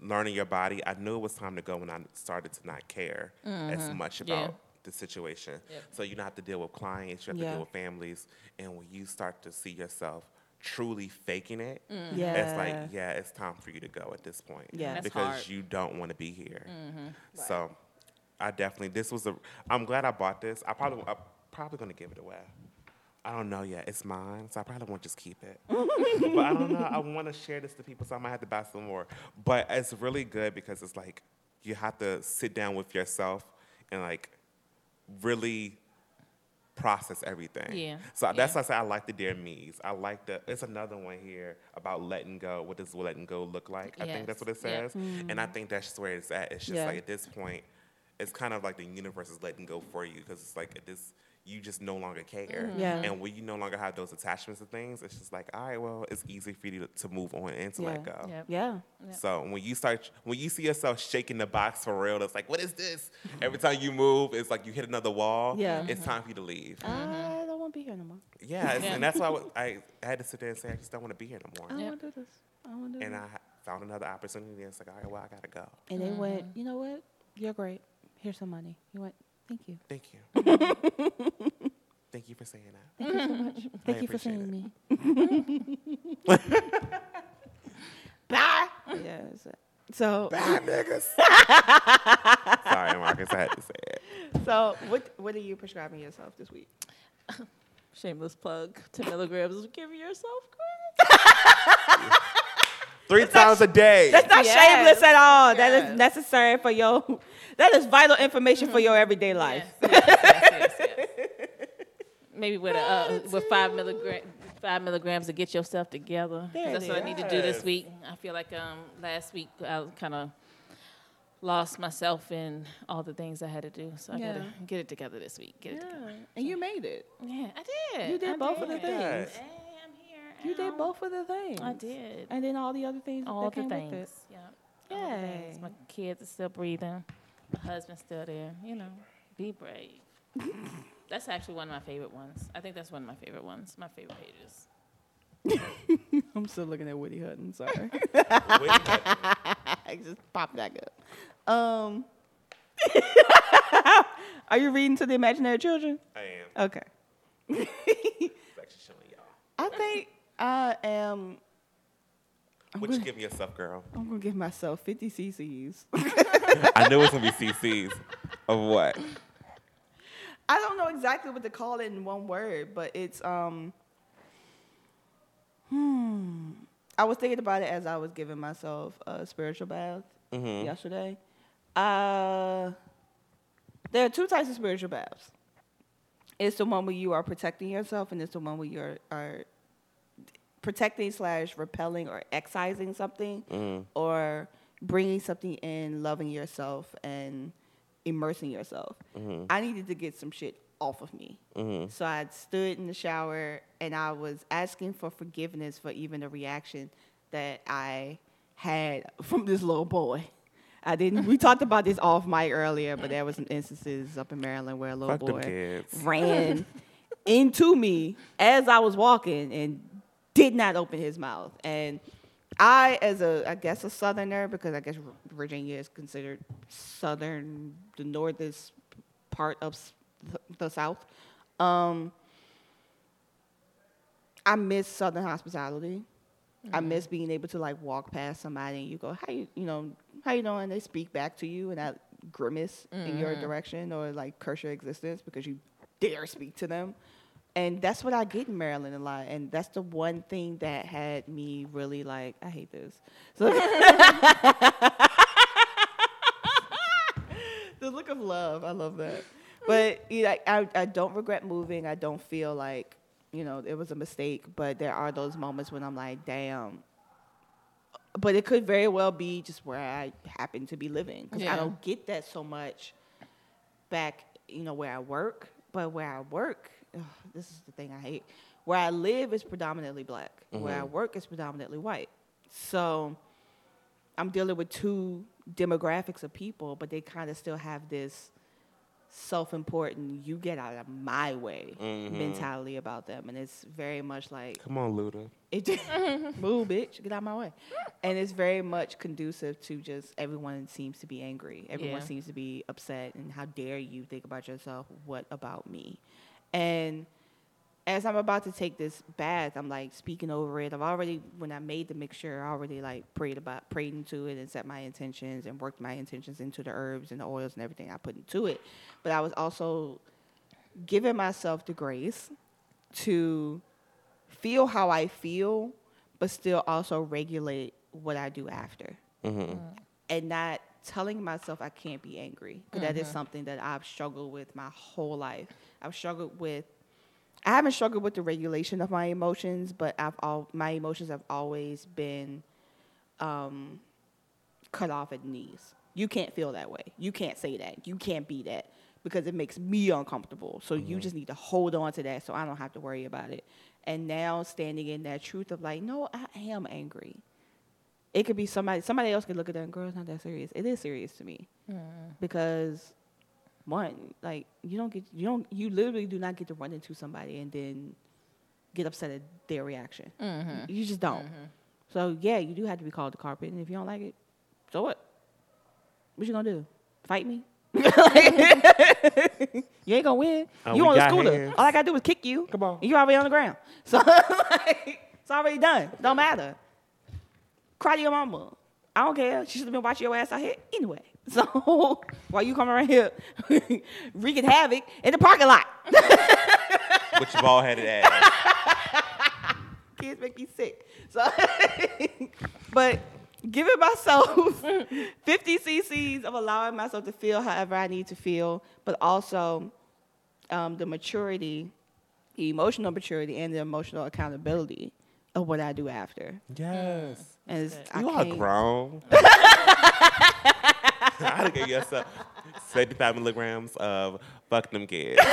learning your body. I knew it was time to go when I started to not care as mm-hmm. much Yeah. about the situation. Yep. So you don't have to deal with clients, you have Yeah. to deal with families. And when you start to see yourself truly faking it, Yeah. it's like, yeah, it's time for you to go at this point. Yeah. That's because hard. you don't want to be here. Mm-hmm. So I definitely this was a I'm glad I bought this. I probably I'm probably gonna give it away. I don't know yet. It's mine, so I probably won't just keep it. [LAUGHS] but I don't know. I want to share this to people, so I might have to buy some more. But it's really good because it's like you have to sit down with yourself and like really process everything. Yeah, So that's yeah. why I say I like the Dear Me's. I like the. It's another one here about letting go. What does letting go look like? I think that's what it says, and I mm-hmm. think that's just where it's at. It's just Yeah. like at this point, it's kind of like the universe is letting go for you because it's like at this you just no longer care. Mm-hmm. Yeah. And when you no longer have those attachments to things, it's just like, all right, well, it's easy for you to, to move on and to let go. Yep. Yeah. Yep. So when you start, when you see yourself shaking the box for real, it's like, what is this? Every time you move, it's like you hit another wall. Yeah. It's mm-hmm. time for you to leave. I don't want to be here no more. Yeah, Yeah. and that's why I, I had to sit there and say, I just don't want to be here no more. I more. don't Yep. want to do this. I don't want to do And this. I found another opportunity. And it's like, all right, well, I gotta go. And they went, mm-hmm. you know what? You're great. Here's some money. You went, thank you. Thank you. [LAUGHS] Thank you for saying that. Thank you so much. Thank you for appreciate seeing it. me. [LAUGHS] Bye. Yeah. So, so, Bye, niggas. [LAUGHS] Sorry, Marcus, I had to say it. so what what are you prescribing yourself this week? Shameless plug. 10 milligrams give yourself credit. Three times a day. That's not Yes. shameless at all. That Yes. is necessary for your. That is vital information for your everyday life. Yes, yes, yes, yes, yes. [LAUGHS] Maybe with a, uh, with five milligram five milligrams to get yourself together. That's what I need to do this week. I feel like um last week I kind of lost myself in all the things I had to do. So I Yeah. gotta get it together this week. Get it together. and you made it. Yeah, I did. You did I both of the did. things. Hey, I'm here. You did Ow. both of the things. I did. And then all the other things all that the came things. with it. Yeah. all the things. Yay. My kids are still breathing. My husband's still there. You know, be brave. [LAUGHS] that's actually one of my favorite ones. I think that's one of my favorite ones. My favorite pages. [LAUGHS] I'm still looking at Woody Hutton. Sorry, I [LAUGHS] just popped back up. Um, are you reading to the imaginary children? I am. Okay. It's actually showing y'all. I think I am. What you giving yourself, girl? I'm gonna give myself 50 cc's. [LAUGHS] I knew it was gonna be CCs. Of what? I don't know exactly what to call it in one word, but it's um. Hmm. I was thinking about it as I was giving myself a spiritual bath Mm-hmm. yesterday. Uh, there are two types of spiritual baths. It's the one where you are protecting yourself, and it's the one where you are, are protecting slash repelling or excising something, Mm-hmm. or bringing something in, loving yourself, and immersing yourself. Mm-hmm. I needed to get some shit off of me. So I stood in the shower and I was asking for forgiveness for even the reaction that I had from this little boy. I didn't. We [LAUGHS] talked about this off mic earlier, but there was some instances up in Maryland where a little Fuck boy ran [LAUGHS] into me as I was walking and did not open his mouth. And I, as a, I guess a Southerner, because I guess Virginia is considered Southern, the northest part of the South. Um, I miss Southern hospitality. I miss being able to like walk past somebody and you go, "How you, you know, how you doing?" They speak back to you and that grimace in your direction or like curse your existence because you dare speak to them. And that's what I get in Maryland a lot. And that's the one thing that had me really like, I hate this. So [LAUGHS] the look of love, I love that. But you know, I, I don't regret moving. I don't feel like, you know, it was a mistake. But there are those moments when I'm like, damn. But it could very well be just where I happen to be living. Because Yeah. I don't get that so much back, you know, where I work. But where I work, ugh, this is the thing I hate. Where I live is predominantly black. Where I mm-hmm. work is predominantly white. So I'm dealing with two demographics of people, but they kind of still have this self-important, you get out of my way mm-hmm. mentality about them, and it's very much like Come on, Luda. it just [LAUGHS] move, bitch, get out of my way, and it's very much conducive to just everyone seems to be angry, everyone Yeah. seems to be upset, and how dare you think about yourself? What about me? And as I'm about to take this bath, I'm like speaking over it. I've already, when I made the mixture, I already like prayed about, prayed into it and set my intentions and worked my intentions into the herbs and the oils and everything I put into it. But I was also giving myself the grace to feel how I feel, but still also regulate what I do after. Mm-hmm. And not telling myself I can't be angry. Because that is something that I've struggled with my whole life. I've struggled with I haven't struggled with the regulation of my emotions, but I've all my emotions have always been um, cut off at the knees. You can't feel that way. You can't say that. You can't be that because it makes me uncomfortable. So you just need to hold on to that so I don't have to worry about it. And now standing in that truth of like, no, I am angry. It could be somebody. Somebody else could look at that and girl, it's not that serious. It is serious to me mm. because one, like you don't get you don't you literally do not get to run into somebody and then get upset at their reaction. Mm-hmm. You just don't. Mm-hmm. So yeah, you do have to be called the carpet, and if you don't like it, so what? What you gonna do? Fight me? [LAUGHS] you ain't gonna win. Oh, you on the got scooter. hands. All I gotta do is kick you. Come on. And you already on the ground. [LAUGHS] So like, [LAUGHS] it's already done. Don't matter. Cry to your mama. I don't care. She should have been watching your ass out here anyway. [LAUGHS] So while you come around here [LAUGHS] wreaking havoc in the parking lot. [LAUGHS] With your bald headed ass. kids make me sick. So, but giving myself 50 cc's of allowing myself to feel however I need to feel, but also um, the maturity, the emotional maturity, and the emotional accountability of what I do after. Yes. And it's, I You are can't- grown. [LAUGHS] [LAUGHS] I would give yourself 75 milligrams of fuck them kids. [LAUGHS]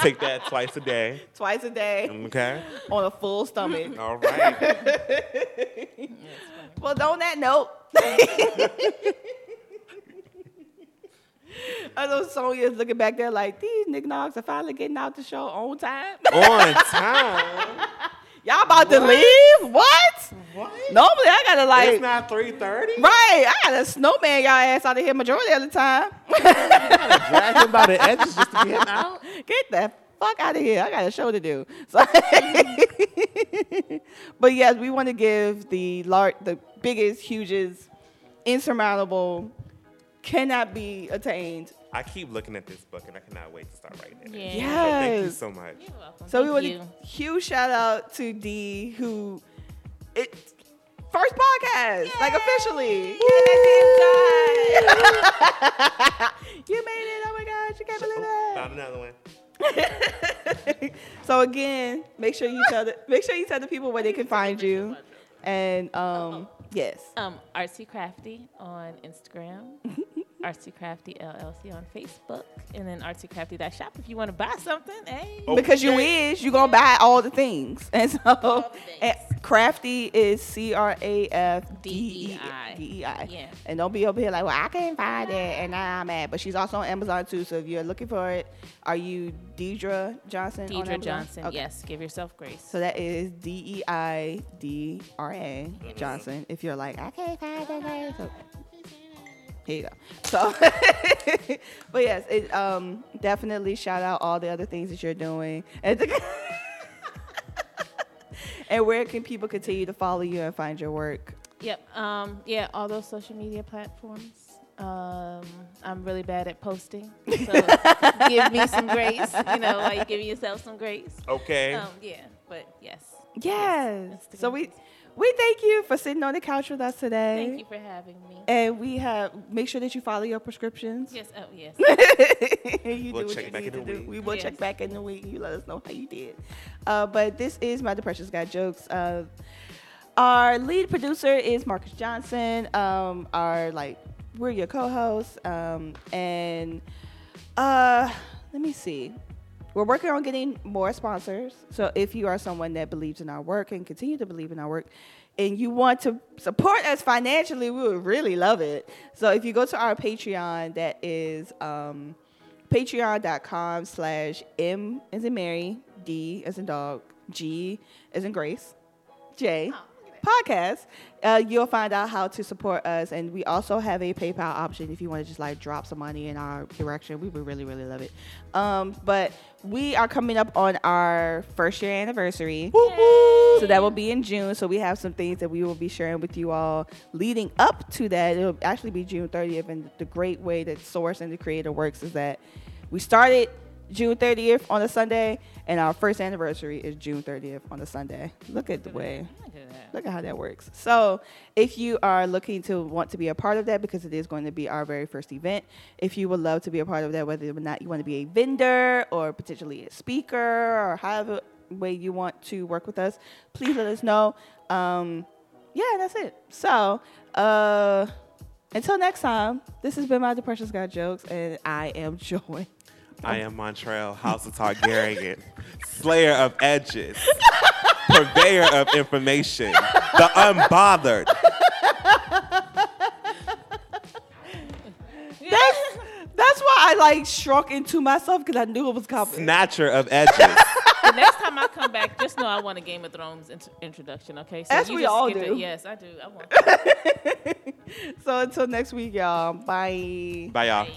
Take that twice a day. twice a day Okay. on a full stomach. All right. Well, on that note, I know Sonia's looking back there like these knickknacks are finally getting out the show on time. On time. Y'all about to leave? What? What? Normally I gotta like It's not 3:30. right. I gotta snowman y'all ass out of here majority of the time. I gotta drag him by the edges just to get him out. Get the fuck out of here. I got a show to do. So, [LAUGHS] but yes, we want to give the lar- the biggest, hugest, insurmountable, cannot be attained. I keep looking at this book and I cannot wait to start writing it. Yeah. Yes. So thank you so much. You're welcome. So we want you. to huge shout out to D who it first podcast like officially. Yay, [LAUGHS] you made it! Oh my gosh, you can't believe it. Found another one. [LAUGHS] so again, make sure you tell the make sure you tell the people where they can find you, and um yes, Um, Artsy Craft Dei on Instagram, [LAUGHS] Artsy Craft Dei LLC on Facebook, and then artsycraftdei.shop if you want to buy something. Hey, Oh. because you Okay. is you gonna buy all the things, [LAUGHS] and so the things. and crafty is C R A F D E D-E-I. D E I. Yeah. And don't be over here like, well, I can't find it, and now I'm mad. But she's also on Amazon too. So if you're looking for it, are you Deidra Johnson? on Deidra Amazon? Johnson. Okay. Yes, give yourself grace. So that is D E I D R A Johnson. If you're like, I can't find that. So here you go. So, [LAUGHS] but yes, it um definitely shout out all the other things that you're doing. And, [LAUGHS] and where can people continue to follow you and find your work? Yep. Um, yeah, all those social media platforms. Um, I'm really bad at posting, so [LAUGHS] give me some grace. You know, like giving yourself some grace. Okay. Um, yeah, but yes. Yes. Instagram. So we we thank you for sitting on the couch with us today. Thank you for having me. And we have make sure that you follow your prescriptions. Yes. Oh, yes. [LAUGHS] you We'll do what check you back need in to a do. week. We will Yes. check back in the week. You let us know how you did. Uh, but this is my Depression Gets Jokes. Uh, our lead producer is Marcus Johnson. Um, our like we're your co-hosts. Um, and uh, let me see. We're working on getting more sponsors. So if you are someone that believes in our work and continue to believe in our work, and you want to support us financially, we would really love it. So if you go to our Patreon, that is um, patreon.com slash M as in Mary, D as in dog, G as in Grace, J podcast, uh, you'll find out how to support us. And we also have a PayPal option if you want to just like drop some money in our direction. We would really, really love it. Um, but we are coming up on our first year anniversary. So that will be in June. So we have some things that we will be sharing with you all leading up to that. It'll actually be June 30th. And the great way that Source and the Creator works is that we started June 30th on a Sunday, and our first anniversary is June 30th on a Sunday. Look at the way. Look at that. Look at how that works. So, if you are looking to want to be a part of that, because it is going to be our very first event, if you would love to be a part of that, whether or not you want to be a vendor or potentially a speaker or however way you want to work with us, please let us know. Um, yeah, that's it. So, uh, until next time, this has been my Depression Gets Jokes, and I am [LAUGHS] Joy. I am Montreal, House of Targaryen, slayer of edges, purveyor of information, the unbothered. [LAUGHS] That's that's why I like shrunk into myself because I knew it was coming. Snatcher of edges. [LAUGHS] the next time I come back, just know I want a Game of Thrones int- introduction. Okay, so As you we just all do. It. Yes, I do. I want. [LAUGHS] So until next week, y'all. Bye. Bye, y'all. Bye.